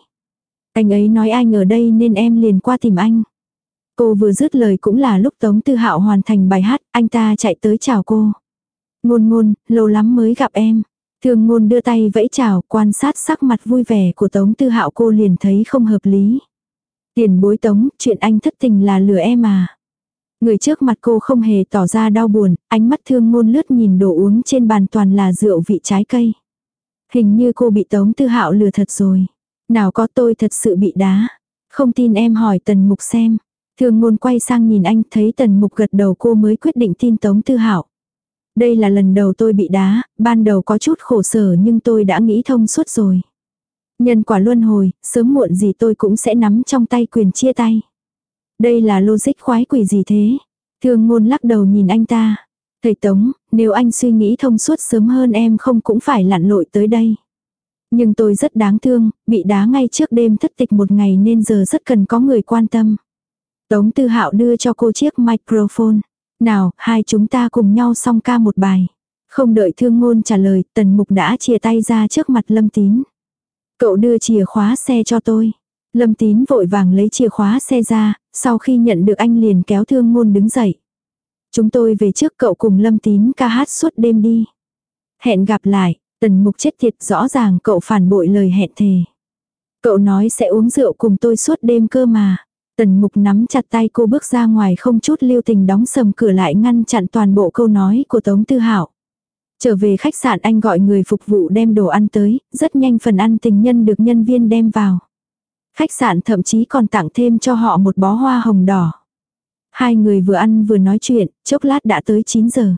Anh ấy nói anh ở đây nên em liền qua tìm anh. Cô vừa dứt lời cũng là lúc Tống Tư Hạo hoàn thành bài hát, anh ta chạy tới chào cô. Ngôn ngôn, lâu lắm mới gặp em. Thương ngôn đưa tay vẫy chào, quan sát sắc mặt vui vẻ của Tống Tư Hạo cô liền thấy không hợp lý. Tiền bối Tống, chuyện anh thất tình là lừa em à. Người trước mặt cô không hề tỏ ra đau buồn, ánh mắt thương ngôn lướt nhìn đồ uống trên bàn toàn là rượu vị trái cây. Hình như cô bị Tống Tư Hạo lừa thật rồi. Nào có tôi thật sự bị đá. Không tin em hỏi Tần Mục xem. Thương ngôn quay sang nhìn anh thấy Tần Mục gật đầu cô mới quyết định tin Tống Tư Hạo. Đây là lần đầu tôi bị đá, ban đầu có chút khổ sở nhưng tôi đã nghĩ thông suốt rồi. Nhân quả luân hồi, sớm muộn gì tôi cũng sẽ nắm trong tay quyền chia tay. Đây là logic khoái quỷ gì thế? Thương ngôn lắc đầu nhìn anh ta. Thầy Tống, nếu anh suy nghĩ thông suốt sớm hơn em không cũng phải lặn lội tới đây. Nhưng tôi rất đáng thương, bị đá ngay trước đêm thất tịch một ngày nên giờ rất cần có người quan tâm. Tống Tư Hạo đưa cho cô chiếc microphone. Nào, hai chúng ta cùng nhau song ca một bài. Không đợi thương ngôn trả lời, tần mục đã chia tay ra trước mặt lâm tín. Cậu đưa chìa khóa xe cho tôi. Lâm tín vội vàng lấy chìa khóa xe ra, sau khi nhận được anh liền kéo thương ngôn đứng dậy. Chúng tôi về trước cậu cùng lâm tín ca hát suốt đêm đi. Hẹn gặp lại, tần mục chết thiệt rõ ràng cậu phản bội lời hẹn thề. Cậu nói sẽ uống rượu cùng tôi suốt đêm cơ mà. Tần mục nắm chặt tay cô bước ra ngoài không chút lưu tình đóng sầm cửa lại ngăn chặn toàn bộ câu nói của Tống Tư Hảo. Trở về khách sạn anh gọi người phục vụ đem đồ ăn tới, rất nhanh phần ăn tình nhân được nhân viên đem vào. Khách sạn thậm chí còn tặng thêm cho họ một bó hoa hồng đỏ. Hai người vừa ăn vừa nói chuyện, chốc lát đã tới 9 giờ.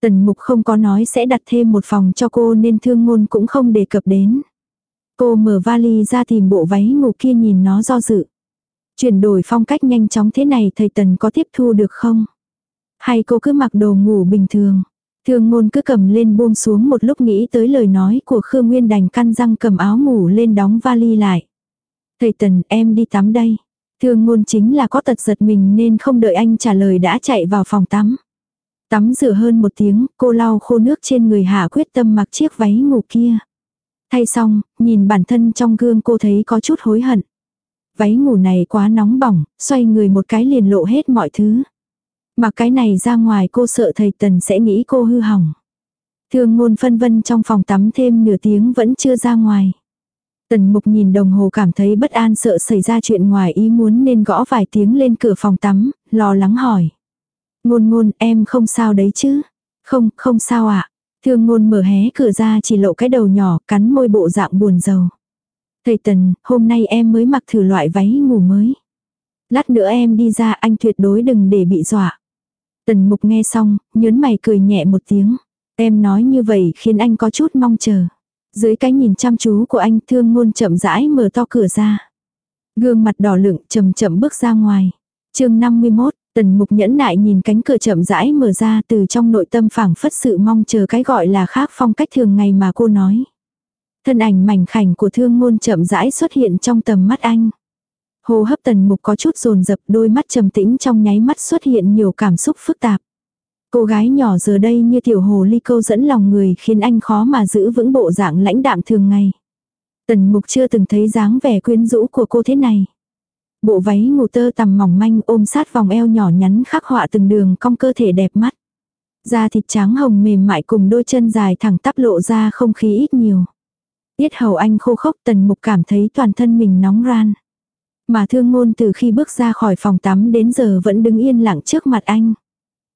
Tần mục không có nói sẽ đặt thêm một phòng cho cô nên thương ngôn cũng không đề cập đến. Cô mở vali ra tìm bộ váy ngủ kia nhìn nó do dự. Chuyển đổi phong cách nhanh chóng thế này thầy Tần có tiếp thu được không? Hay cô cứ mặc đồ ngủ bình thường? Thương ngôn cứ cầm lên buông xuống một lúc nghĩ tới lời nói của Khương Nguyên đành căn răng cầm áo ngủ lên đóng vali lại. Thầy Tần em đi tắm đây. Thương ngôn chính là có tật giật mình nên không đợi anh trả lời đã chạy vào phòng tắm. Tắm rửa hơn một tiếng, cô lau khô nước trên người hạ quyết tâm mặc chiếc váy ngủ kia. Thay xong, nhìn bản thân trong gương cô thấy có chút hối hận. Váy ngủ này quá nóng bỏng, xoay người một cái liền lộ hết mọi thứ. Mà cái này ra ngoài cô sợ thầy Tần sẽ nghĩ cô hư hỏng. Thương ngôn phân vân trong phòng tắm thêm nửa tiếng vẫn chưa ra ngoài. Tần mục nhìn đồng hồ cảm thấy bất an sợ xảy ra chuyện ngoài ý muốn nên gõ vài tiếng lên cửa phòng tắm, lo lắng hỏi. Ngôn ngôn em không sao đấy chứ? Không, không sao ạ. À? Thương ngôn mở hé cửa ra chỉ lộ cái đầu nhỏ cắn môi bộ dạng buồn rầu. Thầy Tần, hôm nay em mới mặc thử loại váy ngủ mới. Lát nữa em đi ra anh tuyệt đối đừng để bị dọa. Tần mục nghe xong, nhớn mày cười nhẹ một tiếng. Em nói như vậy khiến anh có chút mong chờ. Dưới cái nhìn chăm chú của anh thương ngôn chậm rãi mở to cửa ra. Gương mặt đỏ lựng chậm chậm bước ra ngoài. chương 51, tần mục nhẫn nại nhìn cánh cửa chậm rãi mở ra từ trong nội tâm phảng phất sự mong chờ cái gọi là khác phong cách thường ngày mà cô nói. Thân ảnh mảnh khảnh của thương ngôn chậm rãi xuất hiện trong tầm mắt anh. Hồ hấp tần mục có chút rồn rập đôi mắt trầm tĩnh trong nháy mắt xuất hiện nhiều cảm xúc phức tạp. Cô gái nhỏ giờ đây như tiểu hồ ly câu dẫn lòng người khiến anh khó mà giữ vững bộ dạng lãnh đạm thường ngày. Tần mục chưa từng thấy dáng vẻ quyến rũ của cô thế này. Bộ váy ngủ tơ tằm mỏng manh ôm sát vòng eo nhỏ nhắn khắc họa từng đường cong cơ thể đẹp mắt. Da thịt trắng hồng mềm mại cùng đôi chân dài thẳng tắp lộ ra không khí ít nhiều. Tiết hầu anh khô khốc, tần mục cảm thấy toàn thân mình nóng ran. Mà thương ngôn từ khi bước ra khỏi phòng tắm đến giờ vẫn đứng yên lặng trước mặt anh.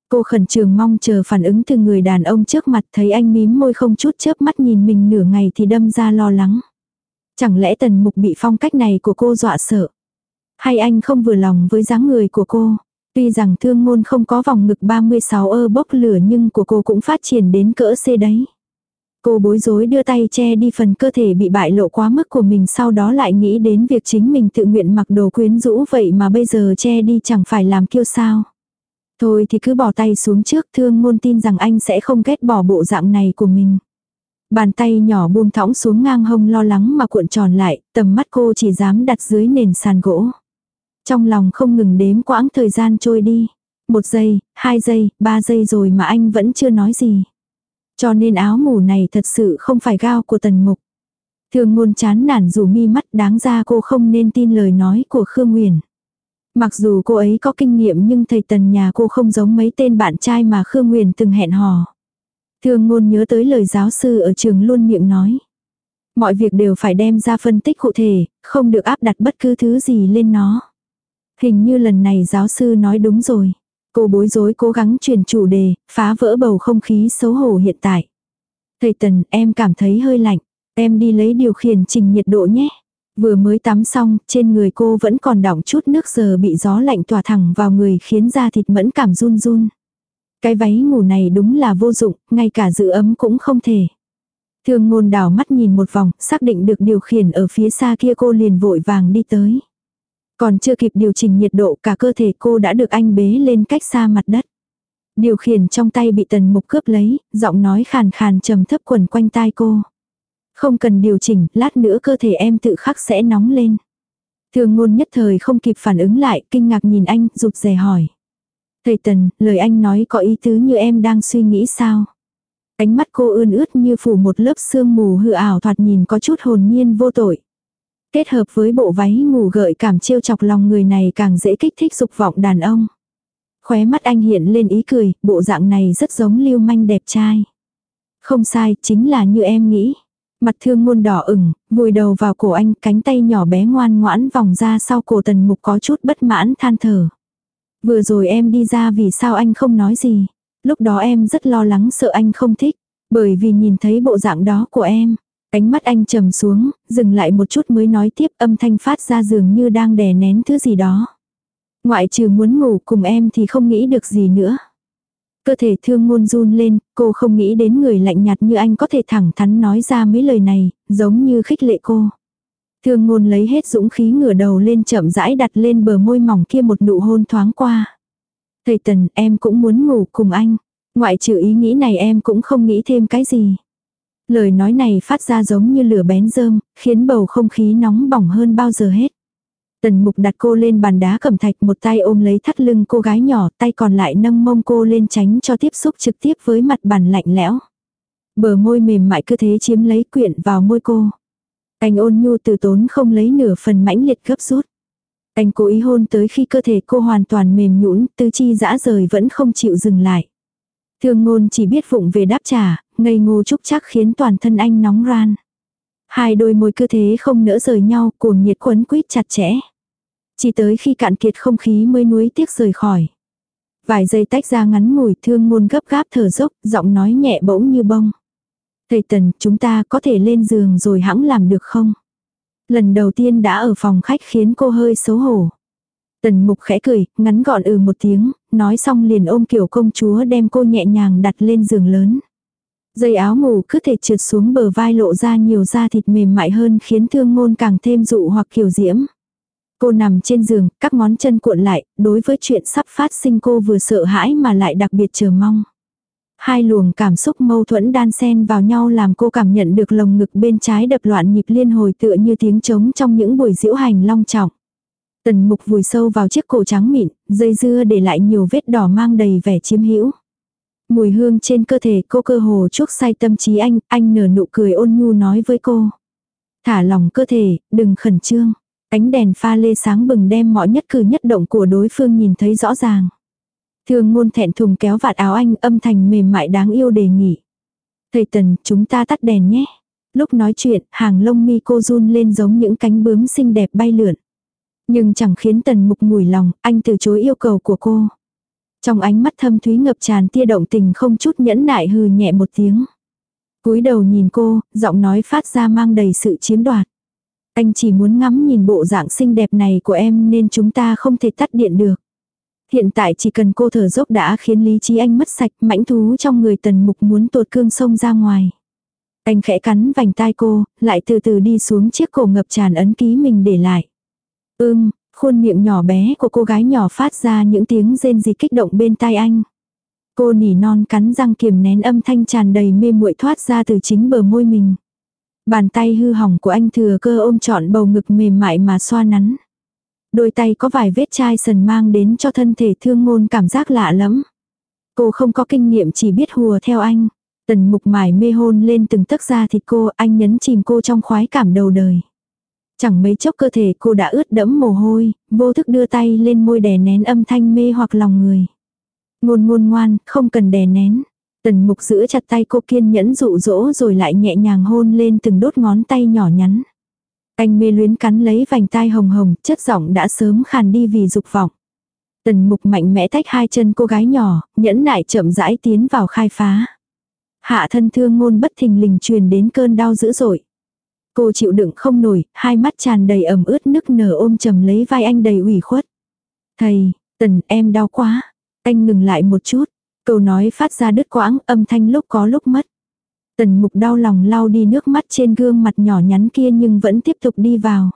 Cô khẩn trường mong chờ phản ứng từ người đàn ông trước mặt, thấy anh mím môi không chút chớp mắt nhìn mình nửa ngày thì đâm ra lo lắng. Chẳng lẽ tần mục bị phong cách này của cô dọa sợ? Hay anh không vừa lòng với dáng người của cô? Tuy rằng thương ngôn không có vòng ngực 36 ơ bốc lửa nhưng của cô cũng phát triển đến cỡ C đấy. Cô bối rối đưa tay che đi phần cơ thể bị bại lộ quá mức của mình sau đó lại nghĩ đến việc chính mình tự nguyện mặc đồ quyến rũ vậy mà bây giờ che đi chẳng phải làm kiêu sao. Thôi thì cứ bỏ tay xuống trước thương ngôn tin rằng anh sẽ không ghét bỏ bộ dạng này của mình. Bàn tay nhỏ buông thõng xuống ngang hông lo lắng mà cuộn tròn lại, tầm mắt cô chỉ dám đặt dưới nền sàn gỗ. Trong lòng không ngừng đếm quãng thời gian trôi đi. Một giây, hai giây, ba giây rồi mà anh vẫn chưa nói gì. Cho nên áo ngủ này thật sự không phải gao của tần mục. Thường ngôn chán nản dù mi mắt đáng ra cô không nên tin lời nói của Khương Nguyền. Mặc dù cô ấy có kinh nghiệm nhưng thầy tần nhà cô không giống mấy tên bạn trai mà Khương Nguyền từng hẹn hò. Thường ngôn nhớ tới lời giáo sư ở trường luôn miệng nói. Mọi việc đều phải đem ra phân tích cụ thể, không được áp đặt bất cứ thứ gì lên nó. Hình như lần này giáo sư nói đúng rồi. Cô bối rối cố gắng chuyển chủ đề, phá vỡ bầu không khí xấu hổ hiện tại. Thầy Tần, em cảm thấy hơi lạnh. Em đi lấy điều khiển trình nhiệt độ nhé. Vừa mới tắm xong, trên người cô vẫn còn đọng chút nước giờ bị gió lạnh tỏa thẳng vào người khiến da thịt mẫn cảm run run. Cái váy ngủ này đúng là vô dụng, ngay cả giữ ấm cũng không thể. Thương ngôn đảo mắt nhìn một vòng, xác định được điều khiển ở phía xa kia cô liền vội vàng đi tới. Còn chưa kịp điều chỉnh nhiệt độ cả cơ thể cô đã được anh bế lên cách xa mặt đất. Điều khiển trong tay bị tần mục cướp lấy, giọng nói khàn khàn trầm thấp quần quanh tai cô. Không cần điều chỉnh, lát nữa cơ thể em tự khắc sẽ nóng lên. Thường ngôn nhất thời không kịp phản ứng lại, kinh ngạc nhìn anh, rụt rè hỏi. Thầy Tần, lời anh nói có ý tứ như em đang suy nghĩ sao? Ánh mắt cô ươn ướt như phủ một lớp sương mù hư ảo thoạt nhìn có chút hồn nhiên vô tội. Kết hợp với bộ váy ngủ gợi cảm trêu chọc lòng người này càng dễ kích thích dục vọng đàn ông. Khóe mắt anh hiện lên ý cười, bộ dạng này rất giống lưu manh đẹp trai. Không sai, chính là như em nghĩ. Mặt thương ngôn đỏ ửng, vùi đầu vào cổ anh, cánh tay nhỏ bé ngoan ngoãn vòng ra sau cổ tần mục có chút bất mãn than thở. Vừa rồi em đi ra vì sao anh không nói gì. Lúc đó em rất lo lắng sợ anh không thích, bởi vì nhìn thấy bộ dạng đó của em. Ánh mắt anh trầm xuống, dừng lại một chút mới nói tiếp âm thanh phát ra dường như đang đè nén thứ gì đó. Ngoại trừ muốn ngủ cùng em thì không nghĩ được gì nữa. Cơ thể thương ngôn run lên, cô không nghĩ đến người lạnh nhạt như anh có thể thẳng thắn nói ra mấy lời này, giống như khích lệ cô. Thương ngôn lấy hết dũng khí ngửa đầu lên chậm rãi đặt lên bờ môi mỏng kia một nụ hôn thoáng qua. Thầy Tần, em cũng muốn ngủ cùng anh. Ngoại trừ ý nghĩ này em cũng không nghĩ thêm cái gì. Lời nói này phát ra giống như lửa bén rơm, khiến bầu không khí nóng bỏng hơn bao giờ hết. Tần mục đặt cô lên bàn đá cẩm thạch một tay ôm lấy thắt lưng cô gái nhỏ, tay còn lại nâng mông cô lên tránh cho tiếp xúc trực tiếp với mặt bàn lạnh lẽo. Bờ môi mềm mại cứ thế chiếm lấy quyện vào môi cô. Anh ôn nhu từ tốn không lấy nửa phần mãnh liệt gấp rút. Anh cố ý hôn tới khi cơ thể cô hoàn toàn mềm nhũn, tứ chi dã rời vẫn không chịu dừng lại. Thương ngôn chỉ biết vụng về đáp trả, ngây ngô chúc chắc khiến toàn thân anh nóng ran. Hai đôi môi cứ thế không nỡ rời nhau, cuồng nhiệt quấn quýt chặt chẽ. Chỉ tới khi cạn kiệt không khí mới nuối tiếc rời khỏi. Vài giây tách ra ngắn ngủi thương ngôn gấp gáp thở dốc, giọng nói nhẹ bỗng như bông. Thầy Tần, chúng ta có thể lên giường rồi hãng làm được không? Lần đầu tiên đã ở phòng khách khiến cô hơi xấu hổ. Tần mục khẽ cười, ngắn gọn ừ một tiếng, nói xong liền ôm kiểu công chúa đem cô nhẹ nhàng đặt lên giường lớn. Dây áo ngủ cứ thể trượt xuống bờ vai lộ ra nhiều da thịt mềm mại hơn khiến thương ngôn càng thêm dụ hoặc kiểu diễm. Cô nằm trên giường, các ngón chân cuộn lại, đối với chuyện sắp phát sinh cô vừa sợ hãi mà lại đặc biệt chờ mong. Hai luồng cảm xúc mâu thuẫn đan xen vào nhau làm cô cảm nhận được lồng ngực bên trái đập loạn nhịp liên hồi tựa như tiếng trống trong những buổi diễu hành long trọng. Tần mục vùi sâu vào chiếc cổ trắng mịn, dây dưa để lại nhiều vết đỏ mang đầy vẻ chiếm hữu. Mùi hương trên cơ thể cô cơ hồ chuốc say tâm trí anh, anh nở nụ cười ôn nhu nói với cô. Thả lòng cơ thể, đừng khẩn trương. Ánh đèn pha lê sáng bừng đem mọi nhất cử nhất động của đối phương nhìn thấy rõ ràng. Thường ngôn thẹn thùng kéo vạt áo anh âm thanh mềm mại đáng yêu đề nghị. Thầy Tần, chúng ta tắt đèn nhé. Lúc nói chuyện, hàng lông mi cô run lên giống những cánh bướm xinh đẹp bay lượn. Nhưng chẳng khiến Tần Mục ngủi lòng, anh từ chối yêu cầu của cô. Trong ánh mắt thâm thúy ngập tràn tia động tình không chút nhẫn nại hừ nhẹ một tiếng. cúi đầu nhìn cô, giọng nói phát ra mang đầy sự chiếm đoạt. Anh chỉ muốn ngắm nhìn bộ dạng xinh đẹp này của em nên chúng ta không thể tắt điện được. Hiện tại chỉ cần cô thở dốc đã khiến lý trí anh mất sạch, mãnh thú trong người tần mục muốn tuột cương sông ra ngoài. Anh khẽ cắn vành tai cô, lại từ từ đi xuống chiếc cổ ngập tràn ấn ký mình để lại. Ưm, khuôn miệng nhỏ bé của cô gái nhỏ phát ra những tiếng rên gì kích động bên tai anh. Cô nỉ non cắn răng kiềm nén âm thanh tràn đầy mê muội thoát ra từ chính bờ môi mình. Bàn tay hư hỏng của anh thừa cơ ôm trọn bầu ngực mềm mại mà xoa nắn. Đôi tay có vài vết chai sần mang đến cho thân thể thương ngôn cảm giác lạ lắm. Cô không có kinh nghiệm chỉ biết hùa theo anh. Tần mục mải mê hôn lên từng tấc da thịt cô, anh nhấn chìm cô trong khoái cảm đầu đời. Chẳng mấy chốc cơ thể cô đã ướt đẫm mồ hôi, vô thức đưa tay lên môi đè nén âm thanh mê hoặc lòng người. Ngôn ngôn ngoan, không cần đè nén. Tần mục giữ chặt tay cô kiên nhẫn dụ dỗ rồi lại nhẹ nhàng hôn lên từng đốt ngón tay nhỏ nhắn. Anh mê luyến cắn lấy vành tai hồng hồng, chất giọng đã sớm khàn đi vì dục vọng. Tần mục mạnh mẽ tách hai chân cô gái nhỏ, nhẫn nại chậm rãi tiến vào khai phá. Hạ thân thương ngôn bất thình lình truyền đến cơn đau dữ dội. Cô chịu đựng không nổi, hai mắt tràn đầy ẩm ướt nức nở ôm chầm lấy vai anh đầy ủy khuất. Thầy, tần em đau quá. Anh ngừng lại một chút. Câu nói phát ra đứt quãng, âm thanh lúc có lúc mất. Tần mục đau lòng lau đi nước mắt trên gương mặt nhỏ nhắn kia nhưng vẫn tiếp tục đi vào.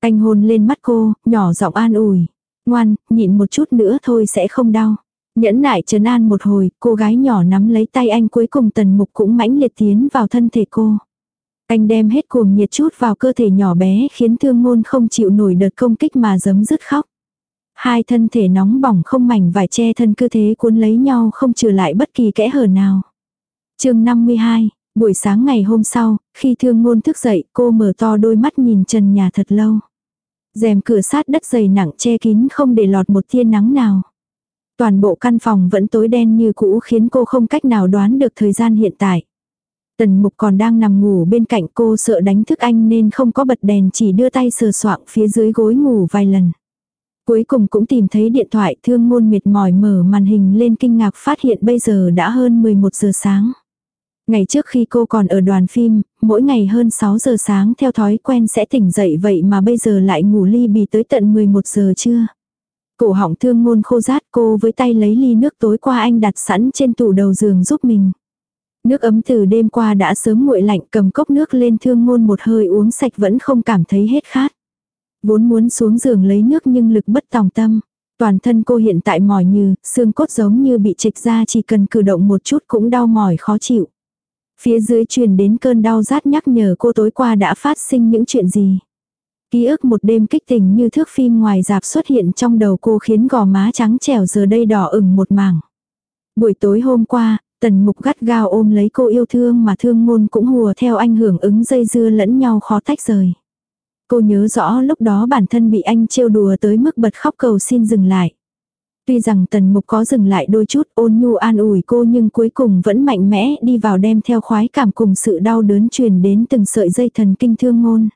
Anh hôn lên mắt cô, nhỏ giọng an ủi. Ngoan, nhịn một chút nữa thôi sẽ không đau. Nhẫn nại trấn an một hồi, cô gái nhỏ nắm lấy tay anh cuối cùng tần mục cũng mãnh liệt tiến vào thân thể cô. Anh đem hết cuồng nhiệt chút vào cơ thể nhỏ bé khiến thương ngôn không chịu nổi đợt công kích mà giấm dứt khóc. Hai thân thể nóng bỏng không mảnh vải che thân cơ thế cuốn lấy nhau không trừ lại bất kỳ kẽ hở nào. chương 52, buổi sáng ngày hôm sau, khi thương ngôn thức dậy cô mở to đôi mắt nhìn trần nhà thật lâu. rèm cửa sát đất dày nặng che kín không để lọt một tia nắng nào. Toàn bộ căn phòng vẫn tối đen như cũ khiến cô không cách nào đoán được thời gian hiện tại. Tần mục còn đang nằm ngủ bên cạnh cô sợ đánh thức anh nên không có bật đèn chỉ đưa tay sờ soạng phía dưới gối ngủ vài lần. Cuối cùng cũng tìm thấy điện thoại thương ngôn mệt mỏi mở màn hình lên kinh ngạc phát hiện bây giờ đã hơn 11 giờ sáng. Ngày trước khi cô còn ở đoàn phim, mỗi ngày hơn 6 giờ sáng theo thói quen sẽ tỉnh dậy vậy mà bây giờ lại ngủ ly bì tới tận 11 giờ chưa. Cổ họng thương ngôn khô rát cô với tay lấy ly nước tối qua anh đặt sẵn trên tủ đầu giường giúp mình. Nước ấm từ đêm qua đã sớm nguội lạnh cầm cốc nước lên thương ngôn một hơi uống sạch vẫn không cảm thấy hết khát. Vốn muốn xuống giường lấy nước nhưng lực bất tòng tâm. Toàn thân cô hiện tại mỏi như, xương cốt giống như bị trịch ra chỉ cần cử động một chút cũng đau mỏi khó chịu. Phía dưới truyền đến cơn đau rát nhắc nhở cô tối qua đã phát sinh những chuyện gì. Ký ức một đêm kích tình như thước phim ngoài dạp xuất hiện trong đầu cô khiến gò má trắng trẻo giờ đây đỏ ửng một mảng. Buổi tối hôm qua, tần mục gắt gao ôm lấy cô yêu thương mà thương ngôn cũng hùa theo anh hưởng ứng dây dưa lẫn nhau khó tách rời. Cô nhớ rõ lúc đó bản thân bị anh trêu đùa tới mức bật khóc cầu xin dừng lại. Tuy rằng tần mục có dừng lại đôi chút ôn nhu an ủi cô nhưng cuối cùng vẫn mạnh mẽ đi vào đem theo khoái cảm cùng sự đau đớn truyền đến từng sợi dây thần kinh thương ngôn.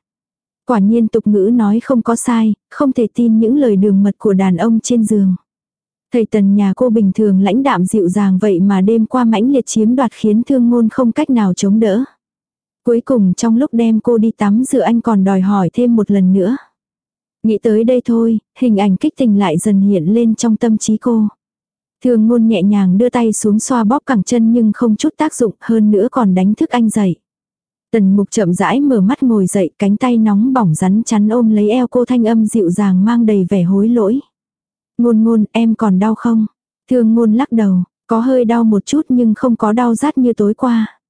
Quả nhiên tục ngữ nói không có sai, không thể tin những lời đường mật của đàn ông trên giường. Thầy tần nhà cô bình thường lãnh đạm dịu dàng vậy mà đêm qua mãnh liệt chiếm đoạt khiến thương ngôn không cách nào chống đỡ. Cuối cùng trong lúc đem cô đi tắm rửa anh còn đòi hỏi thêm một lần nữa. Nghĩ tới đây thôi, hình ảnh kích tình lại dần hiện lên trong tâm trí cô. Thương ngôn nhẹ nhàng đưa tay xuống xoa bóp cẳng chân nhưng không chút tác dụng hơn nữa còn đánh thức anh dậy. Tần mục chậm rãi mở mắt ngồi dậy cánh tay nóng bỏng rắn chắn ôm lấy eo cô thanh âm dịu dàng mang đầy vẻ hối lỗi. Ngôn ngôn em còn đau không? Thương ngôn lắc đầu, có hơi đau một chút nhưng không có đau rát như tối qua.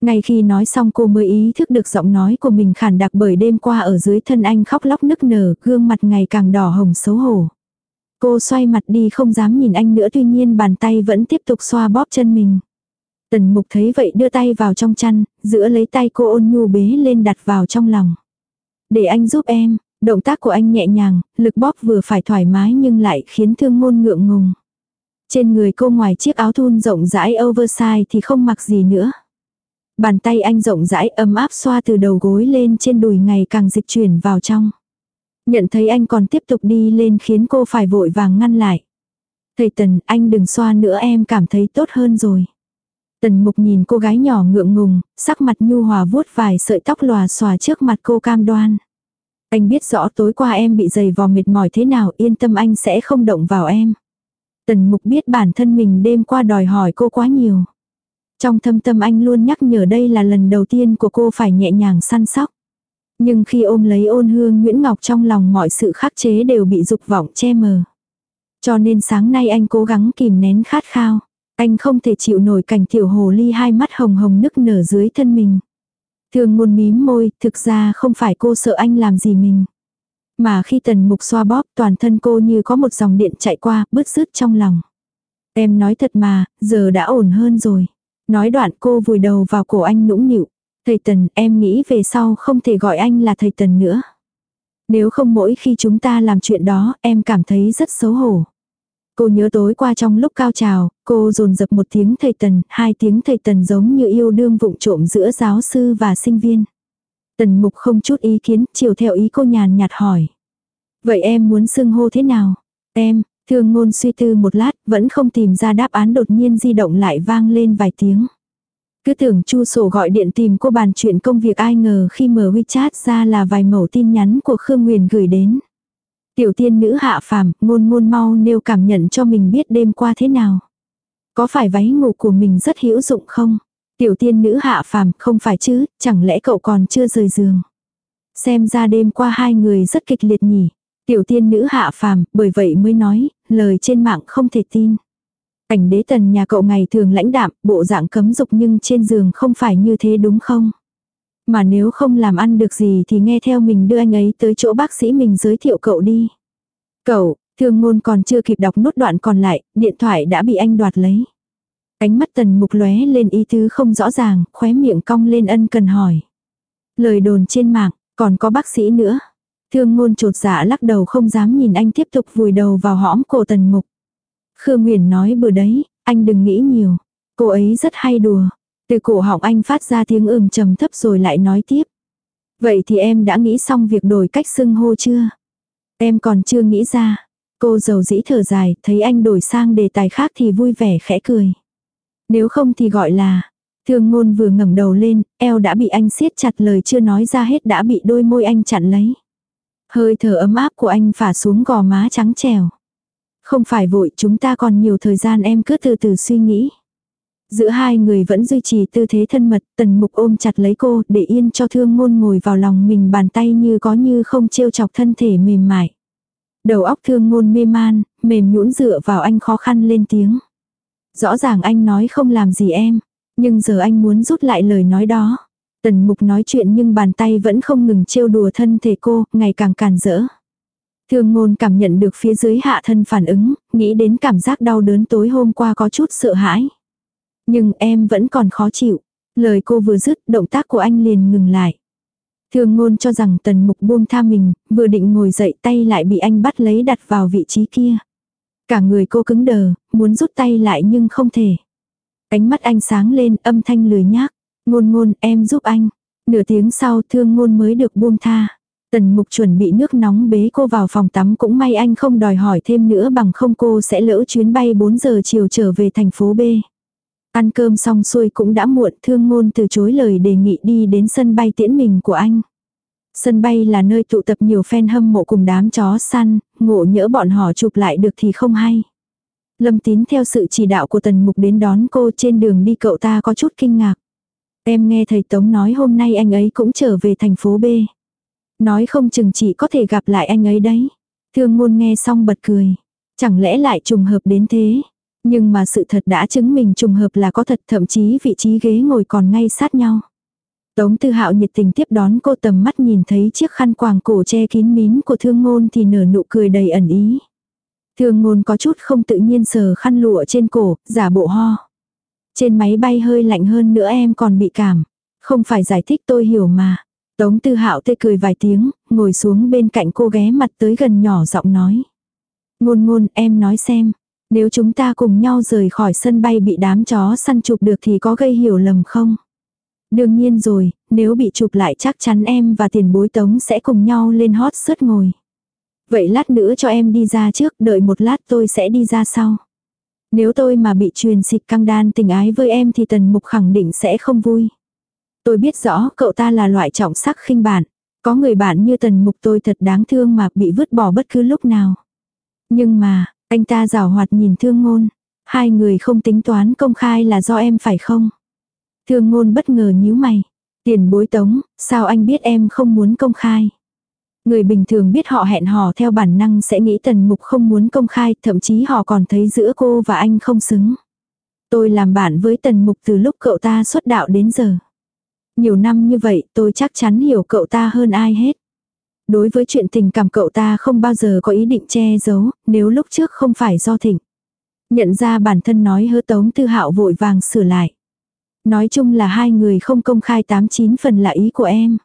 Ngay khi nói xong cô mới ý thức được giọng nói của mình khản đặc bởi đêm qua ở dưới thân anh khóc lóc nức nở, gương mặt ngày càng đỏ hồng xấu hổ. Cô xoay mặt đi không dám nhìn anh nữa tuy nhiên bàn tay vẫn tiếp tục xoa bóp chân mình. Tần mục thấy vậy đưa tay vào trong chăn, giữa lấy tay cô ôn nhu bế lên đặt vào trong lòng. Để anh giúp em, động tác của anh nhẹ nhàng, lực bóp vừa phải thoải mái nhưng lại khiến thương ngôn ngượng ngùng. Trên người cô ngoài chiếc áo thun rộng rãi oversize thì không mặc gì nữa. Bàn tay anh rộng rãi ấm áp xoa từ đầu gối lên trên đùi ngày càng dịch chuyển vào trong. Nhận thấy anh còn tiếp tục đi lên khiến cô phải vội vàng ngăn lại. Thầy Tần, anh đừng xoa nữa em cảm thấy tốt hơn rồi. Tần mục nhìn cô gái nhỏ ngượng ngùng, sắc mặt nhu hòa vuốt vài sợi tóc lòa xòa trước mặt cô cam đoan. Anh biết rõ tối qua em bị dày vò mệt mỏi thế nào, yên tâm anh sẽ không động vào em. Tần mục biết bản thân mình đêm qua đòi hỏi cô quá nhiều. Trong thâm tâm anh luôn nhắc nhở đây là lần đầu tiên của cô phải nhẹ nhàng săn sóc. Nhưng khi ôm lấy ôn hương Nguyễn Ngọc trong lòng mọi sự khắc chế đều bị dục vọng che mờ. Cho nên sáng nay anh cố gắng kìm nén khát khao. Anh không thể chịu nổi cảnh tiểu hồ ly hai mắt hồng hồng nức nở dưới thân mình. Thường ngôn mím môi, thực ra không phải cô sợ anh làm gì mình. Mà khi tần mục xoa bóp toàn thân cô như có một dòng điện chạy qua, bứt rứt trong lòng. Em nói thật mà, giờ đã ổn hơn rồi. Nói đoạn cô vùi đầu vào cổ anh nũng nịu. Thầy Tần, em nghĩ về sau không thể gọi anh là thầy Tần nữa. Nếu không mỗi khi chúng ta làm chuyện đó, em cảm thấy rất xấu hổ. Cô nhớ tối qua trong lúc cao trào, cô dồn dập một tiếng thầy Tần, hai tiếng thầy Tần giống như yêu đương vụng trộm giữa giáo sư và sinh viên. Tần Mục không chút ý kiến, chiều theo ý cô nhàn nhạt hỏi. Vậy em muốn xưng hô thế nào? Em, thương ngôn suy tư một lát, vẫn không tìm ra đáp án đột nhiên di động lại vang lên vài tiếng. Cứ tưởng chu sổ gọi điện tìm cô bàn chuyện công việc ai ngờ khi mở WeChat ra là vài mẫu tin nhắn của Khương Nguyền gửi đến. Tiểu tiên nữ hạ phàm, ngôn ngôn mau nêu cảm nhận cho mình biết đêm qua thế nào. Có phải váy ngủ của mình rất hữu dụng không? Tiểu tiên nữ hạ phàm, không phải chứ, chẳng lẽ cậu còn chưa rời giường. Xem ra đêm qua hai người rất kịch liệt nhỉ. Tiểu tiên nữ hạ phàm, bởi vậy mới nói, lời trên mạng không thể tin. Cảnh đế tần nhà cậu ngày thường lãnh đạm, bộ dạng cấm dục nhưng trên giường không phải như thế đúng không? Mà nếu không làm ăn được gì thì nghe theo mình đưa anh ấy tới chỗ bác sĩ mình giới thiệu cậu đi. Cậu, thương ngôn còn chưa kịp đọc nốt đoạn còn lại, điện thoại đã bị anh đoạt lấy. Ánh mắt tần mục lóe lên ý tứ không rõ ràng, khóe miệng cong lên ân cần hỏi. Lời đồn trên mạng, còn có bác sĩ nữa. Thương ngôn trột dạ lắc đầu không dám nhìn anh tiếp tục vùi đầu vào hõm cổ tần mục. Khương Nguyễn nói bữa đấy, anh đừng nghĩ nhiều. Cô ấy rất hay đùa. Từ cổ họng anh phát ra tiếng ừm trầm thấp rồi lại nói tiếp. Vậy thì em đã nghĩ xong việc đổi cách xưng hô chưa? Em còn chưa nghĩ ra. Cô giàu dĩ thở dài, thấy anh đổi sang đề tài khác thì vui vẻ khẽ cười. Nếu không thì gọi là, thương ngôn vừa ngẩng đầu lên, eo đã bị anh siết chặt lời chưa nói ra hết đã bị đôi môi anh chặn lấy. Hơi thở ấm áp của anh phả xuống gò má trắng trèo. Không phải vội chúng ta còn nhiều thời gian em cứ từ từ suy nghĩ. Giữa hai người vẫn duy trì tư thế thân mật, tần mục ôm chặt lấy cô để yên cho thương ngôn ngồi vào lòng mình bàn tay như có như không trêu chọc thân thể mềm mại. Đầu óc thương ngôn mê man, mềm nhũn dựa vào anh khó khăn lên tiếng. Rõ ràng anh nói không làm gì em, nhưng giờ anh muốn rút lại lời nói đó. Tần mục nói chuyện nhưng bàn tay vẫn không ngừng trêu đùa thân thể cô, ngày càng càn rỡ. Thương ngôn cảm nhận được phía dưới hạ thân phản ứng, nghĩ đến cảm giác đau đớn tối hôm qua có chút sợ hãi. Nhưng em vẫn còn khó chịu. Lời cô vừa dứt, động tác của anh liền ngừng lại. Thương ngôn cho rằng tần mục buông tha mình, vừa định ngồi dậy tay lại bị anh bắt lấy đặt vào vị trí kia. Cả người cô cứng đờ, muốn rút tay lại nhưng không thể. Ánh mắt anh sáng lên, âm thanh lười nhác. Ngôn ngôn, em giúp anh. Nửa tiếng sau thương ngôn mới được buông tha. Tần mục chuẩn bị nước nóng bế cô vào phòng tắm cũng may anh không đòi hỏi thêm nữa bằng không cô sẽ lỡ chuyến bay 4 giờ chiều trở về thành phố B. Ăn cơm xong xuôi cũng đã muộn thương ngôn từ chối lời đề nghị đi đến sân bay tiễn mình của anh. Sân bay là nơi tụ tập nhiều fan hâm mộ cùng đám chó săn, ngộ nhỡ bọn họ chụp lại được thì không hay. Lâm tín theo sự chỉ đạo của tần mục đến đón cô trên đường đi cậu ta có chút kinh ngạc. Em nghe thầy Tống nói hôm nay anh ấy cũng trở về thành phố B. Nói không chừng chỉ có thể gặp lại anh ấy đấy. Thương ngôn nghe xong bật cười. Chẳng lẽ lại trùng hợp đến thế? Nhưng mà sự thật đã chứng minh trùng hợp là có thật thậm chí vị trí ghế ngồi còn ngay sát nhau. Tống Tư Hạo nhiệt tình tiếp đón cô tầm mắt nhìn thấy chiếc khăn quàng cổ che kín mín của thương ngôn thì nở nụ cười đầy ẩn ý. Thương ngôn có chút không tự nhiên sờ khăn lụa trên cổ, giả bộ ho. Trên máy bay hơi lạnh hơn nữa em còn bị cảm. Không phải giải thích tôi hiểu mà. Tống Tư Hạo tê cười vài tiếng, ngồi xuống bên cạnh cô ghé mặt tới gần nhỏ giọng nói. Ngôn ngôn em nói xem, nếu chúng ta cùng nhau rời khỏi sân bay bị đám chó săn chụp được thì có gây hiểu lầm không? Đương nhiên rồi, nếu bị chụp lại chắc chắn em và tiền bối tống sẽ cùng nhau lên hot sớt ngồi. Vậy lát nữa cho em đi ra trước, đợi một lát tôi sẽ đi ra sau. Nếu tôi mà bị truyền xịt căng đan tình ái với em thì tần mục khẳng định sẽ không vui. Tôi biết rõ cậu ta là loại trọng sắc khinh bản. Có người bạn như tần mục tôi thật đáng thương mà bị vứt bỏ bất cứ lúc nào. Nhưng mà, anh ta rào hoạt nhìn thương ngôn. Hai người không tính toán công khai là do em phải không? Thương ngôn bất ngờ nhíu mày. Tiền bối tống, sao anh biết em không muốn công khai? Người bình thường biết họ hẹn hò theo bản năng sẽ nghĩ tần mục không muốn công khai, thậm chí họ còn thấy giữa cô và anh không xứng. Tôi làm bạn với tần mục từ lúc cậu ta xuất đạo đến giờ. Nhiều năm như vậy tôi chắc chắn hiểu cậu ta hơn ai hết. Đối với chuyện tình cảm cậu ta không bao giờ có ý định che giấu, nếu lúc trước không phải do thịnh. Nhận ra bản thân nói hứa tống tư hạo vội vàng sửa lại. Nói chung là hai người không công khai tám chín phần là ý của em.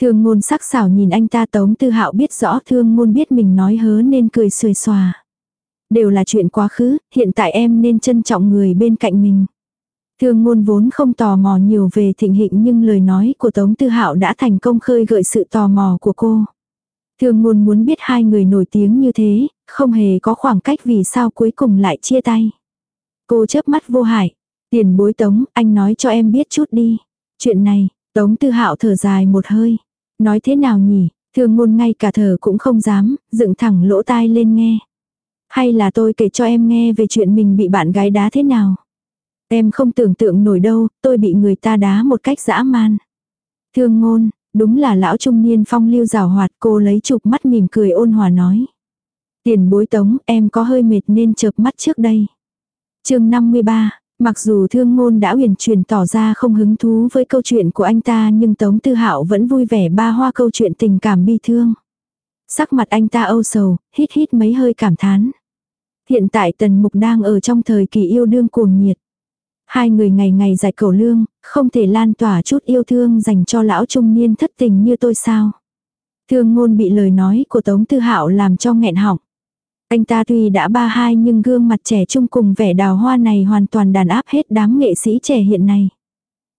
Thương ngôn sắc sảo nhìn anh ta tống tư hạo biết rõ thương ngôn biết mình nói hớ nên cười xuề xòa. Đều là chuyện quá khứ, hiện tại em nên trân trọng người bên cạnh mình. Thương ngôn vốn không tò mò nhiều về thịnh hình nhưng lời nói của Tống Tư Hạo đã thành công khơi gợi sự tò mò của cô. Thương ngôn muốn biết hai người nổi tiếng như thế, không hề có khoảng cách vì sao cuối cùng lại chia tay. Cô chớp mắt vô hại. Tiền bối Tống, anh nói cho em biết chút đi. Chuyện này, Tống Tư Hạo thở dài một hơi. Nói thế nào nhỉ, thương ngôn ngay cả thở cũng không dám, dựng thẳng lỗ tai lên nghe. Hay là tôi kể cho em nghe về chuyện mình bị bạn gái đá thế nào. Em không tưởng tượng nổi đâu, tôi bị người ta đá một cách dã man. Thương ngôn, đúng là lão trung niên phong lưu rào hoạt cô lấy chụp mắt mỉm cười ôn hòa nói. Tiền bối tống, em có hơi mệt nên chợp mắt trước đây. chương 53, mặc dù thương ngôn đã huyền truyền tỏ ra không hứng thú với câu chuyện của anh ta nhưng tống tư hạo vẫn vui vẻ ba hoa câu chuyện tình cảm bi thương. Sắc mặt anh ta âu sầu, hít hít mấy hơi cảm thán. Hiện tại tần mục đang ở trong thời kỳ yêu đương cuồng nhiệt. Hai người ngày ngày giải cầu lương, không thể lan tỏa chút yêu thương dành cho lão trung niên thất tình như tôi sao. Thương ngôn bị lời nói của Tống Tư Hạo làm cho nghẹn họng. Anh ta tuy đã ba hai nhưng gương mặt trẻ trung cùng vẻ đào hoa này hoàn toàn đàn áp hết đám nghệ sĩ trẻ hiện nay.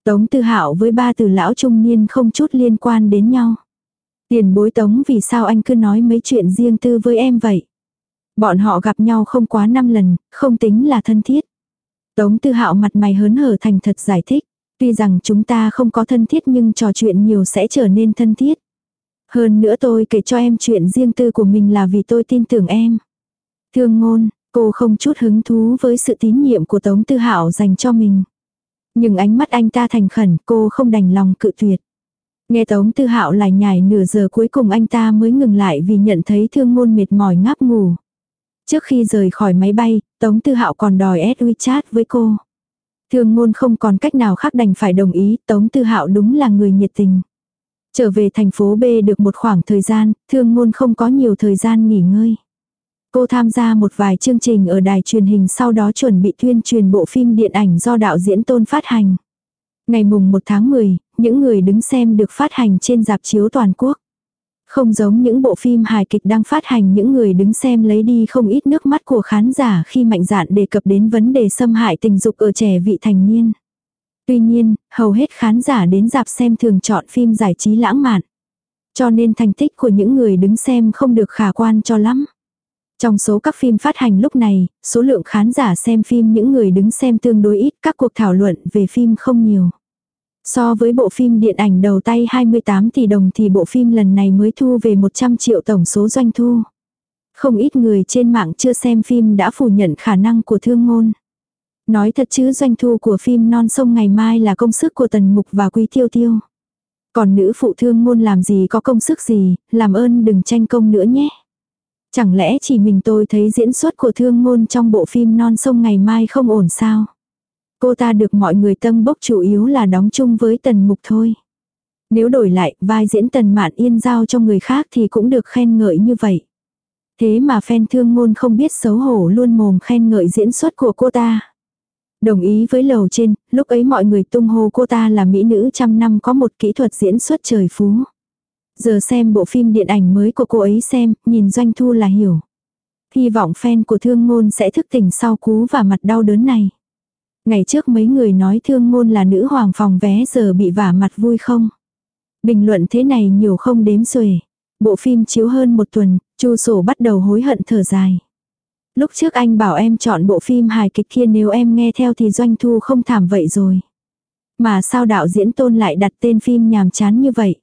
Tống Tư Hạo với ba từ lão trung niên không chút liên quan đến nhau. Tiền bối Tống vì sao anh cứ nói mấy chuyện riêng tư với em vậy? Bọn họ gặp nhau không quá năm lần, không tính là thân thiết. Tống tư hạo mặt mày hớn hở thành thật giải thích. Tuy rằng chúng ta không có thân thiết nhưng trò chuyện nhiều sẽ trở nên thân thiết. Hơn nữa tôi kể cho em chuyện riêng tư của mình là vì tôi tin tưởng em. Thương ngôn, cô không chút hứng thú với sự tín nhiệm của Tống Tư Hạo dành cho mình. Nhưng ánh mắt anh ta thành khẩn, cô không đành lòng cự tuyệt. Nghe Tống Tư Hạo lại nhảy nửa giờ cuối cùng anh ta mới ngừng lại vì nhận thấy thương ngôn mệt mỏi ngáp ngủ. Trước khi rời khỏi máy bay, Tống Tư Hạo còn đòi add WeChat với cô. Thương ngôn không còn cách nào khác đành phải đồng ý, Tống Tư Hạo đúng là người nhiệt tình. Trở về thành phố B được một khoảng thời gian, thương ngôn không có nhiều thời gian nghỉ ngơi. Cô tham gia một vài chương trình ở đài truyền hình sau đó chuẩn bị tuyên truyền bộ phim điện ảnh do đạo diễn tôn phát hành. Ngày mùng 1 tháng 10, những người đứng xem được phát hành trên dạp chiếu toàn quốc. Không giống những bộ phim hài kịch đang phát hành những người đứng xem lấy đi không ít nước mắt của khán giả khi mạnh dạn đề cập đến vấn đề xâm hại tình dục ở trẻ vị thành niên. Tuy nhiên, hầu hết khán giả đến dạp xem thường chọn phim giải trí lãng mạn. Cho nên thành tích của những người đứng xem không được khả quan cho lắm. Trong số các phim phát hành lúc này, số lượng khán giả xem phim những người đứng xem tương đối ít, các cuộc thảo luận về phim không nhiều. So với bộ phim điện ảnh đầu tay 28 tỷ đồng thì bộ phim lần này mới thu về 100 triệu tổng số doanh thu. Không ít người trên mạng chưa xem phim đã phủ nhận khả năng của thương ngôn. Nói thật chứ doanh thu của phim Non sông ngày mai là công sức của Tần Mục và Quý Tiêu Tiêu. Còn nữ phụ thương ngôn làm gì có công sức gì, làm ơn đừng tranh công nữa nhé. Chẳng lẽ chỉ mình tôi thấy diễn xuất của thương ngôn trong bộ phim Non sông ngày mai không ổn sao? Cô ta được mọi người tâm bốc chủ yếu là đóng chung với Tần Mục thôi. Nếu đổi lại, vai diễn Tần Mạn Yên giao cho người khác thì cũng được khen ngợi như vậy. Thế mà fan thương ngôn không biết xấu hổ luôn mồm khen ngợi diễn xuất của cô ta. Đồng ý với lầu trên, lúc ấy mọi người tung hô cô ta là mỹ nữ trăm năm có một kỹ thuật diễn xuất trời phú. Giờ xem bộ phim điện ảnh mới của cô ấy xem, nhìn doanh thu là hiểu. Hy vọng fan của thương ngôn sẽ thức tỉnh sau cú và mặt đau đớn này. Ngày trước mấy người nói thương ngôn là nữ hoàng phòng vé giờ bị vả mặt vui không? Bình luận thế này nhiều không đếm xuể. Bộ phim chiếu hơn một tuần, Chu sổ bắt đầu hối hận thở dài. Lúc trước anh bảo em chọn bộ phim hài kịch kia nếu em nghe theo thì doanh thu không thảm vậy rồi. Mà sao đạo diễn tôn lại đặt tên phim nhàm chán như vậy?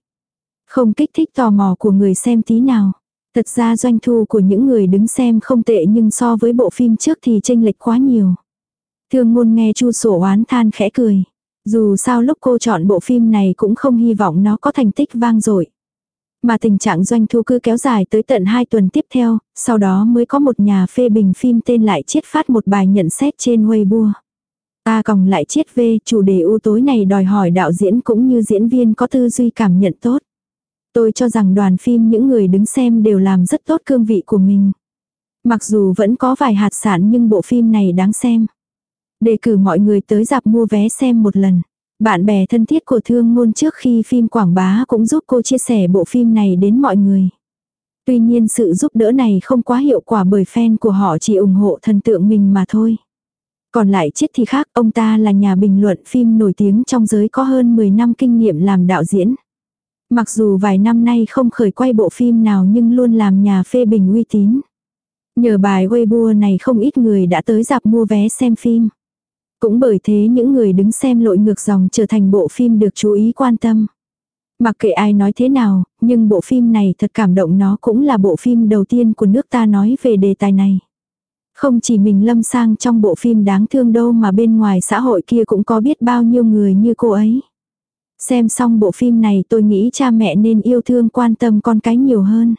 Không kích thích tò mò của người xem tí nào. Thật ra doanh thu của những người đứng xem không tệ nhưng so với bộ phim trước thì chênh lệch quá nhiều. Thương ngôn nghe chu sổ oán than khẽ cười. Dù sao lúc cô chọn bộ phim này cũng không hy vọng nó có thành tích vang dội. Mà tình trạng doanh thu cứ kéo dài tới tận 2 tuần tiếp theo, sau đó mới có một nhà phê bình phim tên lại chiết phát một bài nhận xét trên Weibo. Ta còng lại chiết về chủ đề ưu tối này đòi hỏi đạo diễn cũng như diễn viên có tư duy cảm nhận tốt. Tôi cho rằng đoàn phim những người đứng xem đều làm rất tốt cương vị của mình. Mặc dù vẫn có vài hạt sản nhưng bộ phim này đáng xem. Đề cử mọi người tới dạp mua vé xem một lần. Bạn bè thân thiết của thương ngôn trước khi phim quảng bá cũng giúp cô chia sẻ bộ phim này đến mọi người. Tuy nhiên sự giúp đỡ này không quá hiệu quả bởi fan của họ chỉ ủng hộ thần tượng mình mà thôi. Còn lại chết thì khác, ông ta là nhà bình luận phim nổi tiếng trong giới có hơn 10 năm kinh nghiệm làm đạo diễn. Mặc dù vài năm nay không khởi quay bộ phim nào nhưng luôn làm nhà phê bình uy tín. Nhờ bài Weibo này không ít người đã tới dạp mua vé xem phim. Cũng bởi thế những người đứng xem lội ngược dòng trở thành bộ phim được chú ý quan tâm. Mặc kệ ai nói thế nào, nhưng bộ phim này thật cảm động nó cũng là bộ phim đầu tiên của nước ta nói về đề tài này. Không chỉ mình lâm sang trong bộ phim đáng thương đâu mà bên ngoài xã hội kia cũng có biết bao nhiêu người như cô ấy. Xem xong bộ phim này tôi nghĩ cha mẹ nên yêu thương quan tâm con cái nhiều hơn.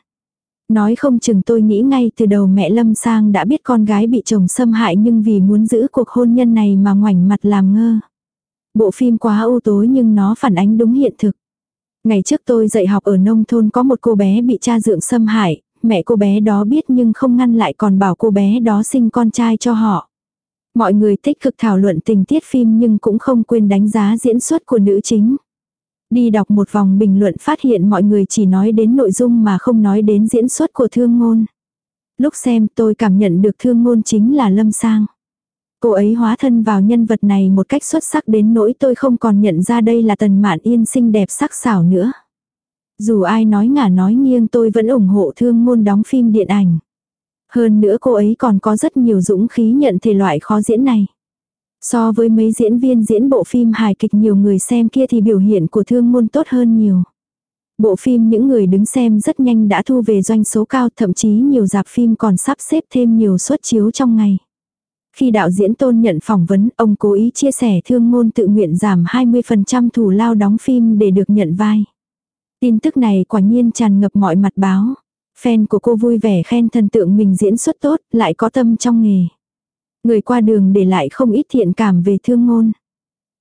Nói không chừng tôi nghĩ ngay từ đầu mẹ Lâm Sang đã biết con gái bị chồng xâm hại nhưng vì muốn giữ cuộc hôn nhân này mà ngoảnh mặt làm ngơ. Bộ phim quá u tối nhưng nó phản ánh đúng hiện thực. Ngày trước tôi dạy học ở nông thôn có một cô bé bị cha dượng xâm hại, mẹ cô bé đó biết nhưng không ngăn lại còn bảo cô bé đó sinh con trai cho họ. Mọi người tích cực thảo luận tình tiết phim nhưng cũng không quên đánh giá diễn xuất của nữ chính. Đi đọc một vòng bình luận phát hiện mọi người chỉ nói đến nội dung mà không nói đến diễn xuất của thương ngôn. Lúc xem tôi cảm nhận được thương ngôn chính là Lâm Sang. Cô ấy hóa thân vào nhân vật này một cách xuất sắc đến nỗi tôi không còn nhận ra đây là tần mạn yên xinh đẹp sắc sảo nữa. Dù ai nói ngả nói nghiêng tôi vẫn ủng hộ thương ngôn đóng phim điện ảnh. Hơn nữa cô ấy còn có rất nhiều dũng khí nhận thể loại khó diễn này. So với mấy diễn viên diễn bộ phim hài kịch nhiều người xem kia thì biểu hiện của thương môn tốt hơn nhiều. Bộ phim những người đứng xem rất nhanh đã thu về doanh số cao thậm chí nhiều dạp phim còn sắp xếp thêm nhiều suất chiếu trong ngày. Khi đạo diễn tôn nhận phỏng vấn, ông cố ý chia sẻ thương môn tự nguyện giảm 20% thủ lao đóng phim để được nhận vai. Tin tức này quả nhiên tràn ngập mọi mặt báo. Fan của cô vui vẻ khen thần tượng mình diễn xuất tốt, lại có tâm trong nghề. Người qua đường để lại không ít thiện cảm về thương ngôn.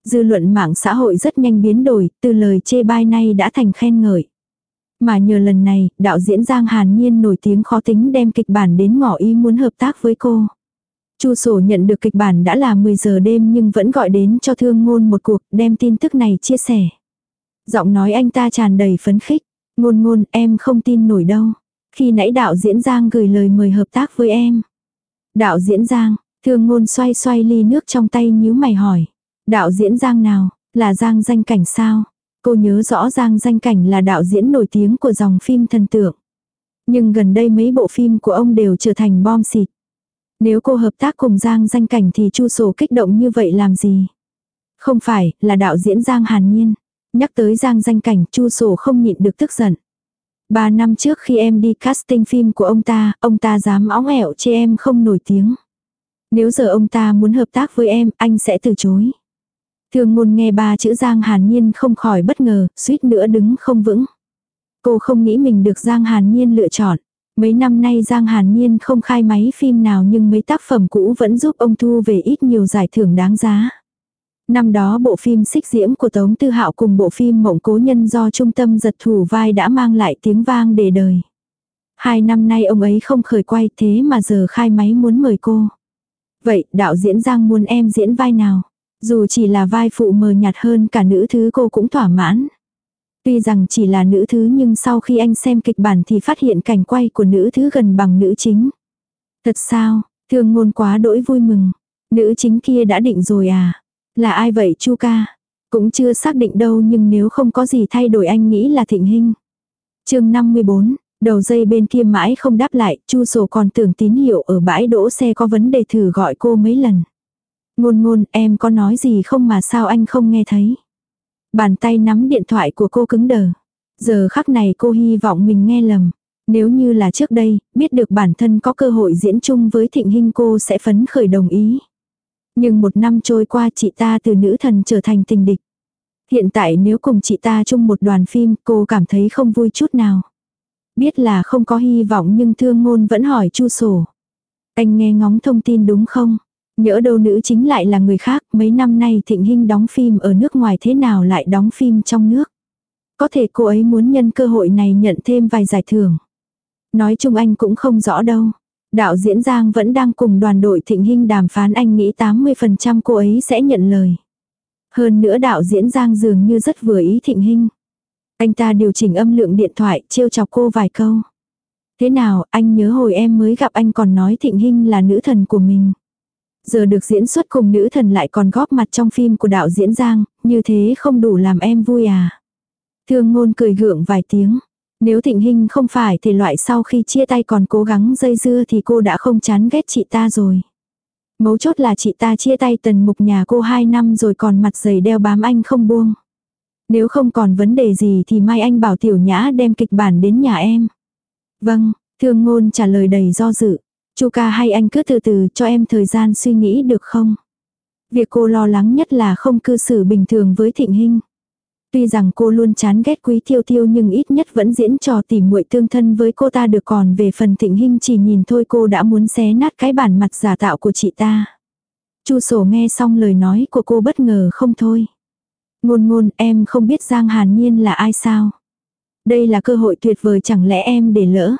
Dư luận mạng xã hội rất nhanh biến đổi, từ lời chê bai nay đã thành khen ngợi. Mà nhờ lần này, đạo diễn Giang Hàn Nhiên nổi tiếng khó tính đem kịch bản đến ngỏ ý muốn hợp tác với cô. Chu sổ nhận được kịch bản đã là 10 giờ đêm nhưng vẫn gọi đến cho thương ngôn một cuộc đem tin tức này chia sẻ. Giọng nói anh ta tràn đầy phấn khích. Ngôn ngôn em không tin nổi đâu. Khi nãy đạo diễn Giang gửi lời mời hợp tác với em. Đạo diễn Giang, Thương ngôn xoay xoay ly nước trong tay nhíu mày hỏi. Đạo diễn Giang nào, là Giang danh cảnh sao? Cô nhớ rõ Giang danh cảnh là đạo diễn nổi tiếng của dòng phim thần tượng. Nhưng gần đây mấy bộ phim của ông đều trở thành bom xịt. Nếu cô hợp tác cùng Giang danh cảnh thì chu sổ kích động như vậy làm gì? Không phải, là đạo diễn Giang Hàn Nhiên. Nhắc tới Giang danh cảnh chu sổ không nhịn được tức giận. Ba năm trước khi em đi casting phim của ông ta, ông ta dám óng ẻo chê em không nổi tiếng. Nếu giờ ông ta muốn hợp tác với em, anh sẽ từ chối. Thường ngôn nghe ba chữ Giang Hàn Nhiên không khỏi bất ngờ, suýt nữa đứng không vững. Cô không nghĩ mình được Giang Hàn Nhiên lựa chọn. Mấy năm nay Giang Hàn Nhiên không khai máy phim nào nhưng mấy tác phẩm cũ vẫn giúp ông thu về ít nhiều giải thưởng đáng giá. Năm đó bộ phim Xích Diễm của Tống Tư Hạo cùng bộ phim Mộng Cố Nhân do trung tâm giật thủ vai đã mang lại tiếng vang để đời. Hai năm nay ông ấy không khởi quay thế mà giờ khai máy muốn mời cô. Vậy đạo diễn Giang muốn em diễn vai nào? Dù chỉ là vai phụ mờ nhạt hơn cả nữ thứ cô cũng thỏa mãn. Tuy rằng chỉ là nữ thứ nhưng sau khi anh xem kịch bản thì phát hiện cảnh quay của nữ thứ gần bằng nữ chính. Thật sao, thương ngôn quá đỗi vui mừng. Nữ chính kia đã định rồi à? Là ai vậy chu ca? Cũng chưa xác định đâu nhưng nếu không có gì thay đổi anh nghĩ là thịnh hình. chương 54, đầu dây bên kia mãi không đáp lại, chu sổ còn tưởng tín hiệu ở bãi đỗ xe có vấn đề thử gọi cô mấy lần. Ngôn ngôn em có nói gì không mà sao anh không nghe thấy. Bàn tay nắm điện thoại của cô cứng đờ. Giờ khắc này cô hy vọng mình nghe lầm. Nếu như là trước đây, biết được bản thân có cơ hội diễn chung với thịnh hình cô sẽ phấn khởi đồng ý. Nhưng một năm trôi qua chị ta từ nữ thần trở thành tình địch. Hiện tại nếu cùng chị ta chung một đoàn phim cô cảm thấy không vui chút nào. Biết là không có hy vọng nhưng thương ngôn vẫn hỏi chu sổ. Anh nghe ngóng thông tin đúng không? Nhỡ đâu nữ chính lại là người khác, mấy năm nay thịnh hình đóng phim ở nước ngoài thế nào lại đóng phim trong nước. Có thể cô ấy muốn nhân cơ hội này nhận thêm vài giải thưởng. Nói chung anh cũng không rõ đâu. Đạo diễn Giang vẫn đang cùng đoàn đội thịnh hình đàm phán anh nghĩ 80% cô ấy sẽ nhận lời. Hơn nữa đạo diễn Giang dường như rất vừa ý thịnh hình. Anh ta điều chỉnh âm lượng điện thoại, trêu chọc cô vài câu. Thế nào, anh nhớ hồi em mới gặp anh còn nói thịnh Hinh là nữ thần của mình. Giờ được diễn xuất cùng nữ thần lại còn góp mặt trong phim của đạo diễn Giang, như thế không đủ làm em vui à. Thương ngôn cười gượng vài tiếng. Nếu thịnh Hinh không phải thì loại sau khi chia tay còn cố gắng dây dưa thì cô đã không chán ghét chị ta rồi. Mấu chốt là chị ta chia tay tần mục nhà cô 2 năm rồi còn mặt dày đeo bám anh không buông. Nếu không còn vấn đề gì thì mai anh bảo tiểu nhã đem kịch bản đến nhà em. Vâng, thương ngôn trả lời đầy do dự. Chu ca hay anh cứ từ từ cho em thời gian suy nghĩ được không? Việc cô lo lắng nhất là không cư xử bình thường với thịnh hình. Tuy rằng cô luôn chán ghét quý tiêu tiêu nhưng ít nhất vẫn diễn trò tỉ muội tương thân với cô ta được còn về phần thịnh hình chỉ nhìn thôi cô đã muốn xé nát cái bản mặt giả tạo của chị ta. Chu sổ nghe xong lời nói của cô bất ngờ không thôi. Ngôn ngôn em không biết Giang Hàn Nhiên là ai sao. Đây là cơ hội tuyệt vời chẳng lẽ em để lỡ.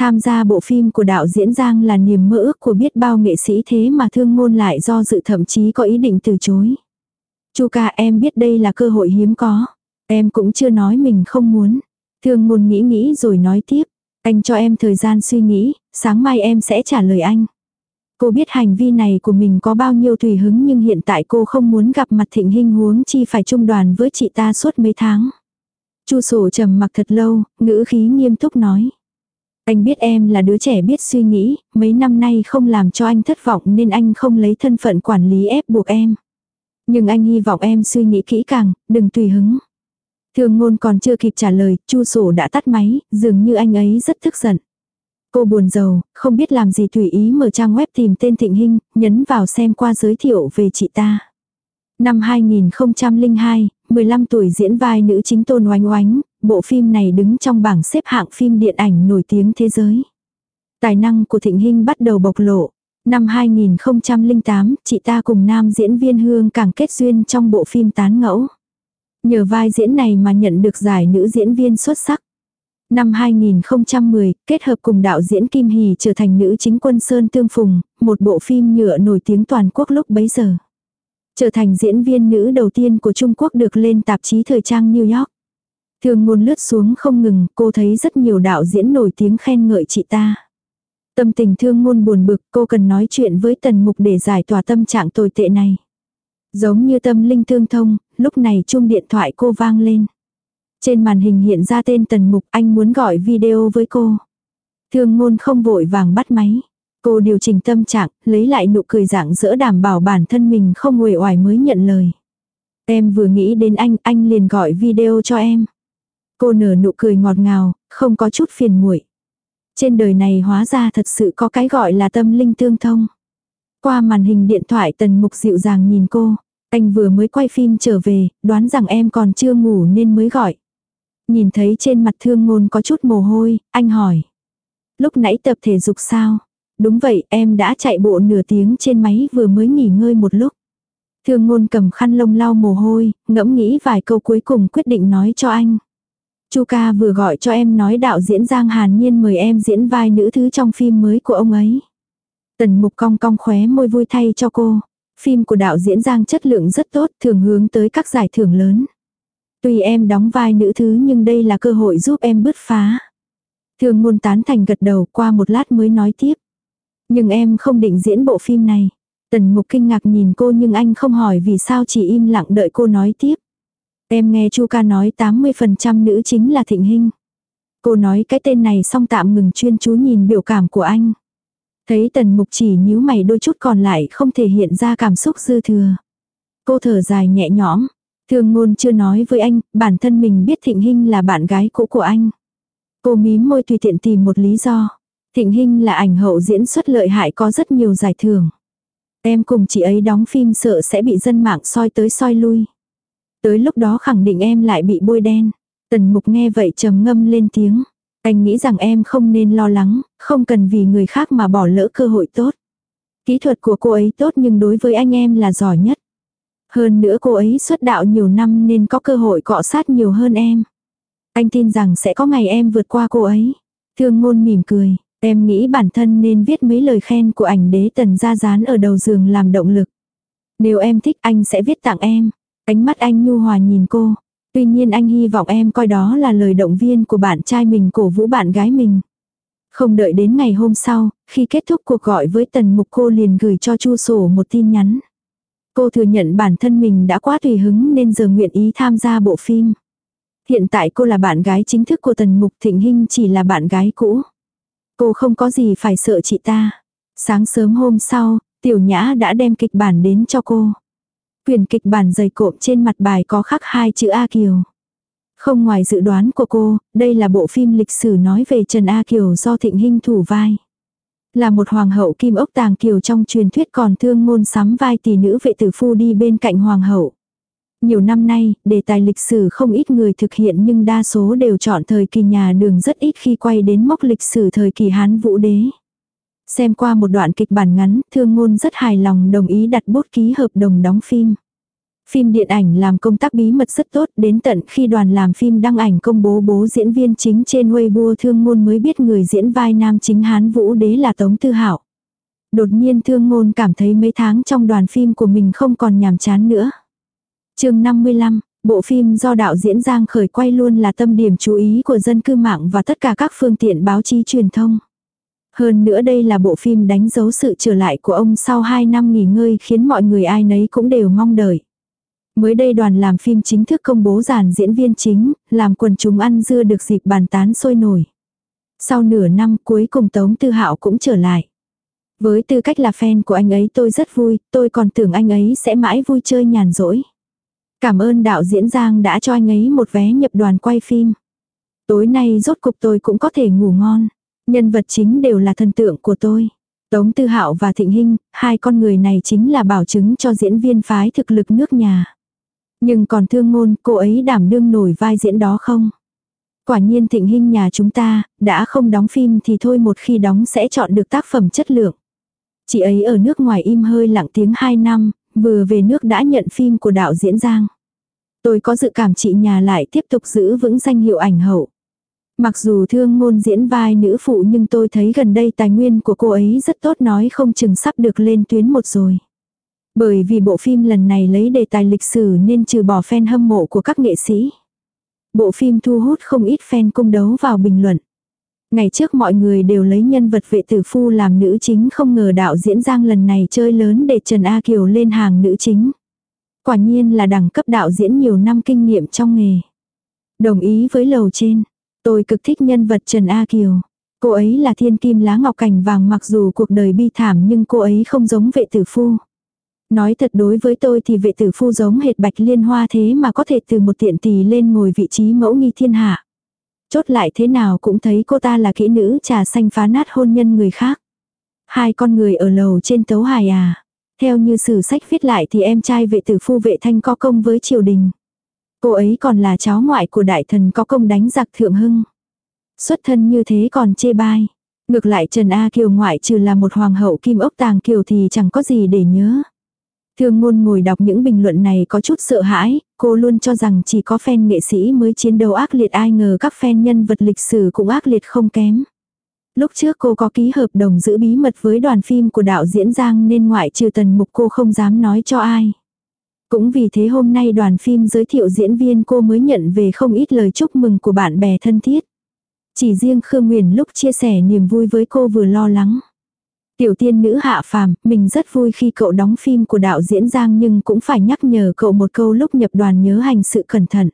Tham gia bộ phim của đạo diễn Giang là niềm mơ ước của biết bao nghệ sĩ thế mà thương ngôn lại do dự thậm chí có ý định từ chối. Chu ca em biết đây là cơ hội hiếm có. Em cũng chưa nói mình không muốn. Thương ngôn nghĩ nghĩ rồi nói tiếp. Anh cho em thời gian suy nghĩ, sáng mai em sẽ trả lời anh. Cô biết hành vi này của mình có bao nhiêu tùy hứng nhưng hiện tại cô không muốn gặp mặt thịnh hình huống chi phải chung đoàn với chị ta suốt mấy tháng. Chu sổ trầm mặc thật lâu, ngữ khí nghiêm túc nói. Anh biết em là đứa trẻ biết suy nghĩ, mấy năm nay không làm cho anh thất vọng nên anh không lấy thân phận quản lý ép buộc em. Nhưng anh hy vọng em suy nghĩ kỹ càng, đừng tùy hứng. Thường ngôn còn chưa kịp trả lời, chu sổ đã tắt máy, dường như anh ấy rất tức giận. Cô buồn giàu, không biết làm gì tùy ý mở trang web tìm tên Thịnh Hinh, nhấn vào xem qua giới thiệu về chị ta. Năm 2002, 15 tuổi diễn vai nữ chính Tôn Oanh Oánh, bộ phim này đứng trong bảng xếp hạng phim điện ảnh nổi tiếng thế giới. Tài năng của Thịnh Hinh bắt đầu bộc lộ. Năm 2008, chị ta cùng nam diễn viên Hương càng kết duyên trong bộ phim Tán Ngẫu. Nhờ vai diễn này mà nhận được giải nữ diễn viên xuất sắc. Năm 2010, kết hợp cùng đạo diễn Kim Hỷ trở thành nữ chính quân Sơn Tương Phùng, một bộ phim nhựa nổi tiếng toàn quốc lúc bấy giờ. Trở thành diễn viên nữ đầu tiên của Trung Quốc được lên tạp chí thời trang New York. Thường ngôn lướt xuống không ngừng, cô thấy rất nhiều đạo diễn nổi tiếng khen ngợi chị ta. Tâm tình thương ngôn buồn bực, cô cần nói chuyện với tần mục để giải tỏa tâm trạng tồi tệ này. Giống như tâm linh thương thông, lúc này chuông điện thoại cô vang lên. Trên màn hình hiện ra tên tần mục anh muốn gọi video với cô. Thương ngôn không vội vàng bắt máy. Cô điều chỉnh tâm trạng, lấy lại nụ cười dạng dỡ đảm bảo bản thân mình không nguội oải mới nhận lời. Em vừa nghĩ đến anh, anh liền gọi video cho em. Cô nở nụ cười ngọt ngào, không có chút phiền muội. Trên đời này hóa ra thật sự có cái gọi là tâm linh tương thông. Qua màn hình điện thoại tần mục dịu dàng nhìn cô. Anh vừa mới quay phim trở về, đoán rằng em còn chưa ngủ nên mới gọi. Nhìn thấy trên mặt thương ngôn có chút mồ hôi, anh hỏi. Lúc nãy tập thể dục sao? Đúng vậy, em đã chạy bộ nửa tiếng trên máy vừa mới nghỉ ngơi một lúc. Thương ngôn cầm khăn lông lau mồ hôi, ngẫm nghĩ vài câu cuối cùng quyết định nói cho anh. Chu ca vừa gọi cho em nói đạo diễn Giang Hàn Nhiên mời em diễn vai nữ thứ trong phim mới của ông ấy. Tần mục cong cong khóe môi vui thay cho cô. Phim của đạo diễn Giang chất lượng rất tốt, thường hướng tới các giải thưởng lớn. Tuy em đóng vai nữ thứ nhưng đây là cơ hội giúp em bứt phá. Thường ngôn tán thành gật đầu qua một lát mới nói tiếp. Nhưng em không định diễn bộ phim này. Tần mục kinh ngạc nhìn cô nhưng anh không hỏi vì sao chỉ im lặng đợi cô nói tiếp. Em nghe chu ca nói 80% nữ chính là thịnh hình. Cô nói cái tên này xong tạm ngừng chuyên chú nhìn biểu cảm của anh. Thấy tần mục chỉ nhíu mày đôi chút còn lại không thể hiện ra cảm xúc dư thừa. Cô thở dài nhẹ nhõm. Thường ngôn chưa nói với anh, bản thân mình biết Thịnh Hinh là bạn gái cũ của anh. Cô mím môi tùy tiện tìm một lý do. Thịnh Hinh là ảnh hậu diễn xuất lợi hại có rất nhiều giải thưởng. Em cùng chị ấy đóng phim sợ sẽ bị dân mạng soi tới soi lui. Tới lúc đó khẳng định em lại bị bôi đen. Tần mục nghe vậy trầm ngâm lên tiếng. Anh nghĩ rằng em không nên lo lắng, không cần vì người khác mà bỏ lỡ cơ hội tốt. Kỹ thuật của cô ấy tốt nhưng đối với anh em là giỏi nhất. Hơn nữa cô ấy xuất đạo nhiều năm nên có cơ hội cọ sát nhiều hơn em. Anh tin rằng sẽ có ngày em vượt qua cô ấy. Thương ngôn mỉm cười, em nghĩ bản thân nên viết mấy lời khen của ảnh đế tần ra dán ở đầu giường làm động lực. Nếu em thích anh sẽ viết tặng em. Ánh mắt anh nhu hòa nhìn cô. Tuy nhiên anh hy vọng em coi đó là lời động viên của bạn trai mình cổ vũ bạn gái mình. Không đợi đến ngày hôm sau, khi kết thúc cuộc gọi với tần mục cô liền gửi cho chu sổ một tin nhắn. Cô thừa nhận bản thân mình đã quá tùy hứng nên giờ nguyện ý tham gia bộ phim. Hiện tại cô là bạn gái chính thức của tần mục thịnh hinh chỉ là bạn gái cũ. Cô không có gì phải sợ chị ta. Sáng sớm hôm sau, tiểu nhã đã đem kịch bản đến cho cô. Quyền kịch bản dày cộm trên mặt bài có khắc hai chữ A Kiều. Không ngoài dự đoán của cô, đây là bộ phim lịch sử nói về Trần A Kiều do Thịnh Hinh thủ vai. Là một hoàng hậu kim ốc tàng kiều trong truyền thuyết còn thương ngôn sắm vai tỷ nữ vệ tử phu đi bên cạnh hoàng hậu. Nhiều năm nay, đề tài lịch sử không ít người thực hiện nhưng đa số đều chọn thời kỳ nhà đường rất ít khi quay đến mốc lịch sử thời kỳ Hán Vũ Đế. Xem qua một đoạn kịch bản ngắn, thương ngôn rất hài lòng đồng ý đặt bút ký hợp đồng đóng phim. Phim điện ảnh làm công tác bí mật rất tốt đến tận khi đoàn làm phim đăng ảnh công bố bố diễn viên chính trên Weibo thương ngôn mới biết người diễn vai nam chính Hán Vũ Đế là Tống Tư Hạo. Đột nhiên thương ngôn cảm thấy mấy tháng trong đoàn phim của mình không còn nhàm chán nữa. chương 55, bộ phim do đạo diễn Giang khởi quay luôn là tâm điểm chú ý của dân cư mạng và tất cả các phương tiện báo chí truyền thông. Hơn nữa đây là bộ phim đánh dấu sự trở lại của ông sau 2 năm nghỉ ngơi khiến mọi người ai nấy cũng đều mong đợi. Mới đây đoàn làm phim chính thức công bố dàn diễn viên chính, làm quần chúng ăn dưa được dịp bàn tán sôi nổi. Sau nửa năm cuối cùng Tống Tư Hạo cũng trở lại. Với tư cách là fan của anh ấy tôi rất vui, tôi còn tưởng anh ấy sẽ mãi vui chơi nhàn rỗi. Cảm ơn đạo diễn Giang đã cho anh ấy một vé nhập đoàn quay phim. Tối nay rốt cục tôi cũng có thể ngủ ngon. Nhân vật chính đều là thần tượng của tôi. Tống Tư Hạo và Thịnh Hinh, hai con người này chính là bảo chứng cho diễn viên phái thực lực nước nhà. Nhưng còn thương ngôn, cô ấy đảm đương nổi vai diễn đó không? Quả nhiên Thịnh Hinh nhà chúng ta, đã không đóng phim thì thôi một khi đóng sẽ chọn được tác phẩm chất lượng. Chị ấy ở nước ngoài im hơi lặng tiếng 2 năm, vừa về nước đã nhận phim của đạo diễn Giang. Tôi có dự cảm chị nhà lại tiếp tục giữ vững danh hiệu ảnh hậu. Mặc dù thương ngôn diễn vai nữ phụ nhưng tôi thấy gần đây tài nguyên của cô ấy rất tốt nói không chừng sắp được lên tuyến một rồi. Bởi vì bộ phim lần này lấy đề tài lịch sử nên trừ bỏ fan hâm mộ của các nghệ sĩ. Bộ phim thu hút không ít fan cung đấu vào bình luận. Ngày trước mọi người đều lấy nhân vật vệ tử phu làm nữ chính không ngờ đạo diễn Giang lần này chơi lớn để Trần A Kiều lên hàng nữ chính. Quả nhiên là đẳng cấp đạo diễn nhiều năm kinh nghiệm trong nghề. Đồng ý với lầu trên, Tôi cực thích nhân vật Trần A Kiều. Cô ấy là thiên kim lá ngọc cảnh vàng mặc dù cuộc đời bi thảm nhưng cô ấy không giống vệ tử phu. Nói thật đối với tôi thì vệ tử phu giống hệt bạch liên hoa thế mà có thể từ một tiện tỳ lên ngồi vị trí mẫu nghi thiên hạ. Chốt lại thế nào cũng thấy cô ta là kỹ nữ trà xanh phá nát hôn nhân người khác. Hai con người ở lầu trên tấu hài à. Theo như sử sách viết lại thì em trai vệ tử phu vệ thanh có công với triều đình. Cô ấy còn là cháu ngoại của đại thần có công đánh giặc thượng hưng. Xuất thân như thế còn chê bai. Ngược lại Trần A Kiều ngoại trừ là một hoàng hậu kim ốc tàng kiều thì chẳng có gì để nhớ. Thương ngôn ngồi đọc những bình luận này có chút sợ hãi, cô luôn cho rằng chỉ có fan nghệ sĩ mới chiến đấu ác liệt ai ngờ các fan nhân vật lịch sử cũng ác liệt không kém. Lúc trước cô có ký hợp đồng giữ bí mật với đoàn phim của đạo diễn Giang nên ngoại trừ tần mục cô không dám nói cho ai. Cũng vì thế hôm nay đoàn phim giới thiệu diễn viên cô mới nhận về không ít lời chúc mừng của bạn bè thân thiết. Chỉ riêng Khương Nguyền lúc chia sẻ niềm vui với cô vừa lo lắng. Tiểu tiên nữ hạ phàm, mình rất vui khi cậu đóng phim của đạo diễn Giang nhưng cũng phải nhắc nhở cậu một câu lúc nhập đoàn nhớ hành sự cẩn thận.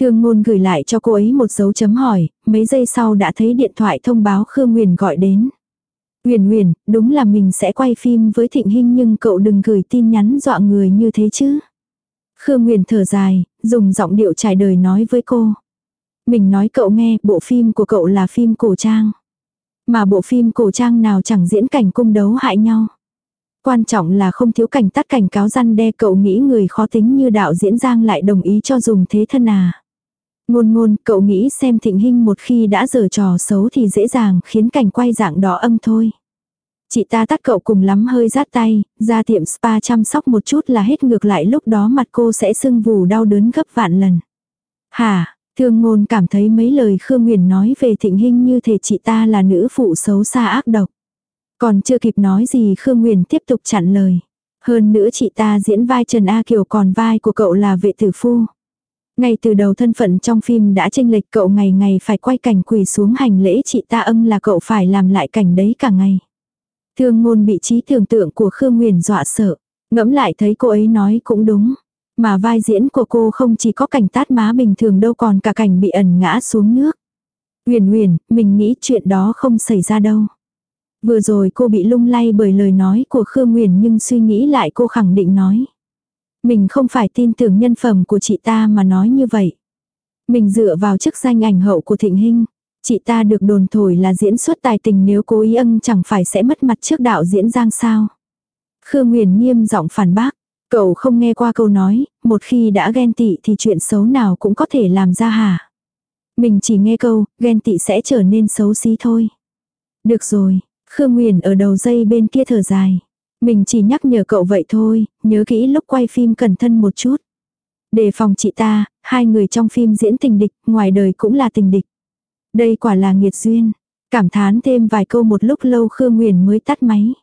Thương ngôn gửi lại cho cô ấy một dấu chấm hỏi, mấy giây sau đã thấy điện thoại thông báo Khương Nguyền gọi đến. Nguyền Nguyền, đúng là mình sẽ quay phim với Thịnh Hinh nhưng cậu đừng gửi tin nhắn dọa người như thế chứ. Khương Nguyền thở dài, dùng giọng điệu trải đời nói với cô. Mình nói cậu nghe, bộ phim của cậu là phim cổ trang. Mà bộ phim cổ trang nào chẳng diễn cảnh cung đấu hại nhau. Quan trọng là không thiếu cảnh tắt cảnh cáo răn đe cậu nghĩ người khó tính như đạo diễn Giang lại đồng ý cho dùng thế thân à. Ngôn ngôn, cậu nghĩ xem thịnh hình một khi đã giở trò xấu thì dễ dàng khiến cảnh quay dạng đó âm thôi. Chị ta tắt cậu cùng lắm hơi rát tay, ra tiệm spa chăm sóc một chút là hết ngược lại lúc đó mặt cô sẽ sưng vù đau đớn gấp vạn lần. Hả, thương ngôn cảm thấy mấy lời Khương Nguyền nói về thịnh hình như thể chị ta là nữ phụ xấu xa ác độc. Còn chưa kịp nói gì Khương Nguyền tiếp tục chặn lời. Hơn nữa chị ta diễn vai Trần A Kiều còn vai của cậu là vệ tử phu. Ngay từ đầu thân phận trong phim đã tranh lệch cậu ngày ngày phải quay cảnh quỳ xuống hành lễ chị ta âm là cậu phải làm lại cảnh đấy cả ngày. Thương ngôn bị trí tưởng tượng của Khương Nguyền dọa sợ. Ngẫm lại thấy cô ấy nói cũng đúng. Mà vai diễn của cô không chỉ có cảnh tát má bình thường đâu còn cả cảnh bị ẩn ngã xuống nước. Nguyền Nguyền, mình nghĩ chuyện đó không xảy ra đâu. Vừa rồi cô bị lung lay bởi lời nói của Khương Nguyền nhưng suy nghĩ lại cô khẳng định nói. Mình không phải tin tưởng nhân phẩm của chị ta mà nói như vậy. Mình dựa vào chức danh ảnh hậu của Thịnh Hinh. Chị ta được đồn thổi là diễn xuất tài tình nếu cố ý ân chẳng phải sẽ mất mặt trước đạo diễn Giang sao. Khương Nguyền nghiêm giọng phản bác. Cậu không nghe qua câu nói, một khi đã ghen tị thì chuyện xấu nào cũng có thể làm ra hả. Mình chỉ nghe câu, ghen tị sẽ trở nên xấu xí thôi. Được rồi, Khương Nguyền ở đầu dây bên kia thở dài. Mình chỉ nhắc nhở cậu vậy thôi, nhớ kỹ lúc quay phim cẩn thận một chút. Đề phòng chị ta, hai người trong phim diễn tình địch, ngoài đời cũng là tình địch. Đây quả là nghiệt duyên. Cảm thán thêm vài câu một lúc lâu Khương Nguyền mới tắt máy.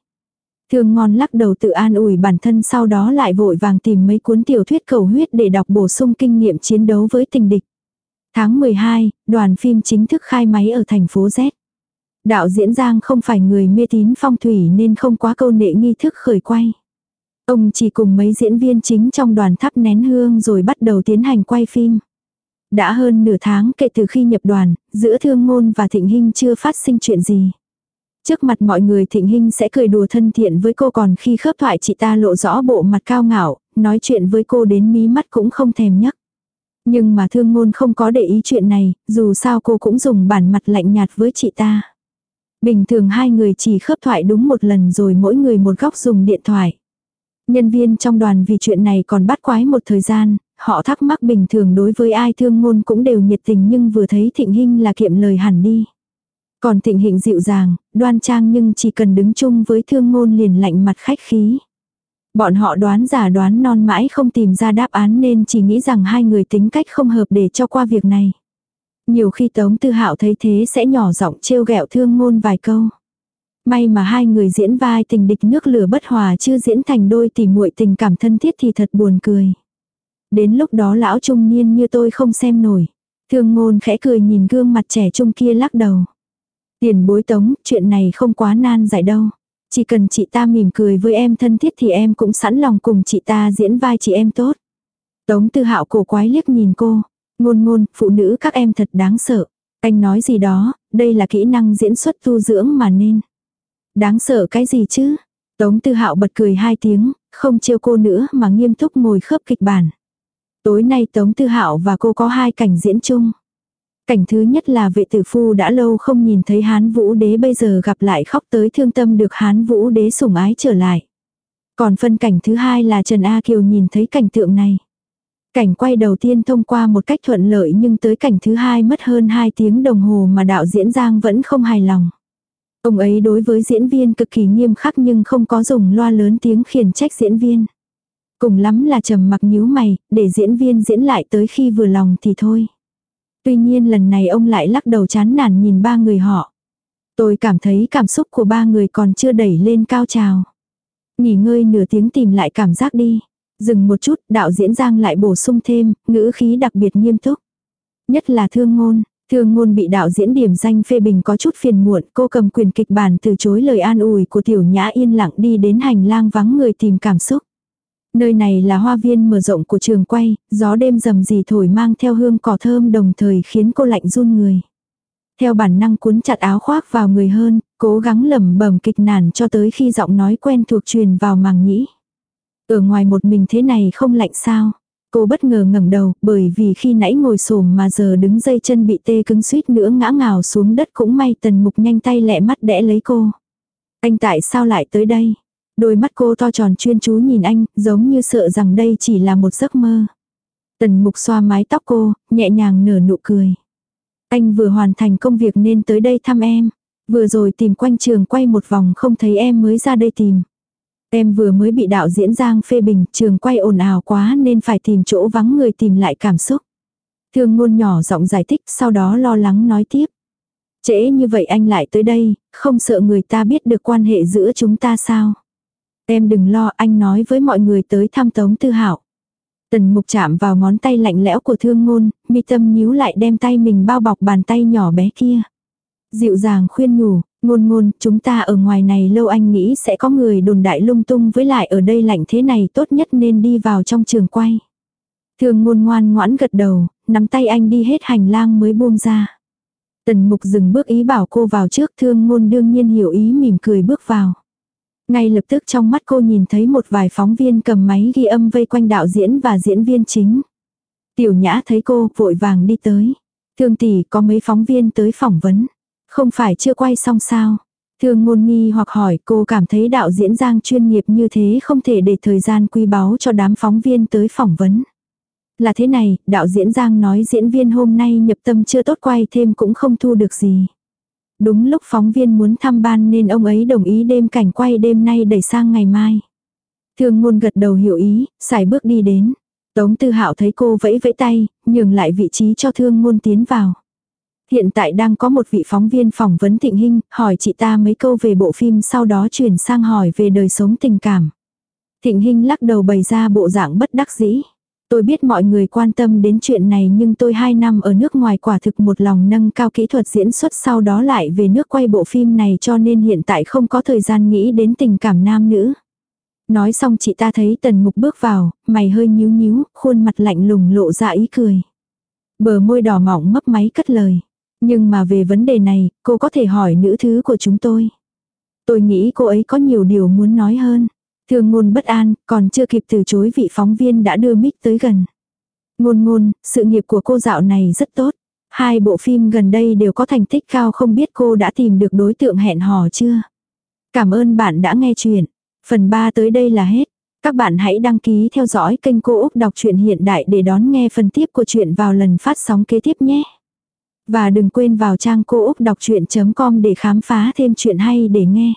Thương ngon lắc đầu tự an ủi bản thân sau đó lại vội vàng tìm mấy cuốn tiểu thuyết cầu huyết để đọc bổ sung kinh nghiệm chiến đấu với tình địch. Tháng 12, đoàn phim chính thức khai máy ở thành phố Z. Đạo diễn Giang không phải người mê tín phong thủy nên không quá câu nệ nghi thức khởi quay. Ông chỉ cùng mấy diễn viên chính trong đoàn thắp nén hương rồi bắt đầu tiến hành quay phim. Đã hơn nửa tháng kể từ khi nhập đoàn, giữa Thương Ngôn và Thịnh Hinh chưa phát sinh chuyện gì. Trước mặt mọi người Thịnh Hinh sẽ cười đùa thân thiện với cô còn khi khớp thoại chị ta lộ rõ bộ mặt cao ngạo, nói chuyện với cô đến mí mắt cũng không thèm nhắc. Nhưng mà Thương Ngôn không có để ý chuyện này, dù sao cô cũng dùng bản mặt lạnh nhạt với chị ta. Bình thường hai người chỉ khớp thoại đúng một lần rồi mỗi người một góc dùng điện thoại. Nhân viên trong đoàn vì chuyện này còn bắt quái một thời gian, họ thắc mắc bình thường đối với ai thương ngôn cũng đều nhiệt tình nhưng vừa thấy thịnh hình là kiệm lời hẳn đi. Còn thịnh hình dịu dàng, đoan trang nhưng chỉ cần đứng chung với thương ngôn liền lạnh mặt khách khí. Bọn họ đoán giả đoán non mãi không tìm ra đáp án nên chỉ nghĩ rằng hai người tính cách không hợp để cho qua việc này. Nhiều khi Tống Tư Hạo thấy thế sẽ nhỏ giọng trêu ghẹo thương ngôn vài câu. May mà hai người diễn vai tình địch nước lửa bất hòa chưa diễn thành đôi tỉ muội tình cảm thân thiết thì thật buồn cười. Đến lúc đó lão trung niên như tôi không xem nổi. Thương ngôn khẽ cười nhìn gương mặt trẻ trung kia lắc đầu. Tiền bối tống, chuyện này không quá nan giải đâu. Chỉ cần chị ta mỉm cười với em thân thiết thì em cũng sẵn lòng cùng chị ta diễn vai chị em tốt. Tống tư hạo cổ quái liếc nhìn cô, Ngôn ngôn, phụ nữ các em thật đáng sợ. Anh nói gì đó, đây là kỹ năng diễn xuất tu dưỡng mà nên. Đáng sợ cái gì chứ? Tống tư hạo bật cười hai tiếng, không trêu cô nữa mà nghiêm túc ngồi khớp kịch bản. Tối nay Tống Tư Hạo và cô có hai cảnh diễn chung. Cảnh thứ nhất là vệ tử phu đã lâu không nhìn thấy hán vũ đế bây giờ gặp lại khóc tới thương tâm được hán vũ đế sủng ái trở lại. Còn phân cảnh thứ hai là Trần A Kiều nhìn thấy cảnh tượng này. Cảnh quay đầu tiên thông qua một cách thuận lợi nhưng tới cảnh thứ hai mất hơn 2 tiếng đồng hồ mà đạo diễn Giang vẫn không hài lòng. Ông ấy đối với diễn viên cực kỳ nghiêm khắc nhưng không có dùng loa lớn tiếng khiển trách diễn viên. Cùng lắm là trầm mặc nhíu mày, để diễn viên diễn lại tới khi vừa lòng thì thôi. Tuy nhiên lần này ông lại lắc đầu chán nản nhìn ba người họ. Tôi cảm thấy cảm xúc của ba người còn chưa đẩy lên cao trào. Nghỉ ngơi nửa tiếng tìm lại cảm giác đi. Dừng một chút, đạo diễn Giang lại bổ sung thêm, ngữ khí đặc biệt nghiêm túc. Nhất là thương ngôn, thương ngôn bị đạo diễn điểm danh phê bình có chút phiền muộn, cô cầm quyền kịch bản từ chối lời an ủi của tiểu nhã yên lặng đi đến hành lang vắng người tìm cảm xúc. Nơi này là hoa viên mở rộng của trường quay, gió đêm rầm rì thổi mang theo hương cỏ thơm đồng thời khiến cô lạnh run người. Theo bản năng cuốn chặt áo khoác vào người hơn, cố gắng lẩm bẩm kịch nản cho tới khi giọng nói quen thuộc truyền vào màng nhĩ. Ở ngoài một mình thế này không lạnh sao? Cô bất ngờ ngẩng đầu, bởi vì khi nãy ngồi xổm mà giờ đứng dây chân bị tê cứng suýt nữa ngã ngào xuống đất cũng may tần mục nhanh tay lẹ mắt đẽ lấy cô. Anh tại sao lại tới đây? Đôi mắt cô to tròn chuyên chú nhìn anh, giống như sợ rằng đây chỉ là một giấc mơ. Tần mục xoa mái tóc cô, nhẹ nhàng nở nụ cười. Anh vừa hoàn thành công việc nên tới đây thăm em. Vừa rồi tìm quanh trường quay một vòng không thấy em mới ra đây tìm. Em vừa mới bị đạo diễn Giang phê bình, trường quay ồn ào quá nên phải tìm chỗ vắng người tìm lại cảm xúc. Thương ngôn nhỏ giọng giải thích, sau đó lo lắng nói tiếp. Trễ như vậy anh lại tới đây, không sợ người ta biết được quan hệ giữa chúng ta sao? Em đừng lo, anh nói với mọi người tới thăm Tống Tư Hạo. Tần mục chạm vào ngón tay lạnh lẽo của thương ngôn, mi tâm nhíu lại đem tay mình bao bọc bàn tay nhỏ bé kia. Dịu dàng khuyên nhủ, ngôn ngôn, chúng ta ở ngoài này lâu anh nghĩ sẽ có người đồn đại lung tung với lại ở đây lạnh thế này tốt nhất nên đi vào trong trường quay. Thương ngôn ngoan ngoãn gật đầu, nắm tay anh đi hết hành lang mới buông ra. Tần mục dừng bước ý bảo cô vào trước thương ngôn đương nhiên hiểu ý mỉm cười bước vào. Ngay lập tức trong mắt cô nhìn thấy một vài phóng viên cầm máy ghi âm vây quanh đạo diễn và diễn viên chính. Tiểu nhã thấy cô vội vàng đi tới. Thương tỷ có mấy phóng viên tới phỏng vấn. Không phải chưa quay xong sao? Thương ngôn nghi hoặc hỏi cô cảm thấy đạo diễn giang chuyên nghiệp như thế không thể để thời gian quý báu cho đám phóng viên tới phỏng vấn. Là thế này, đạo diễn Giang nói diễn viên hôm nay nhập tâm chưa tốt quay thêm cũng không thu được gì. Đúng lúc phóng viên muốn thăm ban nên ông ấy đồng ý đêm cảnh quay đêm nay đẩy sang ngày mai. Thường ngôn gật đầu hiểu ý, xài bước đi đến. Tống Tư Hạo thấy cô vẫy vẫy tay, nhường lại vị trí cho thương ngôn tiến vào. Hiện tại đang có một vị phóng viên phỏng vấn Thịnh Hinh, hỏi chị ta mấy câu về bộ phim sau đó chuyển sang hỏi về đời sống tình cảm. Thịnh Hinh lắc đầu bày ra bộ dạng bất đắc dĩ. Tôi biết mọi người quan tâm đến chuyện này nhưng tôi 2 năm ở nước ngoài quả thực một lòng nâng cao kỹ thuật diễn xuất sau đó lại về nước quay bộ phim này cho nên hiện tại không có thời gian nghĩ đến tình cảm nam nữ. Nói xong chị ta thấy tần mục bước vào, mày hơi nhíu nhíu, khuôn mặt lạnh lùng lộ ra ý cười. Bờ môi đỏ mỏng mấp máy cất lời. Nhưng mà về vấn đề này, cô có thể hỏi nữ thứ của chúng tôi. Tôi nghĩ cô ấy có nhiều điều muốn nói hơn thường ngôn bất an, còn chưa kịp từ chối vị phóng viên đã đưa mic tới gần. Ngôn ngôn, sự nghiệp của cô dạo này rất tốt. Hai bộ phim gần đây đều có thành tích cao không biết cô đã tìm được đối tượng hẹn hò chưa. Cảm ơn bạn đã nghe chuyện. Phần 3 tới đây là hết. Các bạn hãy đăng ký theo dõi kênh Cô Úc Đọc truyện Hiện Đại để đón nghe phần tiếp của chuyện vào lần phát sóng kế tiếp nhé. Và đừng quên vào trang cô úc đọc chuyện.com để khám phá thêm chuyện hay để nghe.